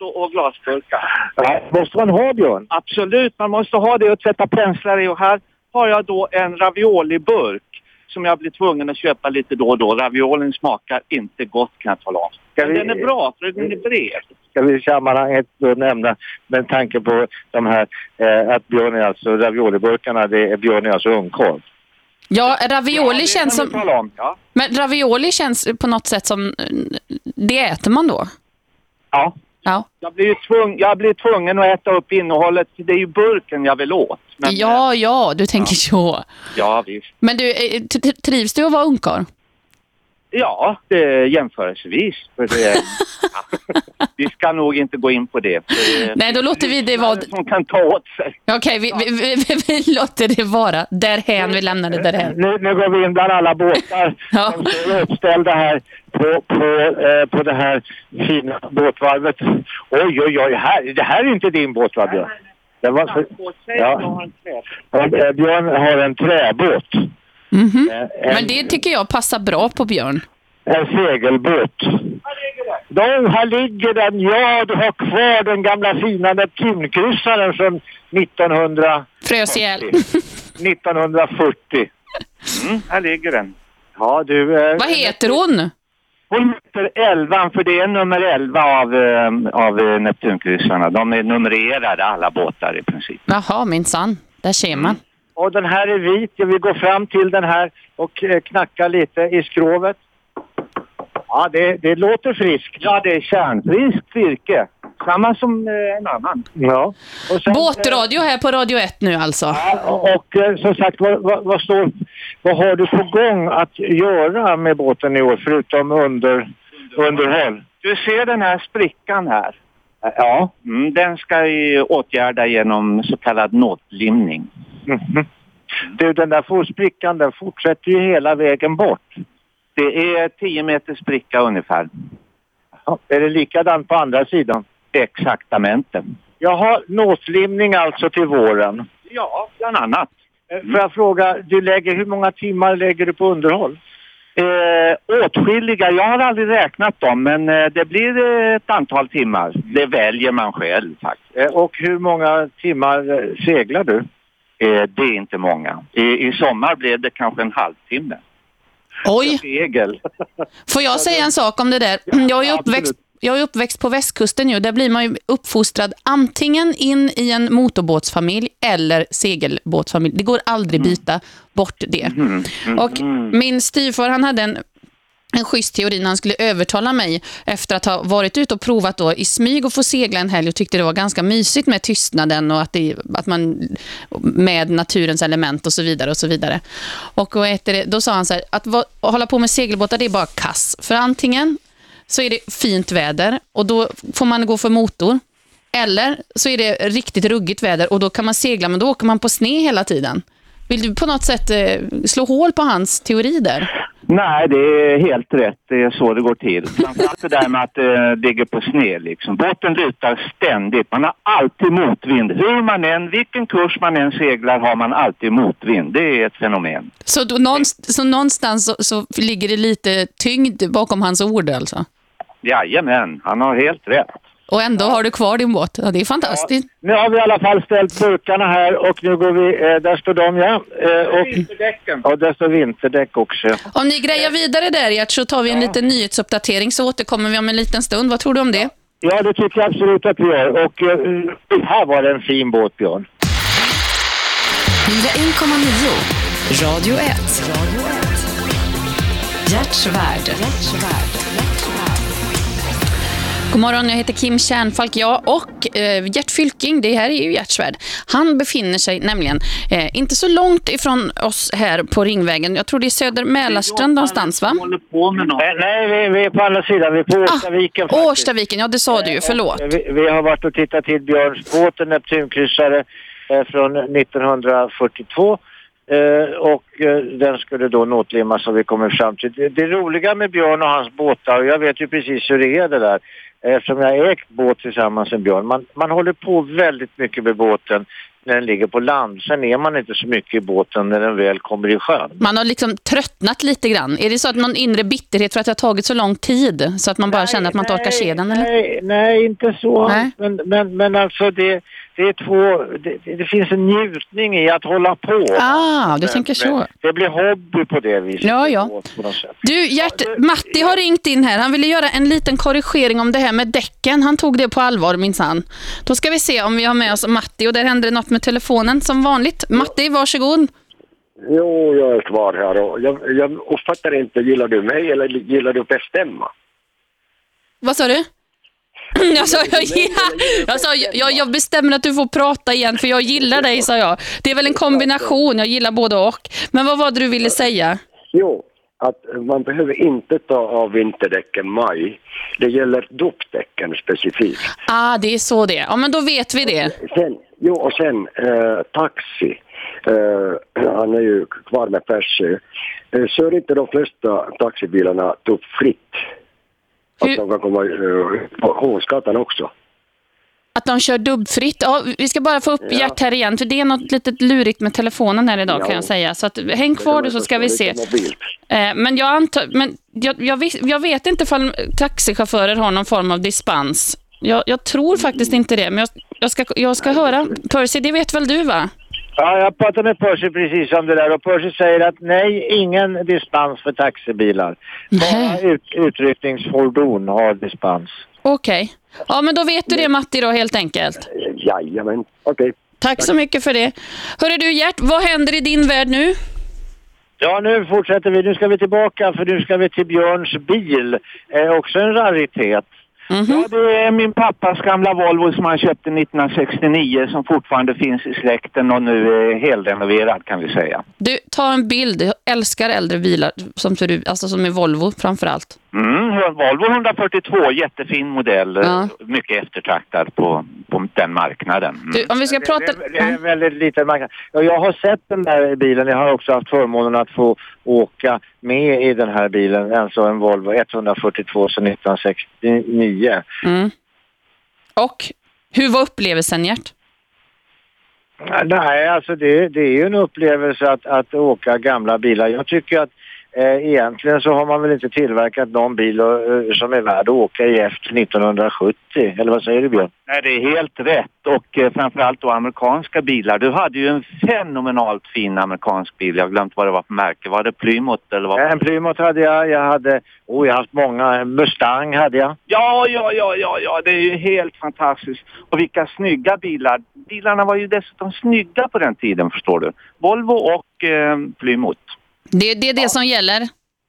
Och och glasburkar. Ja, måste man ha, Björn? Absolut, man måste ha det och tvätta penslar i. Och här har jag då en ravioliburk som jag blir tvungen att köpa lite då och då. Raviolin smakar inte gott kan jag tala om. Men vi- den är bra för den är bred. ska vi i sammanhanget då nämna med tanke på de här eh, att Björn är alltså ravioliburkarna, det är Björn är alltså ungkarl. Ja, ravioli känns kan vi som... om. Ja. Men ravioli känns på något sätt som... Det äter man då? Ja. Ja. Jag blir, ju tvung, jag blir tvungen att äta upp innehållet. Det är ju burken jag vill åt. Men, Ja, ja, du tänker så. ja, visst. Men du, eh, trivs du att vara ungkarl? Ja, det är jämförelsevis. För det, ja. Vi ska nog inte gå in på det. Nej, då låter vi det vara... Som kan ta åt sig. Okej, vi, vi, vi, vi låter det vara därhän. Vi lämnar det därhän. Nu, nu går vi in bland alla båtar som står uppställda här på, på, eh, på det här fina båtvarvet. Oj, oj, oj, här, det här är inte din båt va Björn? Det var ja. Eh, Björn har en träbåt. Mhm. En, Men det tycker jag passar bra på Björn. en segelbåt. Då, här ligger den. Ja, du har kvar den gamla fina Neptunkryssaren från 1900... Frös ihjäl. 1940. Mm, här ligger den. Ja, du... Eh, Vad heter hon? Hon heter Elvan för det är nummer 11 av, eh, av Neptunkryssarna. De är numrerade alla båtar i princip. Jaha, minsann. Där ser man. Och den här är vit. Vi går fram till den här och eh, knackar lite i skrovet. Ja, det, det låter friskt. Ja, det är kärnfriskt virke. Samma som eh, en annan. Ja. Och sen, Båtradio här på Radio 1 nu alltså. och, och eh, som sagt, vad, vad, vad, står, vad har du på gång att göra med båten i år förutom under, underhåll? Du ser den här sprickan här? Ja. Mm, den ska vi åtgärda genom så kallad nåtlimning. Mhm. Du, den där forsprickan den fortsätter ju hela vägen bort. Det är 10 meter spricka ungefär. Ja, är det likadant på andra sidan? Exaktamente. Jaha, nåtlimning alltså till våren. Ja, bland annat. Eh, Får jag fråga, du lägger, hur många timmar lägger du på underhåll? Eh, åtskilliga, jag har aldrig räknat dem men eh, det blir eh, ett antal timmar. Det väljer man själv faktiskt. Eh, Och hur många timmar eh, seglar du? Eh, det är inte många. I, I sommar blev det kanske en halvtimme. Oj! Segel. Får jag säga en sak om det där? Jag är uppväxt, jag är uppväxt på västkusten ju. Där blir man ju uppfostrad antingen in i en motorbåtsfamilj eller segelbåtsfamilj. Det går aldrig byta bort det. Och min styvfar han hade en en schysst teori när han skulle övertala mig efter att ha varit ute och provat då i smyg och få segla en helg och tyckte det var ganska mysigt med tystnaden och att, det, att man med naturens element och så vidare och så vidare. Och vad det, då sa han så här, att va, att hålla på med segelbåtar det är bara kass. För antingen så är det fint väder och då får man gå för motor. Eller så är det riktigt ruggigt väder och då kan man segla men då åker man på sne hela tiden. Vill du på något sätt eh, slå hål på hans teori där? Nej, det är helt rätt. Det är så det går till. Framförallt det där med att det eh, ligger på sned liksom. Båten lutar ständigt. Man har alltid motvind. Hur man än, vilken kurs man än seglar har man alltid motvind. Det är ett fenomen. Så, då, någonstans, så någonstans så, så ligger det lite tyngd bakom hans ord alltså? Jajamän, han har helt rätt. Och ändå har du kvar din båt. Ja, det är fantastiskt. Nu har vi i alla fall ställt burkarna här och nu går vi, eh, där står de ja. Eh, och, Vinterdäcken. ja, där står vinterdäck också. Om ni grejar vidare där Gert så tar vi en liten nyhetsuppdatering så återkommer vi om en liten stund. Vad tror du om det? Ja, det tycker jag absolut att vi gör. Och eh, här var det en fin båt, Björn. 101,9 Radio 1. Gert Svärd. God morgon, jag heter Kim Kärnfalk, jag och eh, Gert Fylking, det här är ju Gerts värld. Han befinner sig nämligen eh, inte så långt ifrån oss här på Ringvägen. Jag tror det är Söder Mälarstrand någonstans, va? Nej, nej vi, vi är på andra sidan. Vi är på Årstaviken ah, Årstaviken, ja det sa du ju, förlåt. Vi, vi har varit och tittat till Björns båt, en Neptunkryssare eh, från 1942. Eh, och eh, den skulle då nåtlimmas och vi kommer fram till. Det, det roliga med Björn och hans båtar, och jag vet ju precis hur det är det där, eftersom jag ägt båt tillsammans med Björn. Man, man håller på väldigt mycket med båten när den ligger på land. Sen är man inte så mycket i båten när den väl kommer i sjön. Man har liksom tröttnat lite grann. Är det så att någon inre bitterhet för att det har tagit så lång tid så att man bara nej, känner att man inte orkar se den? Eller? Nej, nej, inte så. Nej. Men, men, men alltså det det är två, det, det, finns en njutning i att hålla på. Ah, du men, tänker så. Det blir hobby på det viset. Ja, ja. Du, Gert, Matti har ringt in här. Han ville göra en liten korrigering om det här med däcken. Han tog det på allvar, minsann. Då ska vi se om vi har med oss Matti. Och där händer det något med telefonen som vanligt. Matti, varsågod. Jo, jag är kvar här. Och jag, jag uppfattar inte, gillar du mig eller gillar du bestämma? Vad sa du? Jag sa, jag, jag, sa jag, jag bestämmer att du får prata igen för jag gillar dig, sa jag. Det är väl en kombination, jag gillar både och. Men vad var det du ville säga? Jo, att man behöver inte ta av vinterdäcken maj. Det gäller dopdäcken specifikt. Ah, det är så det Ja, men då vet vi det. Sen, jo, och sen eh, taxi. Eh, han är ju kvar med Persö. Eh, så är inte de flesta taxibilarna dubbfritt. Att Hur? de kan komma uh, på Hovsgatan också. Att de kör dubbfritt. Ja, vi ska bara få upp ja. Gert här igen, för det är något lite lurigt med telefonen här idag ja. kan jag säga. Så att, häng kvar du så ska vi se. Eh, men jag antar, men jag, jag, jag vet inte om taxichaufförer har någon form av dispens. Jag, jag tror faktiskt inte det, men jag, jag, ska, jag ska höra. Percy, det vet väl du va? Ja, jag pratade med Percy precis om det där och Percy säger att nej, ingen dispens för taxibilar. Bara ut, utryckningsfordon har dispens. Okej. Okay. Ja, men då vet du det Matti då helt enkelt. Jajamän, okej. Okay. Tack, Tack så mycket för det. Hörru du Gert, vad händer i din värld nu? Ja, nu fortsätter vi. Nu ska vi tillbaka för nu ska vi till Björns bil. Eh, också en raritet. Mm -hmm. Ja, det är min pappas gamla Volvo som han köpte 1969 som fortfarande finns i släkten och nu är helrenoverad kan vi säga. Du, ta en bild. Jag älskar äldre bilar som ut, alltså som är Volvo framförallt. Mm, Volvo 142, jättefin modell. Ja. Mycket eftertraktad på, på den marknaden. Mm. Du, om vi ska prata... Det, det, är en väldigt liten marknad. Jag har sett den där bilen. Jag har också haft förmånen att få åka med i den här bilen. Alltså en Volvo 142 sedan 1969. Mm. Och hur var upplevelsen, Gert? Nej, alltså det, det är ju en upplevelse att, att åka gamla bilar. Jag tycker att egentligen så har man väl inte tillverkat någon bil eh, som är värd att åka i efter 1970. Eller vad säger du Björn? Nej, det är helt rätt. Och eh, framförallt då amerikanska bilar. Du hade ju en fenomenalt fin amerikansk bil. Jag har glömt vad det var för märke. Var det Plymouth eller vad? En Plymouth hade jag. Jag hade, oh jag har haft många. Mustang hade jag. Ja, ja, ja, ja, ja. Det är ju helt fantastiskt. Och vilka snygga bilar. Bilarna var ju dessutom snygga på den tiden förstår du. Volvo och eh, Plymouth. Det, det är det ja. som gäller.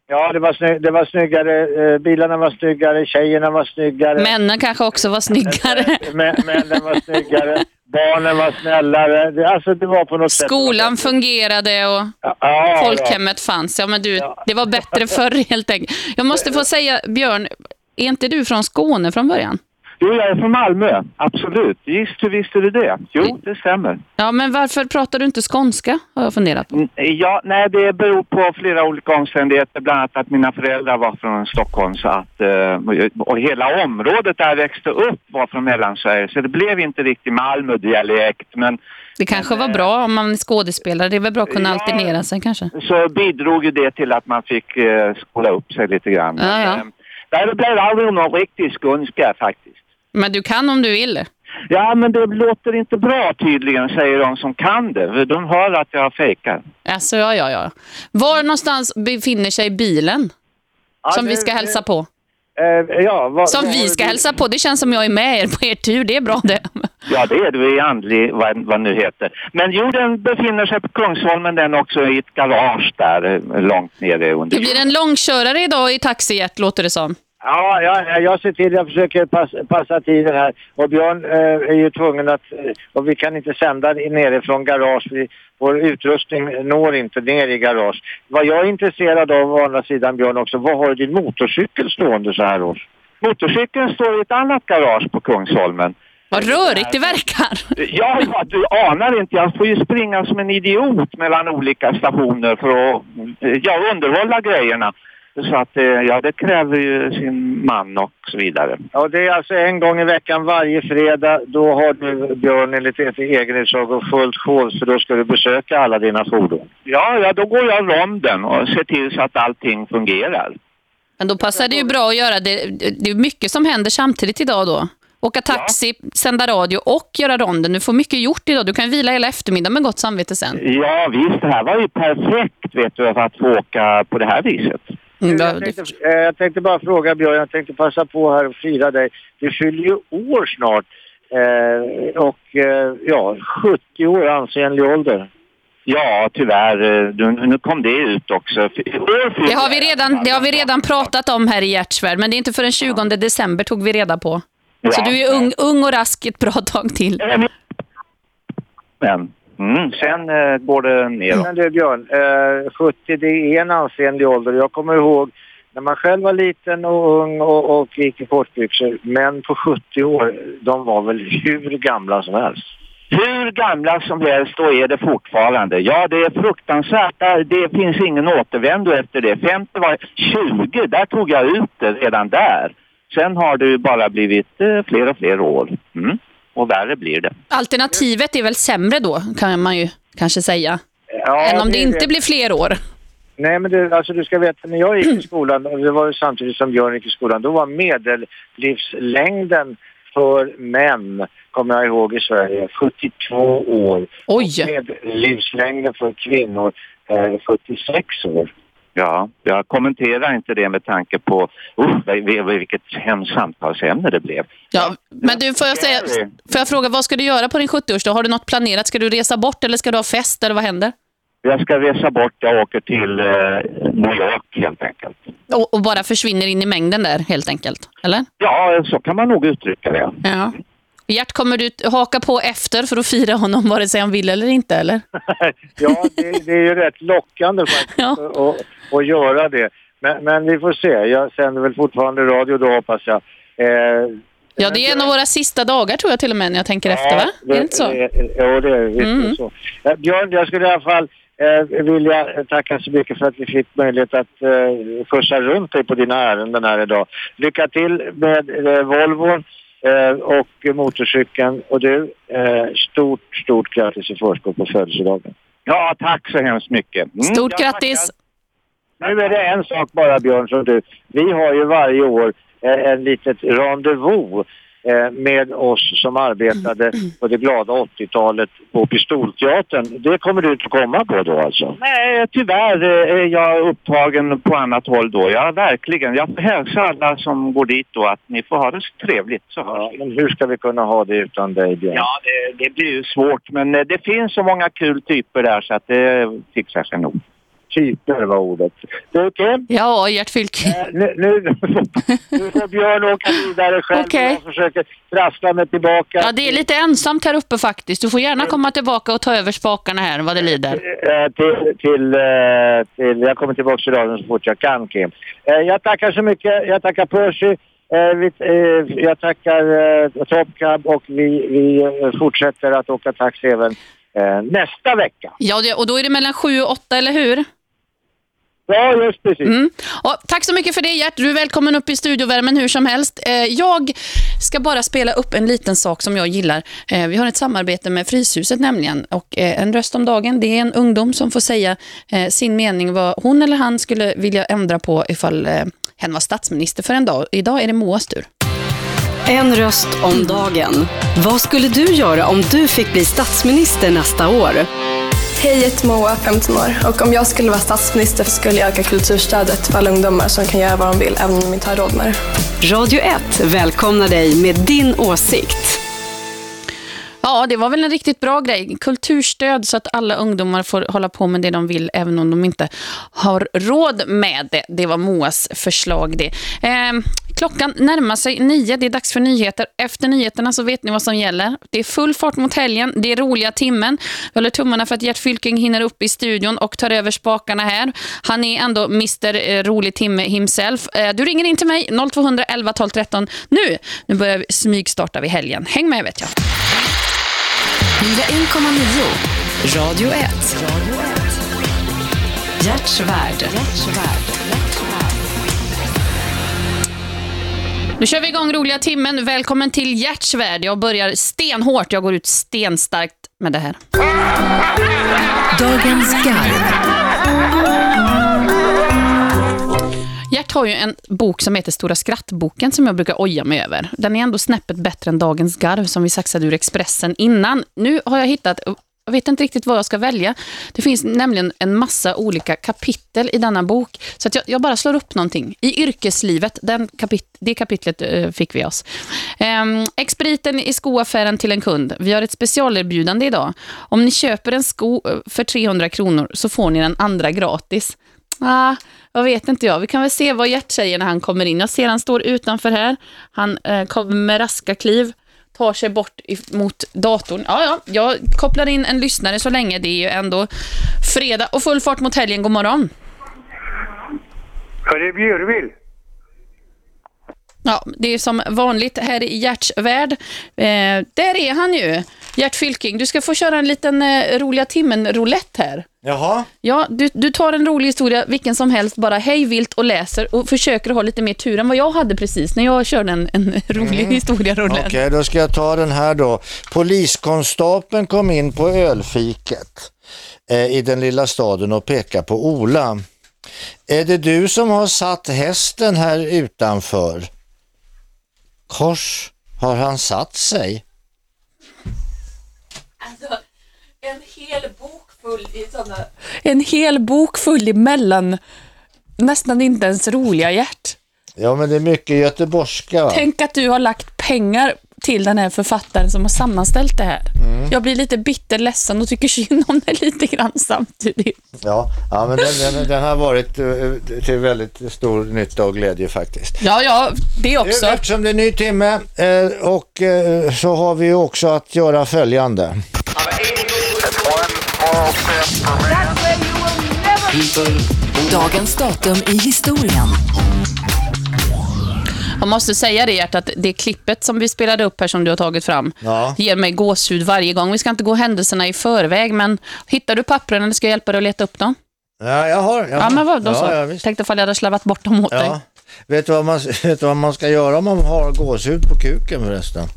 Ja, det var, snygg, det var snyggare. Eh, bilarna var snyggare, tjejerna var snyggare. Männen kanske också var snyggare. männen var snyggare. Barnen var snällare. Det, alltså det var på något Skolan sätt. fungerade och ja, folkhemmet ja. fanns. Ja, men du, det var bättre förr helt enkelt. Jag måste få säga, Björn, är inte du från Skåne från början? Jo, jag är från Malmö. Absolut. Just hur visste du det? Jo, det stämmer. Ja, men varför pratar du inte skånska? Har jag funderat på. Mm, ja, nej, det beror på flera olika omständigheter. Bland annat att mina föräldrar var från Stockholm. Så att, eh, och hela området där jag växte upp var från Mellansverige. Så det blev inte riktigt Malmö-dialekt. Men det kanske var bra om man är skådespelare. Det är väl bra att kunna ja, alternera sig kanske. Så bidrog ju det till att man fick eh, skola upp sig lite grann. Ja, ja. Men, eh, det blev aldrig någon riktig skånska faktiskt. Men du kan om du vill. Ja, men det låter inte bra tydligen, säger de som kan det. De hör att jag fejkar. Alltså, ja, ja, ja. Var någonstans befinner sig bilen? Ja, som det, vi ska hälsa på? Eh, ja, var, som vi ska hälsa på. Det känns som jag är med er på er tur. Det är bra det. Ja, det är du i andlig, vad, vad nu heter. Men jo, den befinner sig på Kungsholmen den också i ett garage där, långt nere under Det blir en långkörare idag i taxijet, låter det som. Ja, ja, jag ser till, jag försöker passa, passa tiden här. Och Björn eh, är ju tvungen att, eh, och vi kan inte sända nerifrån garage. Vi, vår utrustning når inte ner i garage. Vad jag är intresserad av å andra sidan Björn också, vad har du din motorcykel stående så här års? Motorcykeln står i ett annat garage på Kungsholmen. Vad rörigt det verkar. Ja, ja, du anar inte. Jag får ju springa som en idiot mellan olika stationer för att ja, underhålla grejerna. Så att eh, ja, det kräver ju sin man och så vidare. Ja, det är alltså en gång i veckan varje fredag. Då har du, Björn, enligt egen utsago fullt sjå för då ska du besöka alla dina fordon. Ja, ja, då går jag ronden och ser till så att allting fungerar. Men då passar det ju bra att göra det. Det är mycket som händer samtidigt idag då. Åka taxi, ja. sända radio och göra ronden. Du får mycket gjort idag. Du kan vila hela eftermiddagen med gott samvete sen. Ja, visst. Det här var ju perfekt vet du, för att få åka på det här viset. Mm, jag, tänkte, eh, jag tänkte bara fråga Björn, jag tänkte passa på här och fira dig. Du fyller ju år snart. Eh, och eh, ja, 70 år ansenlig ålder. Ja, tyvärr. Eh, nu kom det ut också. Det har vi redan, det har vi redan pratat om här i Hjärtsvärd, men det är inte förrän 20 december tog vi reda på. Ja. Så du är ung, ung och rask ett bra tag till. Men Mm, sen eh, går det ner. Men du Björn, eh, 70 det är en ansenlig ålder. Jag kommer ihåg när man själv var liten och ung och, och gick i kortbyxor. Män på 70 år, de var väl hur gamla som helst. Hur gamla som helst då är det fortfarande. Ja, det är fruktansvärt. Det finns ingen återvändo efter det. 50 var 20, där tog jag ut det redan där. Sen har det ju bara blivit eh, fler och fler år. Mm och värre blir det. Alternativet är väl sämre då, kan man ju kanske säga. Ja, än om det, det inte det. blir fler år. Nej, men det, alltså du ska veta, när jag gick i skolan, och det var ju samtidigt som Björn gick i skolan, då var medellivslängden för män, kommer jag ihåg i Sverige, 72 år. Oj! Medellivslängden för kvinnor är 46 år. Ja, jag kommenterar inte det med tanke på uh, vilket hemskt samtalsämne det blev. Ja, men du, får jag, säga, får jag fråga, vad ska du göra på din 70-årsdag? Har du något planerat? Ska du resa bort eller ska du ha fest eller vad händer? Jag ska resa bort, jag åker till eh, New York helt enkelt. Och, och, bara försvinner in i mängden där helt enkelt, eller? Ja, så kan man nog uttrycka det. Ja. Gert, kommer du haka på efter för att fira honom vare sig han vill eller inte, eller? ja, det, det, är ju rätt lockande faktiskt ja. att, att göra det. Men, men, vi får se. Jag sänder väl fortfarande radio då, hoppas jag. Eh, ja, det är en av våra sista dagar tror jag till och med när jag tänker ja, efter, va? Det, är det inte så? Ja, det är mm. så. Eh, Björn, jag skulle i alla fall eh, vilja tacka så mycket för att vi fick möjlighet att eh, skjutsa runt dig på dina ärenden här idag. Lycka till med eh, Volvo Eh, och motorcykeln. Och du, eh, stort, stort grattis i förskott på födelsedagen. Ja, tack så hemskt mycket. Mm, stort grattis! Nu är det en sak bara Björn som du. Vi har ju varje år eh, en litet rendezvous med oss som arbetade på det glada 80-talet på Pistolteatern. Det kommer du inte komma på då alltså? Nej, tyvärr är jag upptagen på annat håll då. Ja, verkligen. Jag hälsar alla som går dit då att ni får ha det så trevligt. Så ja, men hur ska vi kunna ha det utan dig, Björn? Ja, det, det blir ju svårt. Men eh, det finns så många kul typer där så att det fixar sig nog typer var ordet. Du Kim? Ja, Gert Fylke. Äh, nu, nu, nu får Björn åka vidare själv okay. och försöker trassla mig tillbaka. Ja, det är lite ensamt här uppe faktiskt. Du får gärna komma tillbaka och ta över spakarna här vad det lider. Äh, till, till, till, jag kommer tillbaka till radion så fort jag kan Kim. Jag tackar så mycket. Jag tackar Percy. Jag tackar Top Cab och vi, vi fortsätter att åka taxi även nästa vecka. Ja, och då är det mellan sju och åtta, eller hur? Ja, just precis. Mm. Och, tack så mycket för det, Gert. Du är välkommen upp i studiovärmen hur som helst. Eh, jag ska bara spela upp en liten sak som jag gillar. Eh, vi har ett samarbete med Fryshuset nämligen. Och eh, En röst om dagen, det är en ungdom som får säga eh, sin mening vad hon eller han skulle vilja ändra på ifall eh, hen var statsminister för en dag. Idag är det Moas tur. En röst om dagen. Vad skulle du göra om du fick bli statsminister nästa år? Hej, jag heter Moa, 15 år. Och om jag skulle vara statsminister skulle jag öka kulturstödet för alla ungdomar som kan göra vad de vill, även om de inte har råd med det. Radio 1 välkomnar dig med din åsikt. Ja, det var väl en riktigt bra grej. Kulturstöd så att alla ungdomar får hålla på med det de vill även om de inte har råd med det. Det var Moas förslag det. Eh, klockan närmar sig nio. Det är dags för nyheter. Efter nyheterna så vet ni vad som gäller. Det är full fart mot helgen. Det är roliga timmen. Jag håller tummarna för att Gert Fylking hinner upp i studion och tar över spakarna här. Han är ändå Mr. Eh, rolig timme himself. Eh, du ringer in till mig 0211 12 13 nu. Nu börjar vi smygstarta vid helgen. Häng med vet jag. 101,9 Radio 1. Hjärtsvärd. Nu kör vi igång roliga timmen. Välkommen till Hjärtsvärd. Jag börjar stenhårt. Jag går ut stenstarkt med det här. Dagens garv. Har ju en bok som heter Stora skrattboken som jag brukar oja mig över. Den är ändå snäppet bättre än Dagens garv som vi saxade ur Expressen innan. Nu har jag hittat jag vet inte riktigt vad jag ska välja. Det finns nämligen en massa olika kapitel i denna bok. Så att jag, jag bara slår upp någonting. I yrkeslivet, den kapit det kapitlet uh, fick vi oss. Ehm, um, expediten i skoaffären till en kund. Vi har ett specialerbjudande idag. Om ni köper en sko eh, för 300 kronor så får ni den andra gratis. Ah, jag vet inte jag. Vi kan väl se vad Gert säger när han kommer in. Jag ser han står utanför här. Han eh, kommer med raska kliv. Tar sig bort mot datorn. Ja, ja, jag kopplar in en lyssnare så länge. Det är ju ändå fredag och full fart mot helgen. God morgon. Ja, det är Bjurvill. Ja, det är som vanligt här i Gerts värld. Eh, där är han ju. Gert Fylking, du ska få köra en liten eh, roliga timmen roulette här. Jaha. Ja, du, du tar en rolig historia, vilken som helst, bara hej vilt och läser och försöker ha lite mer tur än vad jag hade precis när jag körde en, en rolig mm. historia roulette. Okej, okay, då ska jag ta den här då. Poliskonstapeln kom in på ölfiket eh, i den lilla staden och pekade på Ola. Är det du som har satt hästen här utanför? Kors, har han satt sig? Alltså, en hel bok full i sådana... En hel bok full i mellan nästan inte ens roliga hjärt. Ja, men det är mycket göteborgska. Va? Tänk att du har lagt pengar till den här författaren som har sammanställt det här. Mm. Jag blir lite bitter ledsen och tycker synd om det lite grann samtidigt. Ja, ja men den, den, den har varit uh, till väldigt stor nytta och glädje faktiskt. Ja, ja, det också. Eftersom det är ny timme uh, och så har vi också att göra följande. Dagens datum i historien. Jag måste säga det Gert, att det klippet som vi spelade upp här som du har tagit fram ja. ger mig gåshud varje gång. Vi ska inte gå händelserna i förväg, men hittar du pappren eller ska jag hjälpa dig att leta upp dem? Ja, jag har. Jag har. Ja, men vad, då ja, så. Ja, Tänkte ifall jag hade slavat bort dem åt ja. dig. Vet du, vad man, vet du vad man ska göra om man har gåshud på kuken förresten?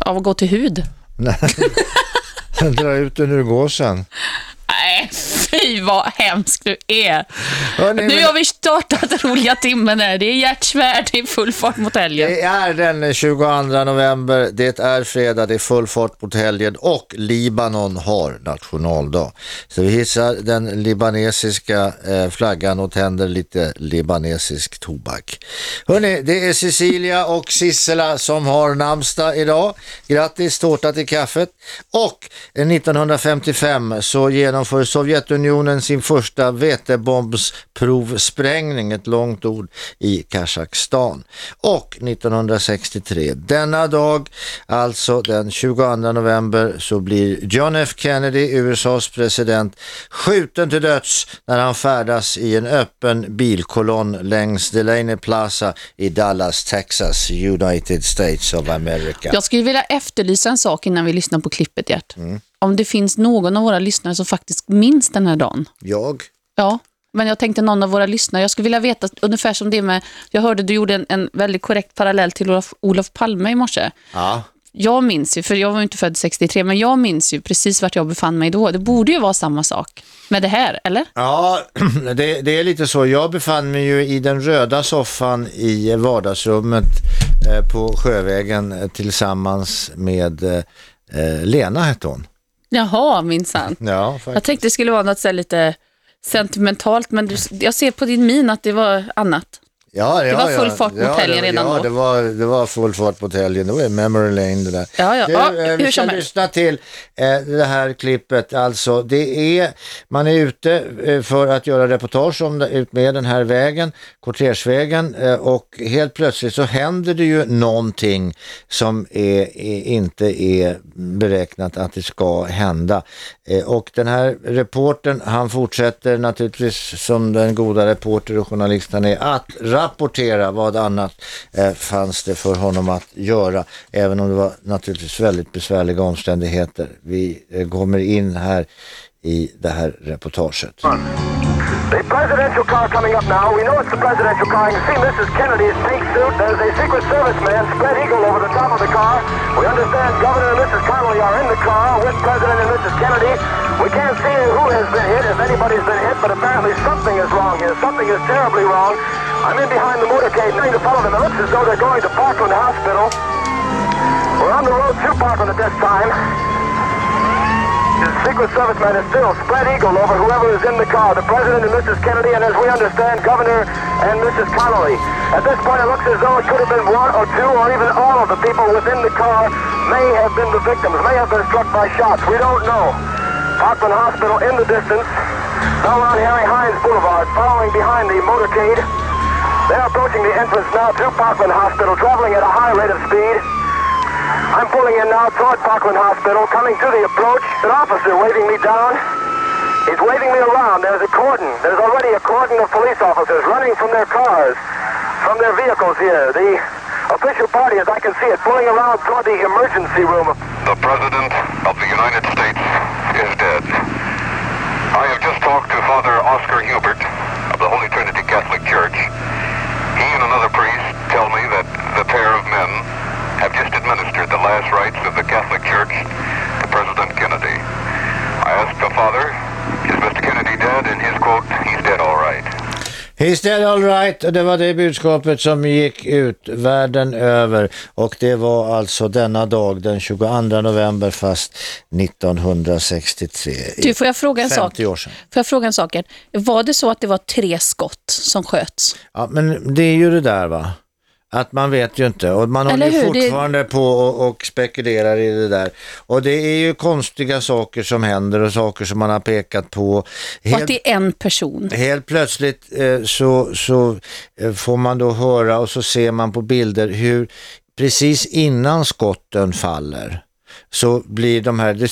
Av att gå till hud? Nej, dra ut den ur gåsen. Nej, fy vad hemsk du är. Hörrni, nu har vi startat roliga timmen här. Det är hjärtsvärd i full fart mot helgen. Det är den 22 november. Det är fredag. Det är full fart mot helgen. Och Libanon har nationaldag. Så vi hissar den libanesiska eh, flaggan och tänder lite libanesisk tobak. Hörrni, det är Cecilia och Sissela som har namnsdag idag. Grattis, tårta till kaffet. Och 1955 så genomför Sovjetunionen sin första vätebombsprovsprängning, ett långt ord, i Kazakstan. Och 1963, denna dag, alltså den 22 november, så blir John F Kennedy, USAs president, skjuten till döds när han färdas i en öppen bilkolonn längs Delaney Plaza i Dallas, Texas, United States of America. Jag skulle vilja efterlysa en sak innan vi lyssnar på klippet, Gert. Mm om det finns någon av våra lyssnare som faktiskt minns den här dagen. Jag? Ja, men jag tänkte någon av våra lyssnare. Jag skulle vilja veta ungefär som det med, jag hörde du gjorde en, en väldigt korrekt parallell till Olof, Olof Palme i morse. Ja. Jag minns ju, för jag var inte född 63, men jag minns ju precis vart jag befann mig då. Det borde ju vara samma sak med det här, eller? Ja, det, det är lite så. Jag befann mig ju i den röda soffan i vardagsrummet eh, på Sjövägen eh, tillsammans med eh, Lena hette hon. Jaha, minsann. Ja, jag tänkte det skulle vara något så lite sentimentalt, men du, jag ser på din min att det var annat. Ja, Det var full fart mot ja, helgen det, redan ja, då. det var, det var full fart mot helgen. Det var memory lane det där. Ja, ja. Du, Ja, eh, vi hur ska som helst. lyssna till eh, det här klippet. Alltså, det är, man är ute eh, för att göra reportage om ut med den här vägen, kortersvägen och helt plötsligt så händer det ju någonting som är, är, inte är beräknat att det ska hända. Och den här reporten, han fortsätter naturligtvis som den goda reporter och journalist han är att rapportera vad annat eh, fanns det för honom att göra. Även om det var naturligtvis väldigt besvärliga omständigheter. Vi eh, kommer in här i det här reportaget. The presidential car coming up now. We know it's the presidential car. You can see Mrs. Kennedy's pink suit. There's a Secret Service man, spread eagle over the top of the car. We understand Governor and Mrs. Connolly are in the car with President and Mrs. Kennedy. We can't see who has been hit, if anybody's been hit, but apparently something is wrong here. Something is terribly wrong. I'm in behind the motorcade trying to follow them. It looks as though they're going to Parkland Hospital. We're on the road to Parkland at this time. Secret Service man is still spread eagle over whoever is in the car, the President and Mrs. Kennedy, and as we understand, Governor and Mrs. Connolly. At this point, it looks as though it could have been one or two or even all of the people within the car may have been the victims, may have been struck by shots. We don't know. Parkland Hospital in the distance, now on Harry Hines Boulevard, following behind the motorcade. They're approaching the entrance now to Parkland Hospital, traveling at a high rate of speed. I'm pulling in now toward Parkland Hospital, coming to the approach. An officer waving me down. He's waving me around. There's a cordon. There's already a cordon of police officers running from their cars, from their vehicles here. The official party, as I can see it, pulling around toward the emergency room. The President of the United States is dead. I have just talked to Father Oscar Hubert of the Holy Trinity Catholic Church. He and another priest tell me that the pair of men have just the last rites of the Catholic Church to President Kennedy. I asked the Father, is Mr. Kennedy dead? And his quote, he's dead all right. He's dead all right. Och Det var det budskapet som gick ut världen över och det var alltså denna dag den 22 november fast 1963. Du, får jag fråga en sak? 50 år sedan. Får jag fråga en sak? Var det så att det var tre skott som sköts? Ja, men det är ju det där va. Att man vet ju inte och man Eller håller hur? Det- fortfarande på och, och spekulerar i det där. Och det är ju konstiga saker som händer och saker som man har pekat på. Och att det är en person? Helt plötsligt eh, så, så eh, får man då höra och så ser man på bilder hur precis innan skotten faller så blir de här,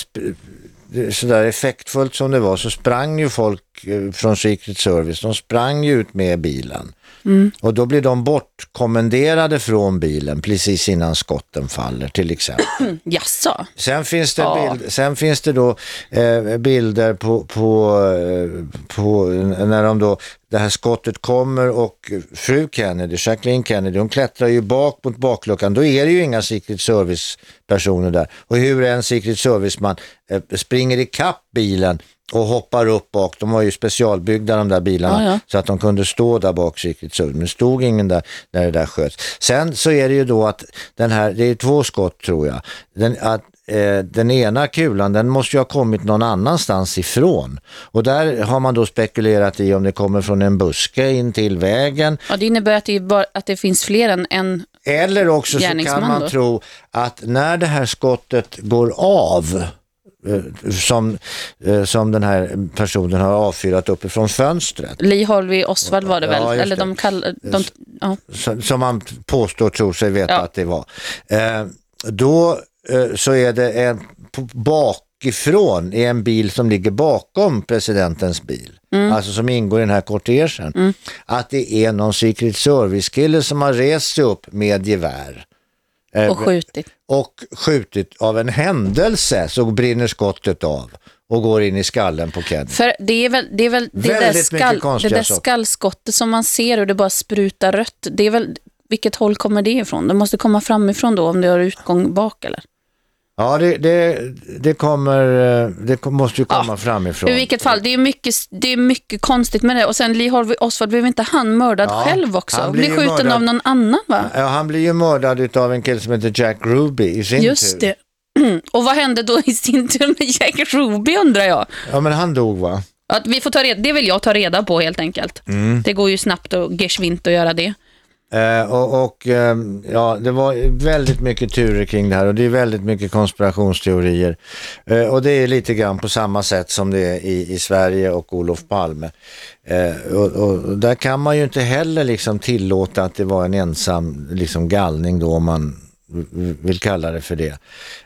sådär effektfullt som det var så sprang ju folk eh, från Secret Service, de sprang ju ut med bilen. Mm. Och då blir de bortkommenderade från bilen precis innan skotten faller till exempel. Jaså? Sen finns det, Ja. bild, sen finns det då eh, bilder på, på, eh, på när de då, det här skottet kommer och fru Kennedy, Jacqueline Kennedy, hon klättrar ju bak mot bakluckan. Då är det ju inga Secret Service-personer där. Och hur en Secret Service-man eh, springer i kapp bilen och hoppar upp bak. De var ju specialbyggda de där bilarna Ja, ja. så att de kunde stå där bak Secret Service. Men stod ingen där när det där sköts. Sen så är det ju då att den här, det är två skott tror jag. Den, att, eh, den ena kulan den måste ju ha kommit någon annanstans ifrån. Och där har man då spekulerat i om det kommer från en buske in till vägen. Ja, det innebär att det, bara, att det finns fler än en Eller också så kan man då? tro att när det här skottet går av som, eh, som den här personen har avfyrat uppifrån fönstret. Lee Harvey Oswald var det väl? Ja, Eller de kallar... De, ja. som man påstår tror sig veta att det var. Eh, då eh, så är det en bakifrån i en bil som ligger bakom presidentens bil. Mm. Alltså som ingår i den här kortegen. Att det är någon Secret Service-kille som har rest sig upp med gevär. Eh, Och skjutit. Och skjutit av en händelse så brinner skottet av och går in i skallen på Kennedy. För det är väl det, är väl det där, Väldigt skall, det där skallskottet som man ser och det bara sprutar rött. Det är väl, vilket håll kommer det ifrån? Det måste komma framifrån då om det har utgång bak eller? Ja, det, det, det kommer, eh, det måste ju komma framifrån. I vilket fall, det är, mycket, det är mycket konstigt med det. Och sen Lee Harvey Oswald, blev inte han mördad Ja, själv också? han blir Blir ju skjuten mördad. av någon annan va? Ja, han blir ju mördad av en kille som heter Jack Ruby i sin Just tur. det. Och vad hände då i sin tur med Jack Ruby undrar jag? Ja, men han dog va? Att vi får ta reda, det vill jag ta reda på helt enkelt. Mm. Det går ju snabbt och geschwint att göra det. Eh, och och eh, ja, det var väldigt mycket turer kring det här och det är väldigt mycket konspirationsteorier. Eh, och det är lite grann på samma sätt som det är i, i Sverige och Olof Palme. Eh, och, och där kan man ju inte heller liksom tillåta att det var en ensam liksom gallning då om man vill kalla det för det.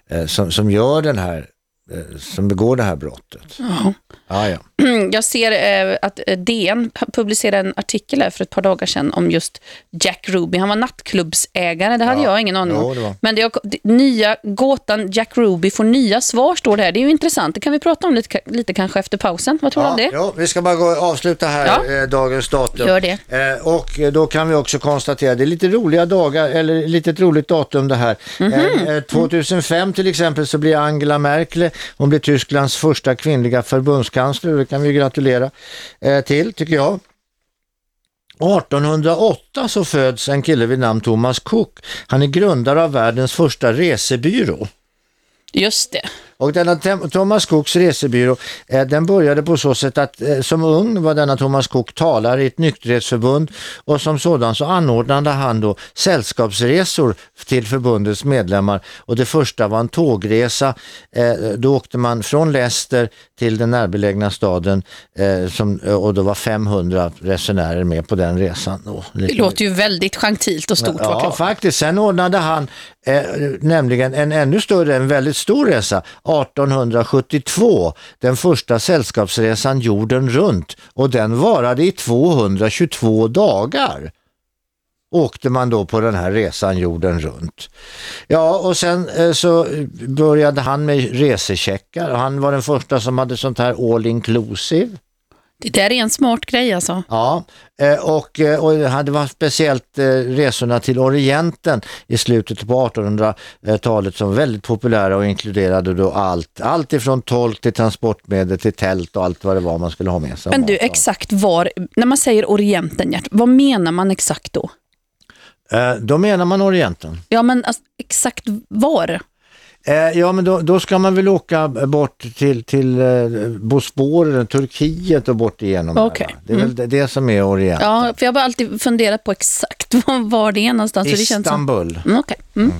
Eh, som, som gör den här, eh, som begår det här brottet. Ja. Ah, ja. Jag ser eh, att eh, DN publicerade en artikel här för ett par dagar sedan om just Jack Ruby. Han var nattklubbsägare, det hade Ja. jag ingen aning Jo, om. det var. Men det, det, nya gåtan Jack Ruby får nya svar står det här. Det är ju intressant. Det kan vi prata om lite, lite kanske efter pausen. Vad tror du om det? Ja, vi ska bara gå och avsluta här Ja. eh, dagens datum. Gör det. Eh, och då kan vi också konstatera, det är lite roliga dagar, eller lite ett roligt datum det här. Eh, eh, 2005 till exempel så blir Angela Merkel, hon blir Tysklands första kvinnliga förbundskansler, det kan vi gratulera eh, till tycker jag. 1808 så föds en kille vid namn Thomas Cook. Han är grundare av världens första resebyrå. Just det. Och denna Thomas Cooks resebyrå, eh, den började på så sätt att eh, som ung var denna Thomas Cook talare i ett nykterhetsförbund och som sådan så anordnade han då sällskapsresor till förbundets medlemmar och det första var en tågresa. Då åkte man från Leicester till den närbelägna staden eh, som, och då var 500 resenärer med på den resan. Då. Det låter ju väldigt gentilt och stort. Ja, såklart. faktiskt. Sen ordnade han eh, nämligen en ännu större, en väldigt stor resa 1872. Den första sällskapsresan jorden runt och den varade i 222 dagar åkte man då på den här resan jorden runt. Ja, och sen eh, så började han med resecheckar. Han var den första som hade sånt här all inclusive. Det där är en smart grej alltså. Ja, eh, och, eh, och det hade varit speciellt resorna till Orienten i slutet på 1800-talet som var väldigt populära och inkluderade då allt. Allt ifrån tolk till transportmedel till tält och allt vad det var man skulle ha med sig. Men du, exakt var, när man säger Orienten, Gert, vad menar man exakt då? Eh, Då menar man Orienten. Ja, men alltså, exakt var? Eh, ja, men då, då ska man väl åka bort till, till eh, Bosporen, Turkiet och bort igenom. va? Det är väl det, det som är Orienten. Ja, för jag har alltid funderat på exakt var, det är någonstans. för det känns som- Istanbul. Mm, Okej. Mm.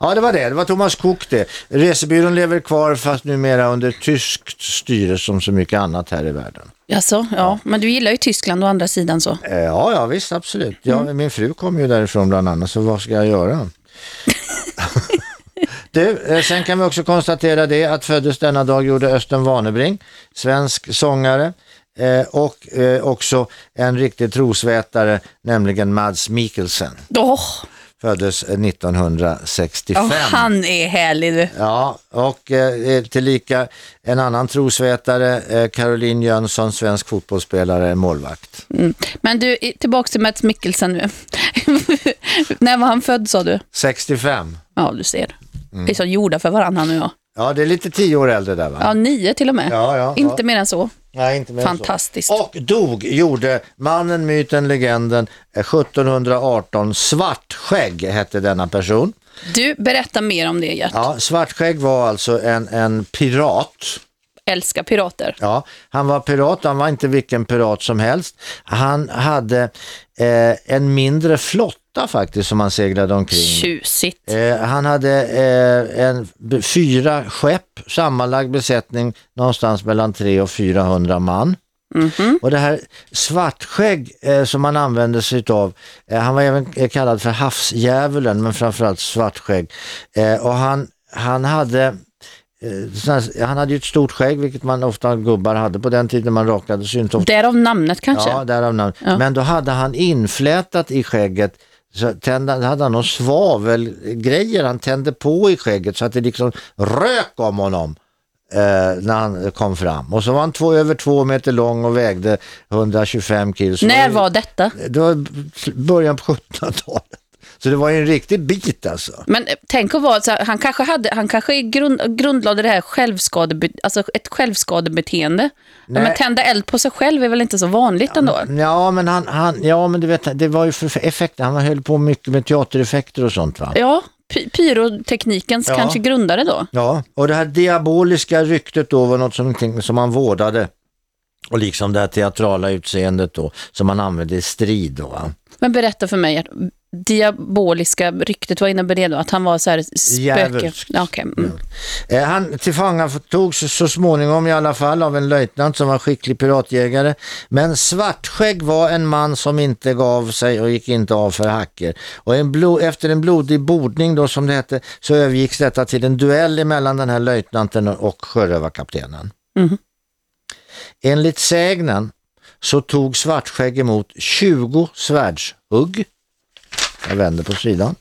Ja, det var det. Det var Thomas Cook det. Resebyrån lever kvar fast numera under tyskt styre som så mycket annat här i världen. Alltså, ja. Men du gillar ju Tyskland å andra sidan så. Eh, Ja, ja visst, absolut. Ja, Mm. Min fru kommer ju därifrån bland annat, så vad ska jag göra? du, eh, sen kan vi också konstatera det att föddes denna dag gjorde Östen Warnerbring, svensk sångare eh, och också en riktig trosvetare, nämligen Mads Mikkelsen. Åh, Föddes eh, 1965. ja, han är härlig du. Ja, och eh, tillika en annan trosvetare, eh, Caroline Jönsson, svensk fotbollsspelare, målvakt. Mm. Men du, tillbaka till Mats Mikkelsen nu. När var han född sa du? 65. Ja, du ser. Mm. Vi är så gjorda för varandra nu ja. Ja, det är lite tio år äldre där va? Ja, nio till och med. Ja, ja, Inte ja. mer än så. Nej, inte mer än så. Fantastiskt. Och dog, gjorde mannen, myten, legenden eh, 1718. Svartskägg hette denna person. Du, berätta mer om det Gert. Ja, Svartskägg var alltså en, en pirat. Älskar pirater. Ja, han var pirat, han var inte vilken pirat som helst. Han hade eh, en mindre flotta faktiskt som han seglade omkring. Tjusigt. Eh, han hade eh, en, fyra skepp, sammanlagd besättning någonstans mellan 300 och 400 man. Mhm. Och det här svartskägg eh, som han använde sig av, eh, han var även eh, kallad för havsdjävulen men framförallt svartskägg. Eh, och han, han hade han hade ju ett stort skägg, vilket man ofta gubbar hade på den tiden man rakade sig inte ofta. Därav namnet kanske? Ja, därav namn. Ja. Men då hade han inflätat i skägget så tände, hade han någon svavelgrejer han tände på i skägget så att det liksom rök om honom eh, när han kom fram. Och så var han två, över två meter lång och vägde 125 kilo. När var detta? Det var början på 1700-talet. Så det var ju en riktig bit alltså. Men eh, tänk att vara så här, han kanske, hade, han kanske grund, grundlade det här självskadebe, alltså ett självskadebeteende. Ja, Nej. men tända eld på sig själv är väl inte så vanligt ändå? Ja men han, han ja men du vet det var ju för effekter, han höll på mycket med teatereffekter och sånt va? Ja, py- pyroteknikens Ja. kanske grundare då. Ja, och det här diaboliska ryktet då var något som, som han vårdade Och liksom det här teatrala utseendet då, som man använde i strid då va? Men berätta för mig, diaboliska ryktet, vad innebär det då? Att han var så här spöke? Okay. mm. Eh, han tillfångatogs så småningom i alla fall av en löjtnant som var skicklig piratjägare. Men Svartskägg var en man som inte gav sig och gick inte av för hacker. Och en blod, efter en blodig bordning då som det hette så övergicks detta till en duell mellan den här löjtnanten och sjörövarkaptenen. Mm. Enligt sägnen så tog Svartskägg emot 20 svärdshugg. Jag vänder på sidan.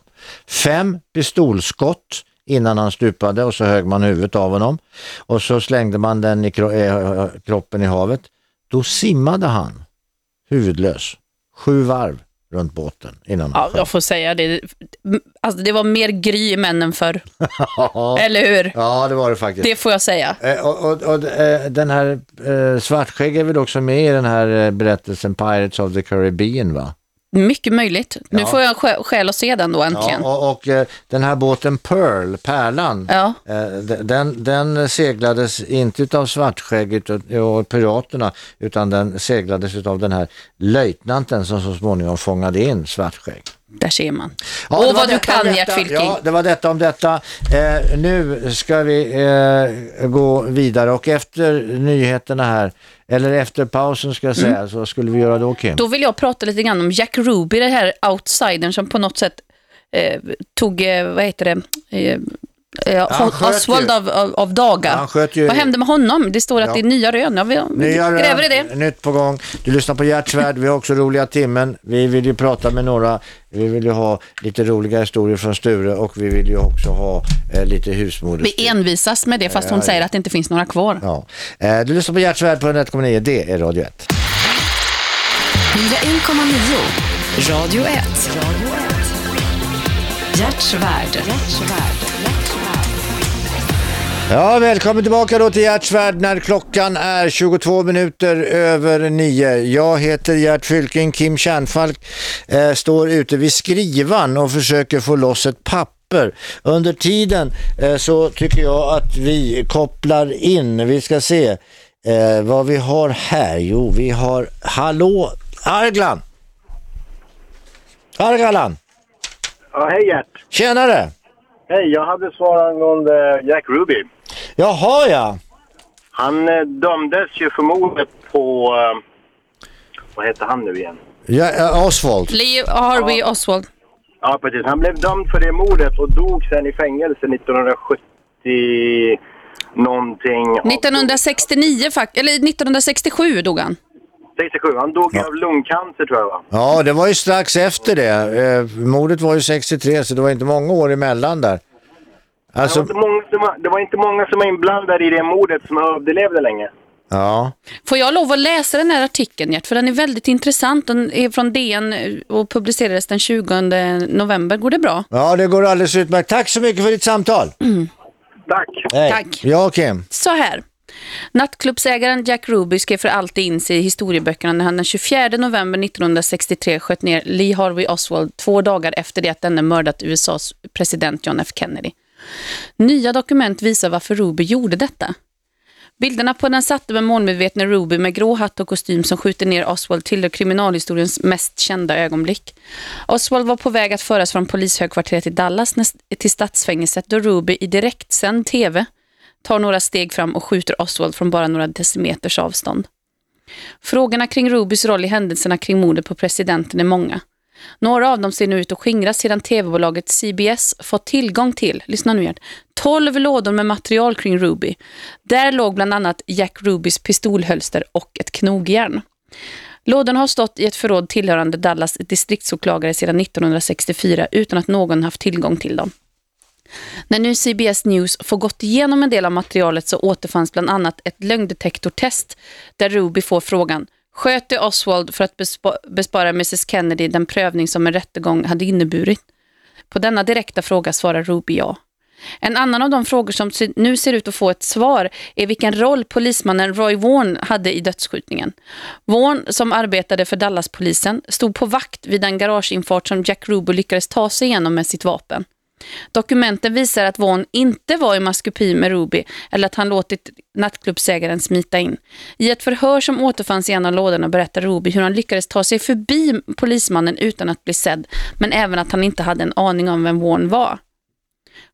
Fem pistolskott innan han stupade och så högg man huvudet av honom. Och så slängde man den i eh, kroppen i havet. Då simmade han huvudlös sju varv runt båten innan Ja, jag får säga det. Alltså, det var mer gry i männen för. Eller hur? Ja, det var det faktiskt. Det får jag säga. Eh, och, och, och eh, den här eh, Svartskägg är väl också med i den här berättelsen Pirates of the Caribbean va? Mycket möjligt. Nu får jag skäl att se den då äntligen. Ja, och, och eh, den här båten Pearl, Pärlan, ja. Eh, den, den seglades inte av Svartskägget och, och piraterna utan den seglades av den här löjtnanten som så småningom fångade in Svartskägg. Där ser man. Ja, Åh, vad du kan Gert Fylking. Ja, det var detta om detta. Eh, nu ska vi eh, gå vidare och efter nyheterna här eller efter pausen ska jag säga, mm. så skulle vi göra det okej. Okay. Då vill jag prata lite grann om Jack Ruby, det här outsidern som på något sätt eh, tog, eh, vad heter det, eh, eh, Oswald av, av, av, dagar. Ju... Vad hände med honom? Det står att ja. det är nya rön. Ja, vi, nya gräver i det. Nytt på gång. Du lyssnar på Hjärtsvärd. Vi har också roliga timmen. Vi vill ju prata med några. Vi vill ju ha lite roliga historier från Sture och vi vill ju också ha eh, lite husmoder. Vi envisas med det fast hon ja, säger att det inte finns några kvar. Ja. Eh, du lyssnar på Hjärtsvärd på 1,9. Det är Radio 1. 101,9 Radio 1. Radio 1. Hjärtsvärd. Hjärtsvärd. Ja, välkommen tillbaka då till Hjärtsvärd när klockan är 22 minuter över nio. Jag heter Gert Fylking, Kim Kärnfalk eh, står ute vid skrivan och försöker få loss ett papper. Under tiden eh, så tycker jag att vi kopplar in, vi ska se eh, vad vi har här. Jo, vi har, hallå, Arglan! Argalan! Ja, hej Gert! Tjenare! Hej, jag hade svar angående Jack Ruby. Jaha, ja. Han eh, dömdes ju för mordet på... Eh, vad heter han nu igen? Ja, uh, Oswald. Lee Harvey ja. Oswald. Ja, precis. Han blev dömd för det mordet och dog sen i fängelse 1970 någonting. 1969 faktiskt, eller 1967 dog han. 67. Han dog ja. av lungcancer tror jag va? Ja, det var ju strax efter det. Eh, mordet var ju 63 så det var inte många år emellan där. Alltså... Det, var inte många som var, det var inte många som var inblandade i det mordet som överlevde länge. Ja. Får jag lov att läsa den här artikeln, Gert? För den är väldigt intressant. Den är från DN och publicerades den 20 november. Går det bra? Ja, det går alldeles utmärkt. Tack så mycket för ditt samtal. Mm. Tack. Hej. Tack. Ja, Kim. Så här. Nattklubbsägaren Jack Ruby skrev för alltid in sig i historieböckerna när han den 24 november 1963 sköt ner Lee Harvey Oswald två dagar efter det att denne mördat USAs president John F. Kennedy. Nya dokument visar varför Ruby gjorde detta. Bilderna på den satte med målmedvetna Ruby med grå hatt och kostym som skjuter ner Oswald tillhör kriminalhistoriens mest kända ögonblick. Oswald var på väg att föras från polishögkvarteret i Dallas till stadsfängelset då Ruby i direktsänd tv tar några steg fram och skjuter Oswald från bara några decimeters avstånd. Frågorna kring Rubys roll i händelserna kring mordet på presidenten är många. Några av dem ser nu ut att skingras sedan tv-bolaget CBS fått tillgång till, lyssna nu igen, 12 lådor med material kring Ruby. Där låg bland annat Jack Rubys pistolhölster och ett knogjärn. Lådorna har stått i ett förråd tillhörande Dallas distriktsåklagare sedan 1964 utan att någon haft tillgång till dem. När nu CBS News får gått igenom en del av materialet så återfanns bland annat ett lögndetektortest där Ruby får frågan Sköter Oswald för att bespara Mrs Kennedy den prövning som en rättegång hade inneburit? På denna direkta fråga svarar Ruby ja. En annan av de frågor som nu ser ut att få ett svar är vilken roll polismannen Roy Vaughan hade i dödsskjutningen. Vaughan, som arbetade för Dallas-polisen, stod på vakt vid den garageinfart som Jack Ruby lyckades ta sig igenom med sitt vapen. Dokumenten visar att Vaughn inte var i maskopi med Ruby eller att han låtit nattklubbsägaren smita in. I ett förhör som återfanns i en av lådorna berättar Ruby hur han lyckades ta sig förbi polismannen utan att bli sedd, men även att han inte hade en aning om vem Vaughn var.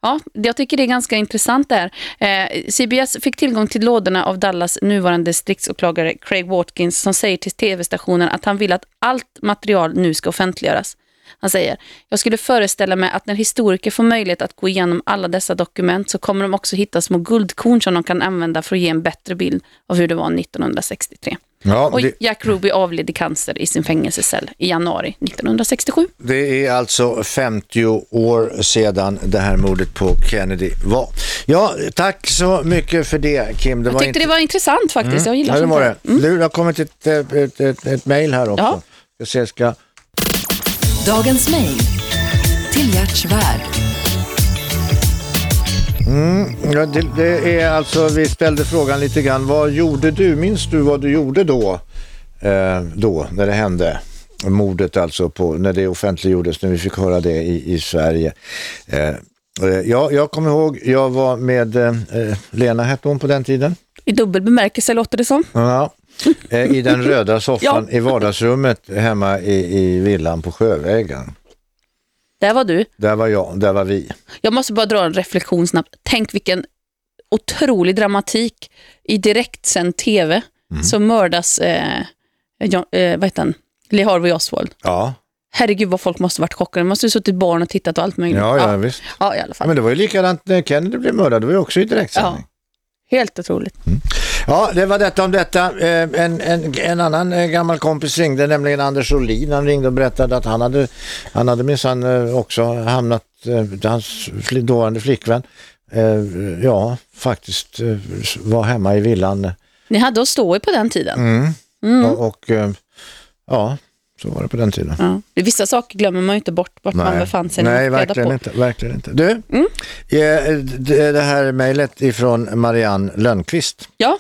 Ja, jag tycker det är ganska intressant där. Eh, CBS fick tillgång till lådorna av Dallas nuvarande distriktsåklagare Craig Watkins som säger till tv-stationen att han vill att allt material nu ska offentliggöras. Han säger, jag skulle föreställa mig att när historiker får möjlighet att gå igenom alla dessa dokument så kommer de också hitta små guldkorn som de kan använda för att ge en bättre bild av hur det var 1963. Ja, och det- Jack Ruby avled i cancer i sin fängelsecell i januari 1967. Det är alltså 50 år sedan det här mordet på Kennedy var. Ja, tack så mycket för det Kim. Det Jag tyckte det var intressant faktiskt. Jag gillar Mm. ja, det var det. Du, det har kommit ett, ett, ett, ett, mejl här också. Ska se, ska... Dagens mejl. Till Gert Svärd. Mm, ja, det, det är alltså, vi ställde frågan lite grann, vad gjorde du? Minns du vad du gjorde då? Eh, då, när det hände? Mordet alltså, på, när det offentliggjordes, när vi fick höra det i, i Sverige. Eh, eh, ja, jag kommer ihåg, jag var med eh, eh, Lena, hette hon på den tiden? I dubbel bemärkelse låter det som. Ja, i den röda soffan i vardagsrummet hemma i, i villan på Sjövägen. Där var du. Där var jag, där var vi. Jag måste bara dra en reflektion snabbt. Tänk vilken otrolig dramatik i direktsänd tv Mm. så mördas eh, John, eh, vad heter han? Lee Harvey Oswald. Ja, Herregud vad folk måste varit chockade. De måste ha suttit barn och tittat och allt möjligt. ja, ja, visst. ja i alla fall. Men det var ju likadant när Kennedy blev mördad, det var ju också i direktsändning. Helt otroligt. Ja, det var detta om detta. Eh, En, en, en annan eh, gammal kompis ringde, nämligen Anders Olin. Han ringde och berättade att han hade, han hade minsann eh, också hamnat, hans dåvarande flickvän, ja, faktiskt var hemma i villan. Ni hade att stå i på den tiden. Mm. Mm. Och, och ja, så var det på den tiden. Ja. Vissa saker glömmer man ju inte bort vart man befann sig. Nej, verkligen inte, verkligen inte. Du, Mm. det det här mejlet ifrån Marianne Lönnqvist. Ja.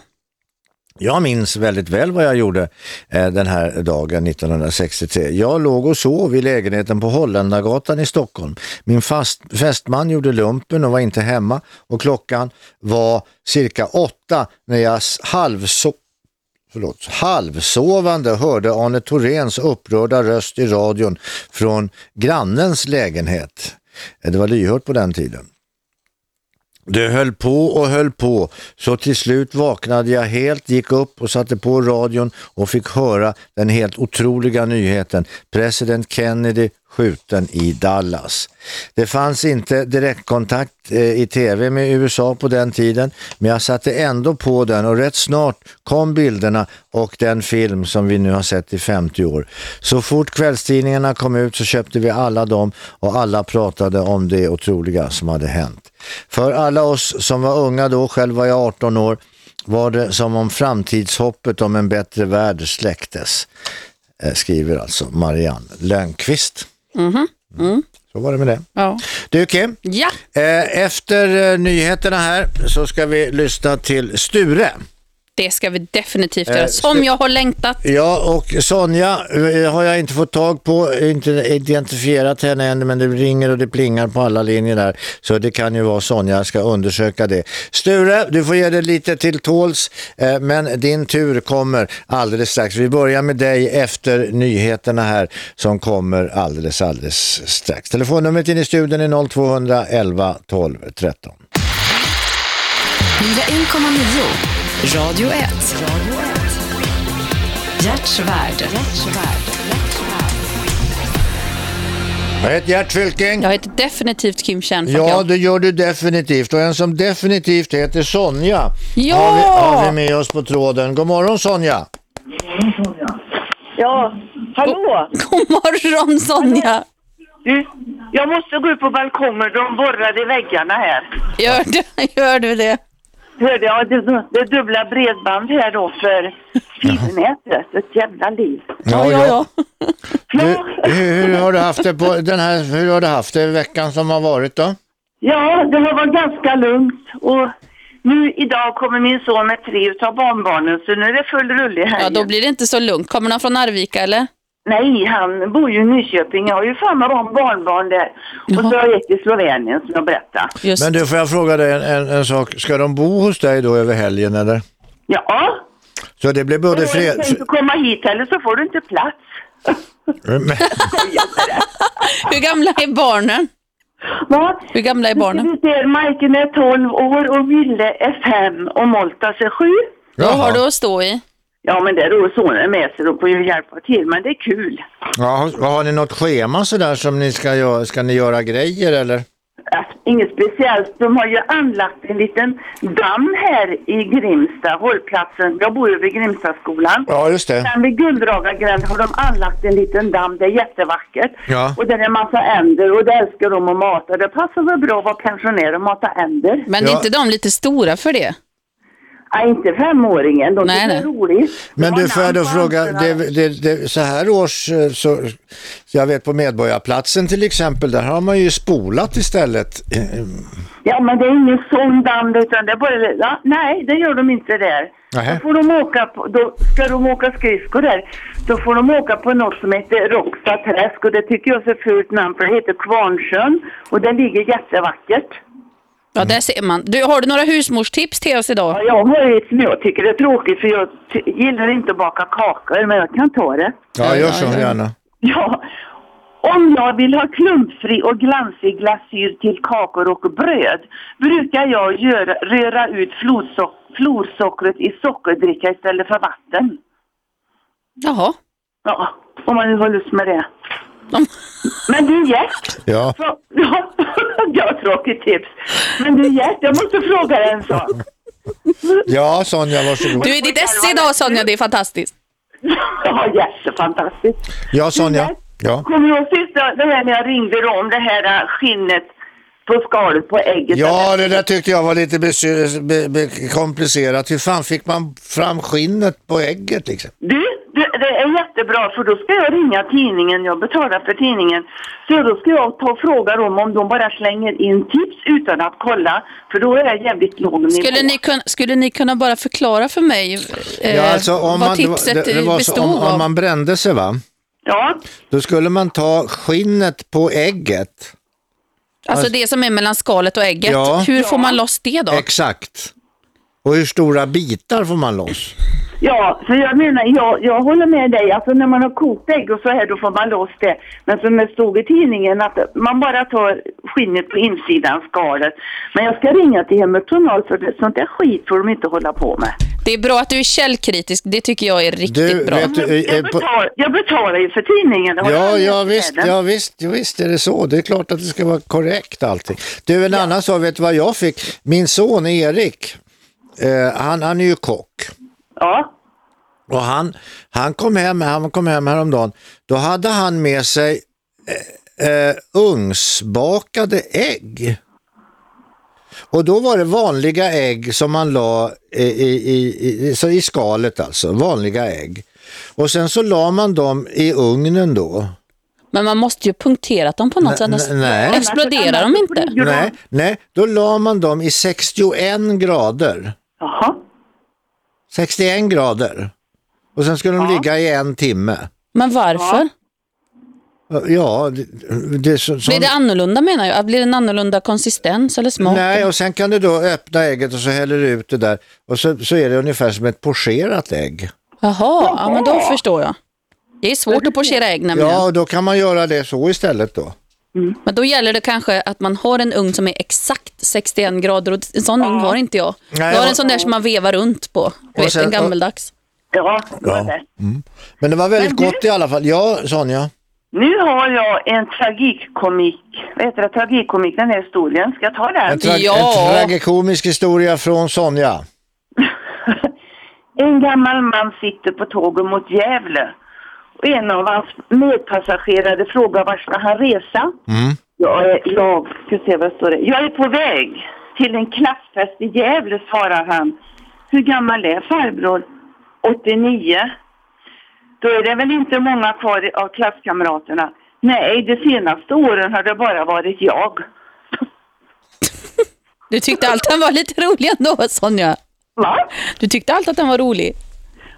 Jag minns väldigt väl vad jag gjorde eh, den här dagen 1963. Jag låg och sov i lägenheten på Holländargatan i Stockholm. Min fast, fästman gjorde lumpen och var inte hemma och klockan var cirka åtta när jag halvso förlåt, halvsovande hörde Arne Thoréns upprörda röst i radion från grannens lägenhet. Eh, det var lyhört på den tiden. Det höll på och höll på, så till slut vaknade jag helt, gick upp och satte på radion och fick höra den helt otroliga nyheten. President Kennedy skjuten i Dallas. Det fanns inte direktkontakt eh, i tv med USA på den tiden, men jag satte ändå på den och rätt snart kom bilderna och den film som vi nu har sett i 50 år. Så fort kvällstidningarna kom ut så köpte vi alla dem och alla pratade om det otroliga som hade hänt. För alla oss som var unga då, själv var jag 18 år, var det som om framtidshoppet om en bättre värld släcktes. Eh, Skriver alltså Marianne Lönnqvist. Mhm. Mm. Så var det med det. Ja. Du Kim, Ja. eh, efter eh, nyheterna här så ska vi lyssna till Sture. Det ska vi definitivt Eh, göra. Som stu- jag har längtat. Ja, och Sonja eh, har jag inte fått tag på, inte identifierat henne än, men det ringer och det plingar på alla linjer där. Så det kan ju vara Sonja, jag ska undersöka det. Sture, du får ge dig lite till tåls, eh, men din tur kommer alldeles strax. Vi börjar med dig efter nyheterna här som kommer alldeles, alldeles strax. Telefonnumret in i studion är 0211 12 13. 101,9 Radio 1. Gert Svärd. Jag heter Gert Fylking. Jag heter definitivt Kim Kärnfalk. Ja, det gör du definitivt. Och en som definitivt heter Sonja Ja! har, vi, har vi med oss på tråden. God morgon Sonja. Ja, hallå? God morgon Sonja! Du, jag måste gå ut på balkongen, de borrar i väggarna här. Gör du, gör du det? Hörde jag, det, det är dubbla bredband här då för fibernätet. Ett jävla liv. Ja, ja, ja. Du, hur, hur har du haft det på den här, hur har du haft det i veckan som har varit då? Ja, det har varit ganska lugnt och nu idag kommer min son med tre utav barnbarnen så nu är det full rulle här Ja, då blir det inte så lugnt. Kommer han från Arvika eller? Nej, han bor ju i Nyköping. Jag har ju fan med barnbarn där. Och så har jag ett i Slovenien som jag berättade. Men du, får jag fråga dig en, en, en sak. Ska de bo hos dig då över helgen eller? Ja, Så det blir både du fred... kan inte komma hit heller så får du inte plats. Men- Hur gamla är barnen? Va? Hur gamla är barnen? Vi ser, Majken är 12 år och Ville är 5 och Moltas är 7. Vad har du att stå i? Ja, men det är då sonen med sig och får ju hjälpa till, men det är kul. Ja, har, har ni något schema sådär som ni ska göra? Ska ni göra grejer eller? Inget speciellt. De har ju anlagt en liten damm här i Grimsta, hållplatsen. Jag bor ju vid Grimstaskolan. Ja, just det. Sen vid Gulddragargränd har de anlagt en liten damm. Det är jättevackert. Ja. Och där är en massa änder och det älskar de att mata. Det passar väl bra att vara pensionär och mata änder. Men är inte de lite stora för det? Nej, inte femåringen. De Nej, tycker det är nej. roligt. Men du, får jag då fråga, det, det, det, så här års, eh, så, jag vet på Medborgarplatsen till exempel, där har man ju spolat istället. Ja, men det är ingen sån damm utan det är bara... Ja, nej, det gör de inte där. Nähä. Då får de åka på, då ska de åka skridskor där. Då får de åka på något som heter Råcksta träsk och det tycker jag är så fult namn för det heter Kvarnsjön och det ligger jättevackert. Ja, där ser man. Du, har du några husmorstips till oss idag? Ja, jag har ett som jag tycker är tråkigt för jag gillar inte att baka kakor men jag kan ta det. Ja, gör så gärna. Ja, om jag vill ha klumpfri och glansig glasyr till kakor och bröd brukar jag göra, röra ut florsock, florsockret i sockerdricka istället för vatten. Jaha. Ja, om man nu har lust med det. Men du Gert, Ja. ja, jag har tråkigt tips. Men du Gert, jag måste fråga dig en sak. Ja, Sonja, varsågod. Du är ditt esse idag Sonja, det är fantastiskt. Ja, jättefantastiskt. Ja, Sonja. Ja. Kommer du ihåg sista, det här när jag ringde om det här äh, skinnet på skalet på ägget? Ja, det där tyckte jag var lite besy- be, be, komplicerat. Hur fan fick man fram skinnet på ägget liksom? Du, det, det är jättebra för då ska jag ringa tidningen, jag betalar för tidningen. Så då ska jag ta och fråga dem om de bara slänger in tips utan att kolla. För då är det jävligt låg nivå. Skulle ni, kunna, skulle ni kunna bara förklara för mig eh, Ja, alltså, om vad man, tipset det, det var så, bestod om, om av? man brände sig va? Ja. Då skulle man ta skinnet på ägget. Alltså det som är mellan skalet och ägget. Ja. Hur får man loss det då? Exakt. Och hur stora bitar får man loss? Ja, för jag menar, jag, jag håller med dig. Alltså när man har kokt ägg och så här, då får man loss det. Men som det stod i tidningen att man bara tar skinnet på insidan skalet. Men jag ska ringa till Hemmet Journal för det, sånt där skit får de inte hålla på med. Det är bra att du är källkritisk. Det tycker jag är riktigt Du, bra. vet du, Jag på- betalar, jag betalar ju för tidningen. Ja, jag ja visst, ja visst, ja visst är det så. Det är klart att det ska vara korrekt allting. Du, en annan sak, vet du vad jag fick? Min son Erik, eh, han, han är ju kock. Ja. Och han, han, kom hem, han kom hem häromdagen, då hade han med sig eh, eh, ugnsbakade ägg. Och då var det vanliga ägg som man la i, i, i, i, så i skalet alltså, vanliga ägg. Och sen så la man dem i ugnen då. Men man måste ju punktera dem på något sätt. Nej. Exploderar de inte? Nej, nej, då la man dem i 61 grader. Jaha. 61 grader. Och sen skulle de ligga i en timme. Men varför? Ja, det, det är så, Blir det annorlunda menar jag? Blir det en annorlunda konsistens eller smak? Nej, och sen kan du då öppna ägget och så häller du ut det där. Och så, så är det ungefär som ett pocherat ägg. Jaha, ja, men då förstår jag. Det är svårt att pochera ägg nämligen. Ja, och då kan man göra det så istället då. Men då gäller det kanske att man har en ugn som är exakt 61 grader och en sån ugn har inte jag. Nej, jag har en sån där som man vevar runt på. Du vet, sen- en gammeldags. Ja, Ja. Mm. Men det var väldigt gott i alla fall. Ja, Sonja. Nu har jag en tragikkomik. Vad heter det? Tragikkomik, den här historien. Ska jag ta den? En, tra- en tragikomisk historia från Sonja. En gammal man sitter på tåget mot Gävle. Och en av hans medpassagerare frågar var ska han resa? Mm. Jag, är, jag, ska se vad står det. Jag är på väg till en klassfest i Gävle, svarar han. Hur gammal är farbror? 89. Då är det väl inte många kvar av klasskamraterna. Nej, de senaste åren har det bara varit jag. Du tyckte alltid den var lite rolig ändå, Sonja. Va? Du tyckte alltid att den var rolig.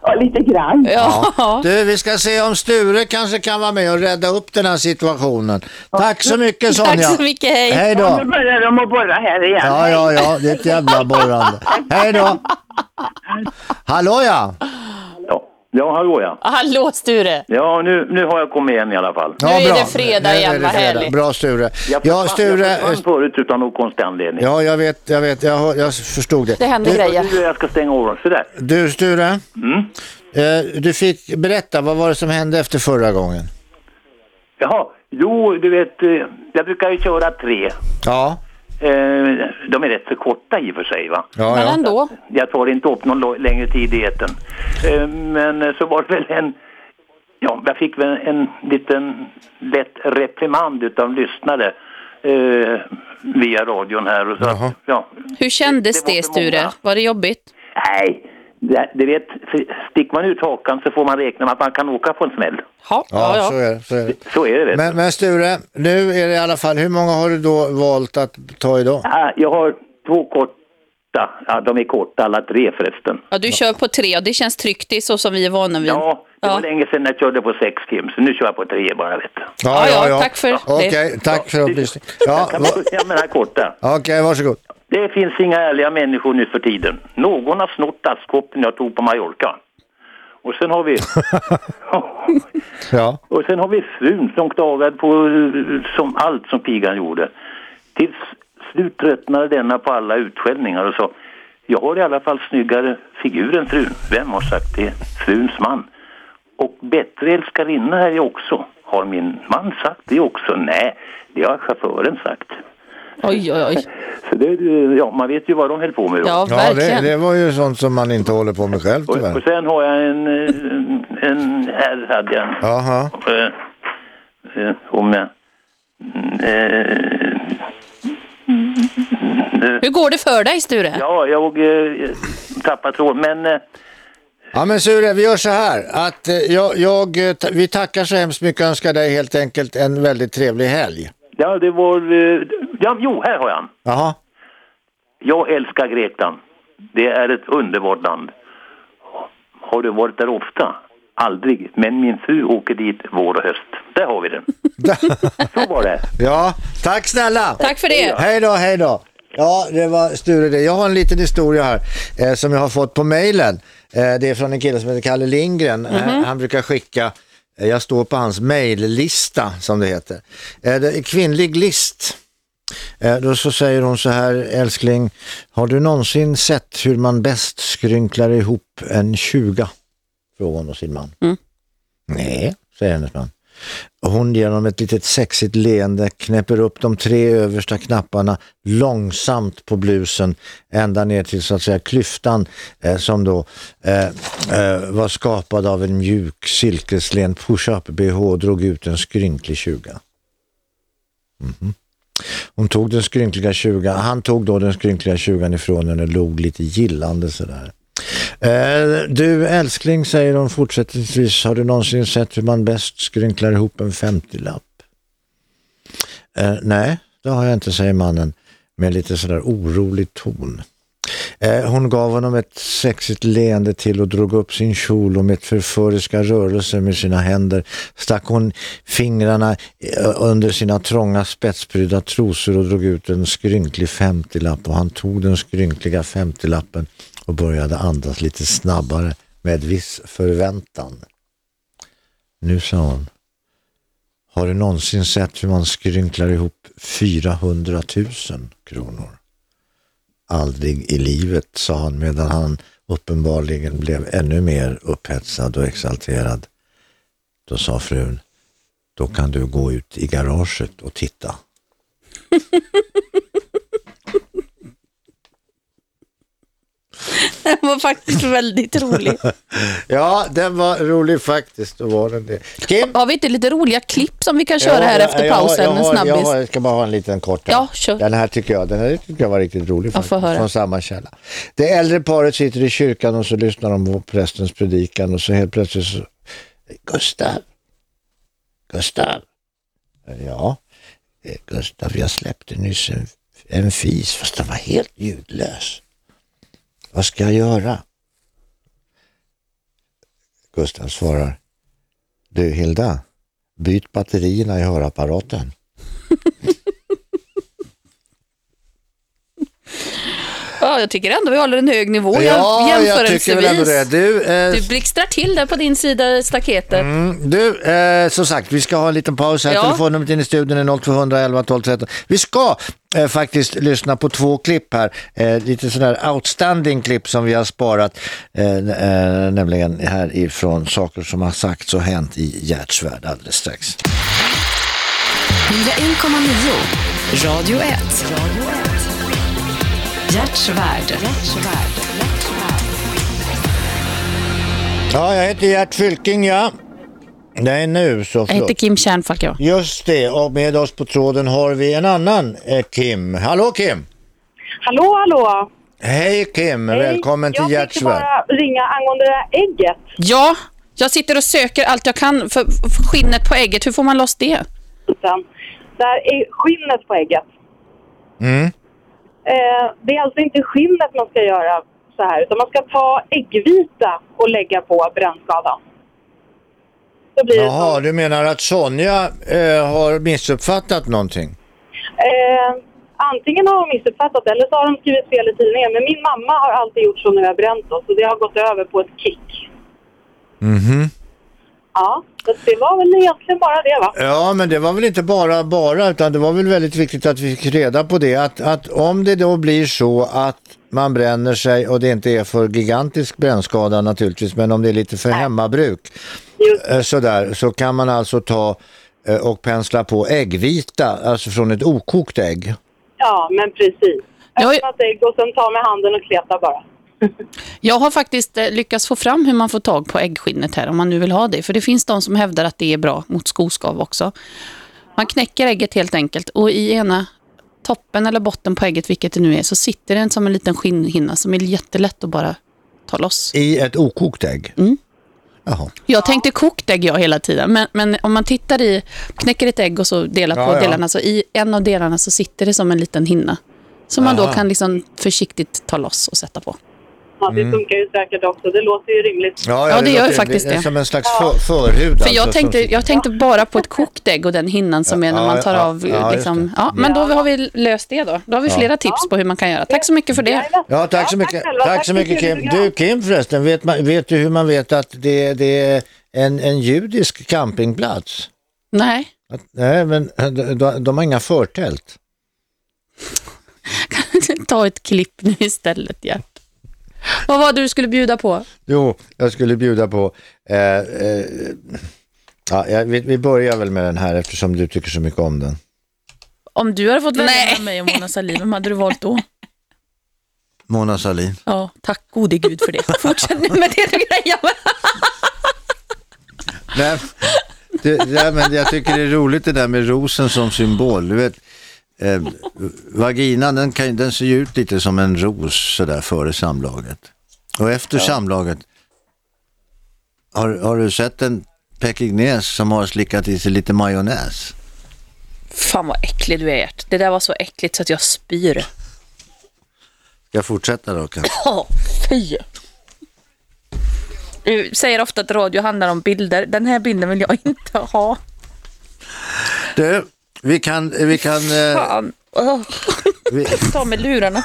Ja, lite grann. Ja. Du, vi ska se om Sture kanske kan vara med och rädda upp den här situationen. Tack så mycket Sonja. Tack så mycket, hej. Hej Ja, då. nu börjar de att borra här igen. Ja, ja, ja, det är ett jävla borrande. Hej då. Hallå ja. Ja, hallå ja. Hallå Sture! Ja, nu, nu har jag kommit hem i alla fall. Nu är det fredag igen, det vad fredag. härligt. Bra Sture. Jag Ja, försvann, Sture. jag försvann förut utan någon konstig anledning. Ja, jag vet, jag vet, jag, jag förstod det. Det händer du, grejer. Nu jag ska stänga av sådär. Du Sture, Mm. eh, du fick berätta, vad var det som hände efter förra gången? Jaha, jo, du vet, eh, jag brukar ju köra tre. Ja, Eh, de är rätt så korta i och för sig va? Ja, Men ja. ändå. Jag tar inte upp någon längre tid i etern. Eh, men eh, så var det väl en, ja, jag fick väl en liten lätt reprimand utav lyssnare eh, via radion här och så. att, Ja, Hur kändes Det det för Sture? många. Var det jobbigt? nej, det, det vet, sticker man ut hakan så får man räkna med att man kan åka på en smäll. Ja, ja, Så, är det, så är det. Så är det. Men, men Sture, nu är det i alla fall, hur många har du då valt att ta idag? Ja, jag har två korta, ja de är korta alla tre förresten. Ja, du kör på tre och det känns tryggt, det är så som vi är vana vid. Ja, det var länge sedan jag körde på sex Kim, så nu kör jag på tre bara vet du. Ja, ja, tack för det. Okej, tack för upplysningen. Ja, den här korta? Okej, varsågod. Det finns inga ärliga människor nu för tiden. Någon har snott askkoppen jag tog på Mallorca. Och sen har vi, Ja. och sen har vi frun som klagade på som allt som pigan gjorde. Till slut tröttnade denna på alla utskällningar och sa jag har i alla fall snyggare figur än frun. Vem har sagt det? Fruns man. Och bättre älskarinna här är också. Har min man sagt det också? Nej, det har chauffören sagt. Oj, oj, oj. Så det, ja, man vet ju vad de höll på med då. Ja, Ja, det, det var ju sånt som man inte håller på med själv Och, tyvärr. och sen har jag en, eh, en här hade jag. Jaha. Eh, eh, om jag... Hur går det för dig Sture? ja, jag eh, tappade tråden, men... Eh, Ja men Sure, vi gör så här att jag, jag, vi tackar så hemskt mycket och önskar dig helt enkelt en väldigt trevlig helg. Ja, det var... Eh, ja, jo, här har jag han. Jaha. Jag älskar Grekland. Det är ett underbart land. Har du varit där ofta? Aldrig. Men min fru åker dit vår och höst. Där har vi den. Så var det. Ja, tack snälla. Tack för det. Hej då, hej då. Ja, det var Sture det. Jag har en liten historia här eh, som jag har fått på mejlen. Eh, det är från en kille som heter Kalle Lindgren. Eh, Mhm. han brukar skicka, jag står på hans mejllista som det heter. Det kvinnlig list. Eh, då så säger hon så här, älskling, har du någonsin sett hur man bäst skrynklar ihop en 20? Frågar hon sin man. Mm. Nej, säger hennes man. Hon genom ett litet sexigt leende knäpper upp de tre översta knapparna långsamt på blusen ända ner till så att säga klyftan eh, som då eh, eh, var skapad av en mjuk silkeslen push-up bh drog ut en skrynklig tjuga. Mm -hmm. Hon tog den skrynkliga 20, han tog då den skrynkliga 20 ifrån henne och log lite gillande sådär. Eh, du älskling, säger hon fortsättningsvis, har du någonsin sett hur man bäst skrynklar ihop en 50-lapp? Eh, nej, det har jag inte, säger mannen med lite sådär orolig ton. Eh, hon gav honom ett sexigt leende till och drog upp sin kjol och med förföriska rörelser med sina händer stack hon fingrarna eh, under sina trånga spetsprydda trosor och drog ut en skrynklig 50-lapp och han tog den skrynkliga 50-lappen och började andas lite snabbare med viss förväntan. Nu sa hon, har du någonsin sett hur man skrynklar ihop 400 000 kronor? Aldrig i livet, sa han medan han uppenbarligen blev ännu mer upphetsad och exalterad. Då sa frun, då kan du gå ut i garaget och titta. Den var faktiskt väldigt rolig. ja, den var rolig faktiskt, då var den det. Kim? Har vi inte lite roliga klipp som vi kan köra här Ja, efter jag har- pausen? Jag, har, jag, har, jag ska bara ha en liten kort. här. Ja, kör. Den här tycker jag, den här tycker jag var riktigt rolig faktiskt, från samma källa. Det äldre paret sitter i kyrkan och så lyssnar de på prästens predikan och så helt plötsligt så, Gustav, Gustav, ja, eh, Gustav, jag släppte nyss en, en fis fast den var helt ljudlös. Vad ska jag göra? Gustav svarar. Du Hilda, byt batterierna i hörapparaten. Ja, jag tycker ändå vi håller en hög nivå ja, jämförelsevis. Jag tycker det. Du, eh, du blixtrar till där på din sida i staketet. Mm, du, eh, som sagt, vi ska ha en liten paus här. Ja. Telefonnumret in i studion är 0211 12 13. Vi ska eh, faktiskt lyssna på två klipp här. Eh, lite här outstanding klipp som vi har sparat. Eh, eh, nämligen härifrån saker som har sagts och hänt i Gärdsvärd alldeles strax. 1,9 Radio 1. Radio 1. Hjärtsvärd. Ja, jag heter Gert Fylking, ja. Nej, nu så. Förlåt. Jag heter Kim Kärnfalk, ja. Just det, och med oss på tråden har vi en annan eh, Kim. Hallå Kim! Hallå, hallå! Hej Kim, Hej. välkommen till Hjärtsvärd. Jag tänkte bara ringa angående det här ägget. Ja, jag sitter och söker allt jag kan för för skinnet på ägget. Hur får man loss det? Där är skinnet på ägget. Mm. Eh, det är alltså inte skinnet man ska göra så här, utan man ska ta äggvita och lägga på brännskadan. Jaha, du menar att Sonja eh, har missuppfattat någonting? Eh, antingen har de missuppfattat eller så har de skrivit fel i tidningen. Men min mamma har alltid gjort så när vi har bränt oss, så det har gått över på ett kick. Mhm. Ja, så det var väl egentligen bara det va? Ja, men det var väl inte bara bara, utan det var väl väldigt viktigt att vi fick reda på det. Att, att om det då blir så att man bränner sig och det inte är för gigantisk brännskada naturligtvis, men om det är lite för hemmabruk eh, sådär, så kan man alltså ta eh, och pensla på äggvita, alltså från ett okokt ägg. Ja, men precis. Öppna ett ägg och sen ta med handen och kleta bara. Jag har faktiskt eh, lyckats få fram hur man får tag på äggskinnet här om man nu vill ha det. För det finns de som hävdar att det är bra mot skoskav också. Man knäcker ägget helt enkelt och i ena toppen eller botten på ägget, vilket det nu är, så sitter det som en liten skinnhinna som är jättelätt att bara ta loss. I ett okokt ägg? Mm. Jaha. Jag tänkte kokt ägg jag hela tiden, men, men om man tittar i, knäcker ett ägg och så delar på Ja, ja. delarna, så i en av delarna så sitter det som en liten hinna. Som man då Aha. kan liksom försiktigt ta loss och sätta på. Ja, det Mm. funkar ju säkert också. Det låter ju rimligt. Ja, det gör låter- faktiskt det. är det. som en slags för, förhud. För alltså, jag tänkte, jag tänkte bara på ett kokt ägg och den hinnan som är när Ja, man tar ja, av. ja, liksom. det. ja, men då har vi löst det då. Då har vi Ja. flera tips på hur man kan göra. Tack så mycket för det. Ja, tack så mycket. Tack Tack så mycket Kim. Du Kim förresten, vet, man, vet du hur man vet att det, det är en, en judisk campingplats? Nej. Att, nej, men de, de, har inga förtält. Ta ett klipp nu istället, Gert. Vad var det du skulle bjuda på? Jo, jag skulle bjuda på... Eh, eh, ja, vi, vi börjar väl med den här eftersom du tycker så mycket om den. Om du hade fått välja mellan mig och Mona Sahlin, vem hade du valt då? Mona Sahlin. Ja, tack gode gud för det. Fortsätt nu med det du grejer med. Nej, det, ja, men jag tycker det är roligt det där med rosen som symbol. Du vet, eh, vaginan den, kan, den ser ju ut lite som en ros sådär före samlaget. Och efter samlaget, har, har du sett en pekingnes som har slickat i sig lite majonnäs? Fan vad äcklig du är, Gert. Det där var så äckligt så att jag spyr. Ska jag fortsätta då kanske? Ja, fy. Du säger ofta att radio handlar om bilder. Den här bilden vill jag inte ha. Du, vi kan... Vi kan eh, Fan. Åh. vi, Ta med lurarna.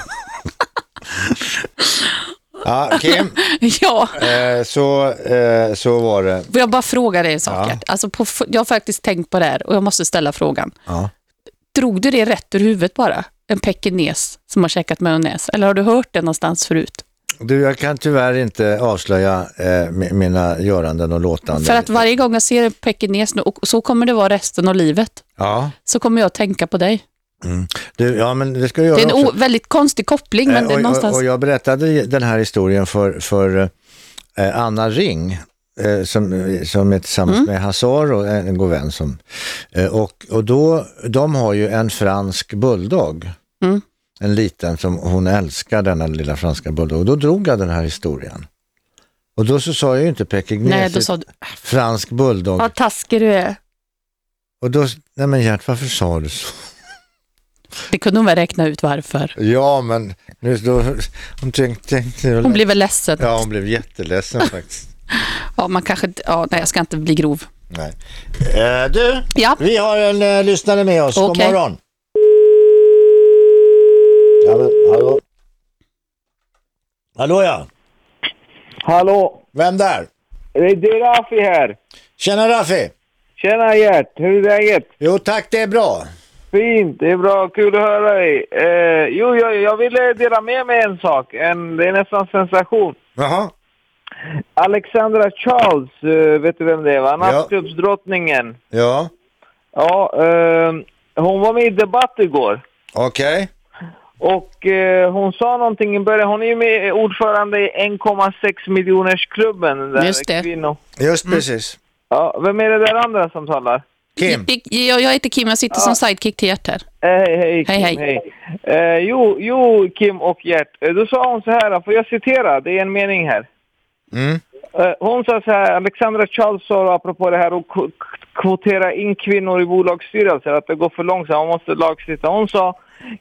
ja, Kim, Ja, eh, så, eh, så var det. får jag bara fråga dig en sak, Ja. Alltså på, jag har faktiskt tänkt på det här och jag måste ställa frågan. Ja. Drog du det rätt ur huvudet bara? En pekines som har käkat majonnäs? Eller har du hört det någonstans förut? Du, jag kan tyvärr inte avslöja eh, mi- mina göranden och låtanden. För att varje gång jag ser pekines nu, och så kommer det vara resten av livet, Ja, så kommer jag tänka på dig. mm. du, ja men det ska jag Det är en väldigt konstig koppling, men Eh, det är och, någonstans... och, jag berättade den här historien för, för eh, Anna Ring eh, som, som är tillsammans Mm. med Hazar och en, en god vän. Som, eh, och, och då, de har ju en fransk bulldog. Mm. En liten som hon älskar, denna lilla franska bulldog. Och då drog jag den här historien. Och då så sa jag ju inte pekingnes, Nej, då sa du, fransk bulldog. vad taskig du är. Och då, nej men Gert, varför sa du så? Det kunde hon väl räkna ut varför. Ja, men nu då, hon tänkte... tänkte Hon blev väl ledsen. Ja, hon blev jätteledsen faktiskt. Ja, man kanske... Ja, nej, jag ska inte bli grov. Nej. Eh, du, vi har en eh, lyssnare med oss. God Okej. morgon. Ja, men, hallå? Hallå ja. Hallå. Vem där? Det är Rafi här. Tjena Rafi. Tjena Gert, hur är läget? Jo tack, det är bra. Fint, det är bra, kul att höra dig. Eh, jo, jag, jag ville dela med mig en sak, en, det är nästan sensation. Jaha. Alexandra Charles, eh, vet du vem det är va? Nattklubbsdrottningen. Ja, Ja, eh, hon var med i debatt igår. okej. Och eh, hon sa någonting i början, hon är ju med ordförande i 1,6 miljoners klubben. Där Just det. Kvinnor. Just precis. Ja, vem är det där andra som talar? Kim. Jag, jag heter Kim, jag sitter som sidekick till Gert här. Hej, hej, Kim, Hej, hej. Eh, jo, jo, Kim och Gert. Eh, Då sa hon så här, får jag citera? Det är en mening här. Mm. Eh, hon sa så här, Alexandra Charles sa apropå det här att kvotera in kvinnor i bolagsstyrelser, att det går för långsamt, man måste lagstifta. Hon sa,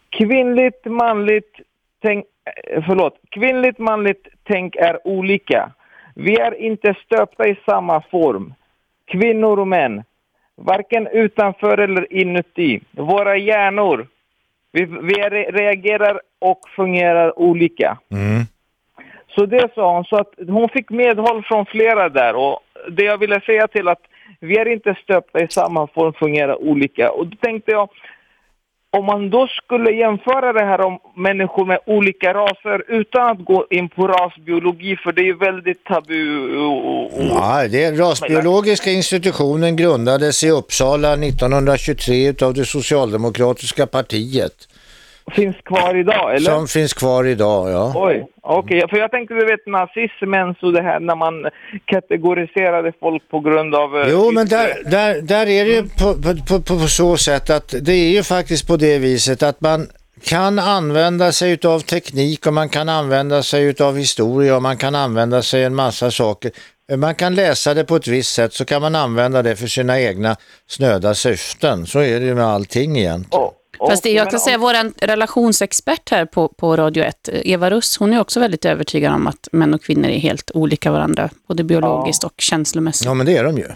kvinnligt, manligt, tänk, eh, förlåt, kvinnligt, manligt tänk är olika. Vi är inte stöpta i samma form. Kvinnor och män. Varken utanför eller inuti. Våra hjärnor. Vi, vi re- reagerar och fungerar olika. Mm. Så det sa hon. Så att hon fick medhåll från flera där. Och det jag ville säga till att vi är inte stöpta i samma form, fungerar olika. Och då tänkte jag, om man då skulle jämföra det här om människor med olika raser utan att gå in på rasbiologi, för det är ju väldigt tabu. Och, och, Ja, det rasbiologiska institutionen grundades i Uppsala 1923 utav det socialdemokratiska partiet. Finns kvar idag, eller? Som finns kvar idag, ja. Oj, okej. För jag tänkte, du vet, nazismen, så det här när man kategoriserade folk på grund av... eh, Jo, men där, där, där är det ju på, på, på, på så sätt att det är ju faktiskt på det viset att man kan använda sig utav teknik och man kan använda sig utav historia och man kan använda sig en massa saker. Man kan läsa det på ett visst sätt så kan man använda det för sina egna snöda syften. Så är det ju med allting egentligen. Fast det, jag kan säga vår relationsexpert här på, på Radio 1, Eva Russ, hon är också väldigt övertygad om att män och kvinnor är helt olika varandra, både biologiskt och känslomässigt. Ja, men det är de ju.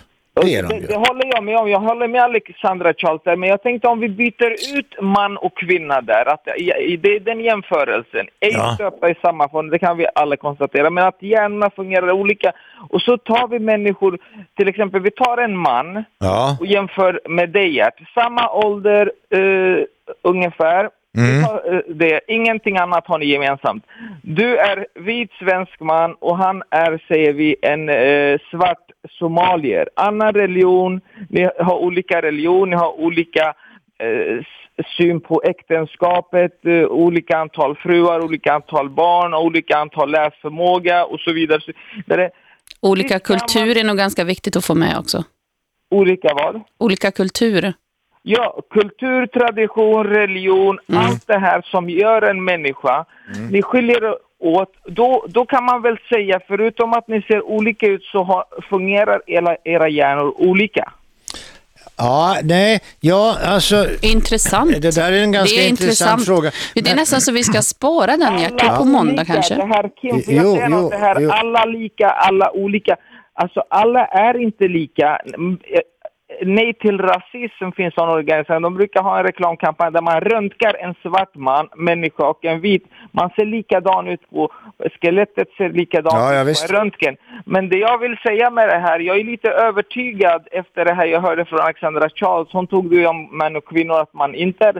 Det de Det, det håller jag med om. Jag håller med Alexandra Charles där, men jag tänkte om vi byter ut man och kvinna där, att i- det är den jämförelsen. Ej Ja. stöpta i samma form, det kan vi alla konstatera, men att hjärnorna fungerar olika. Och så tar vi människor, till exempel vi tar en man Ja. och jämför med dig Gert. Samma ålder eh, ungefär. Mm. Eh, det. Ingenting annat har ni gemensamt. Du är vit svensk man och han är, säger vi, en eh, svart somalier. Annan religion, ni har olika religion, ni har olika eh, syn på äktenskapet, eh, olika antal fruar, olika antal barn, olika antal läsförmåga och så vidare. Är Olika kultur är nog ganska viktigt att få med också. olika vad? Olika kultur. Ja, kultur, tradition, religion, allt det här som gör en människa. Ni skiljer åt, då, då kan man väl säga, förutom att ni ser olika ut så har, fungerar era, era hjärnor olika. Ja, nej, ja, alltså... Intressant. Det där är en ganska Det är intressant, intressant. fråga. Det är Men- nästan så vi ska spåra den Gert, till på måndag olika. kanske. Det här, Kim, jag Jo, jo? Det här, jo. alla lika, alla olika. Alltså alla är inte lika. Nej till rasism finns en organisation. De brukar ha en reklamkampanj där man röntgar en svart man, människa och en vit. Man ser likadan ut på, skelettet ser likadant Ja, ja, ut på en röntgen. Men det jag vill säga med det här, jag är lite övertygad efter det här jag hörde från Alexandra Charles. Hon tog det om män och kvinnor att man inte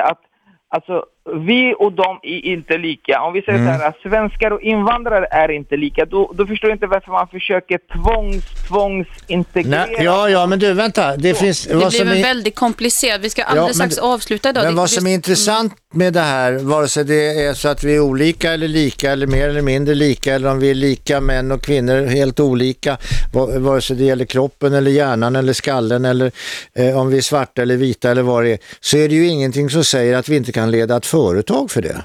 att Alltså, vi och de är inte lika. Om vi säger Mm. så här, att svenskar och invandrare är inte lika, då, då förstår jag inte varför man försöker tvångs, tvångsintegrera. Nej, ja, ja, men du vänta. Det finns... Det vad blir som är- väldigt komplicerat. Vi ska Ja, alldeles men- strax avsluta idag. Men Det- vad som är intressant med det här, vare sig det är så att vi är olika eller lika eller mer eller mindre lika eller om vi är lika män och kvinnor helt olika, va- vare sig det gäller kroppen eller hjärnan eller skallen eller eh, om vi är svarta eller vita eller vad det är, så är det ju ingenting som säger att vi inte kan leda ett företag för det.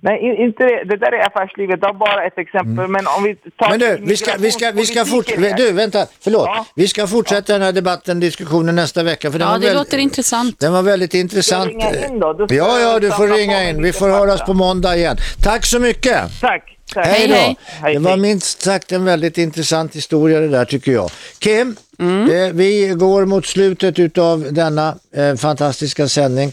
Nej, in- inte det. Det där är affärslivet. Det var bara ett exempel. Men om vi tar... Mm. Men du, vi ska, vi ska, vi ska fortsätta, du vänta, förlåt. Vi ska fortsätta den här debatten, diskussionen nästa vecka. För den Ja, var det väl- låter intressant. Den var väldigt intressant. ringa in då? Ska Ja, ja, jag du får ringa in. Vi får höras på måndag igen. Tack så mycket. Tack. tack. Hej då. Hej, hej. Det var minst sagt en väldigt intressant historia det där tycker jag. Kim, Mm. eh, vi går mot slutet utav denna eh, fantastiska sändning.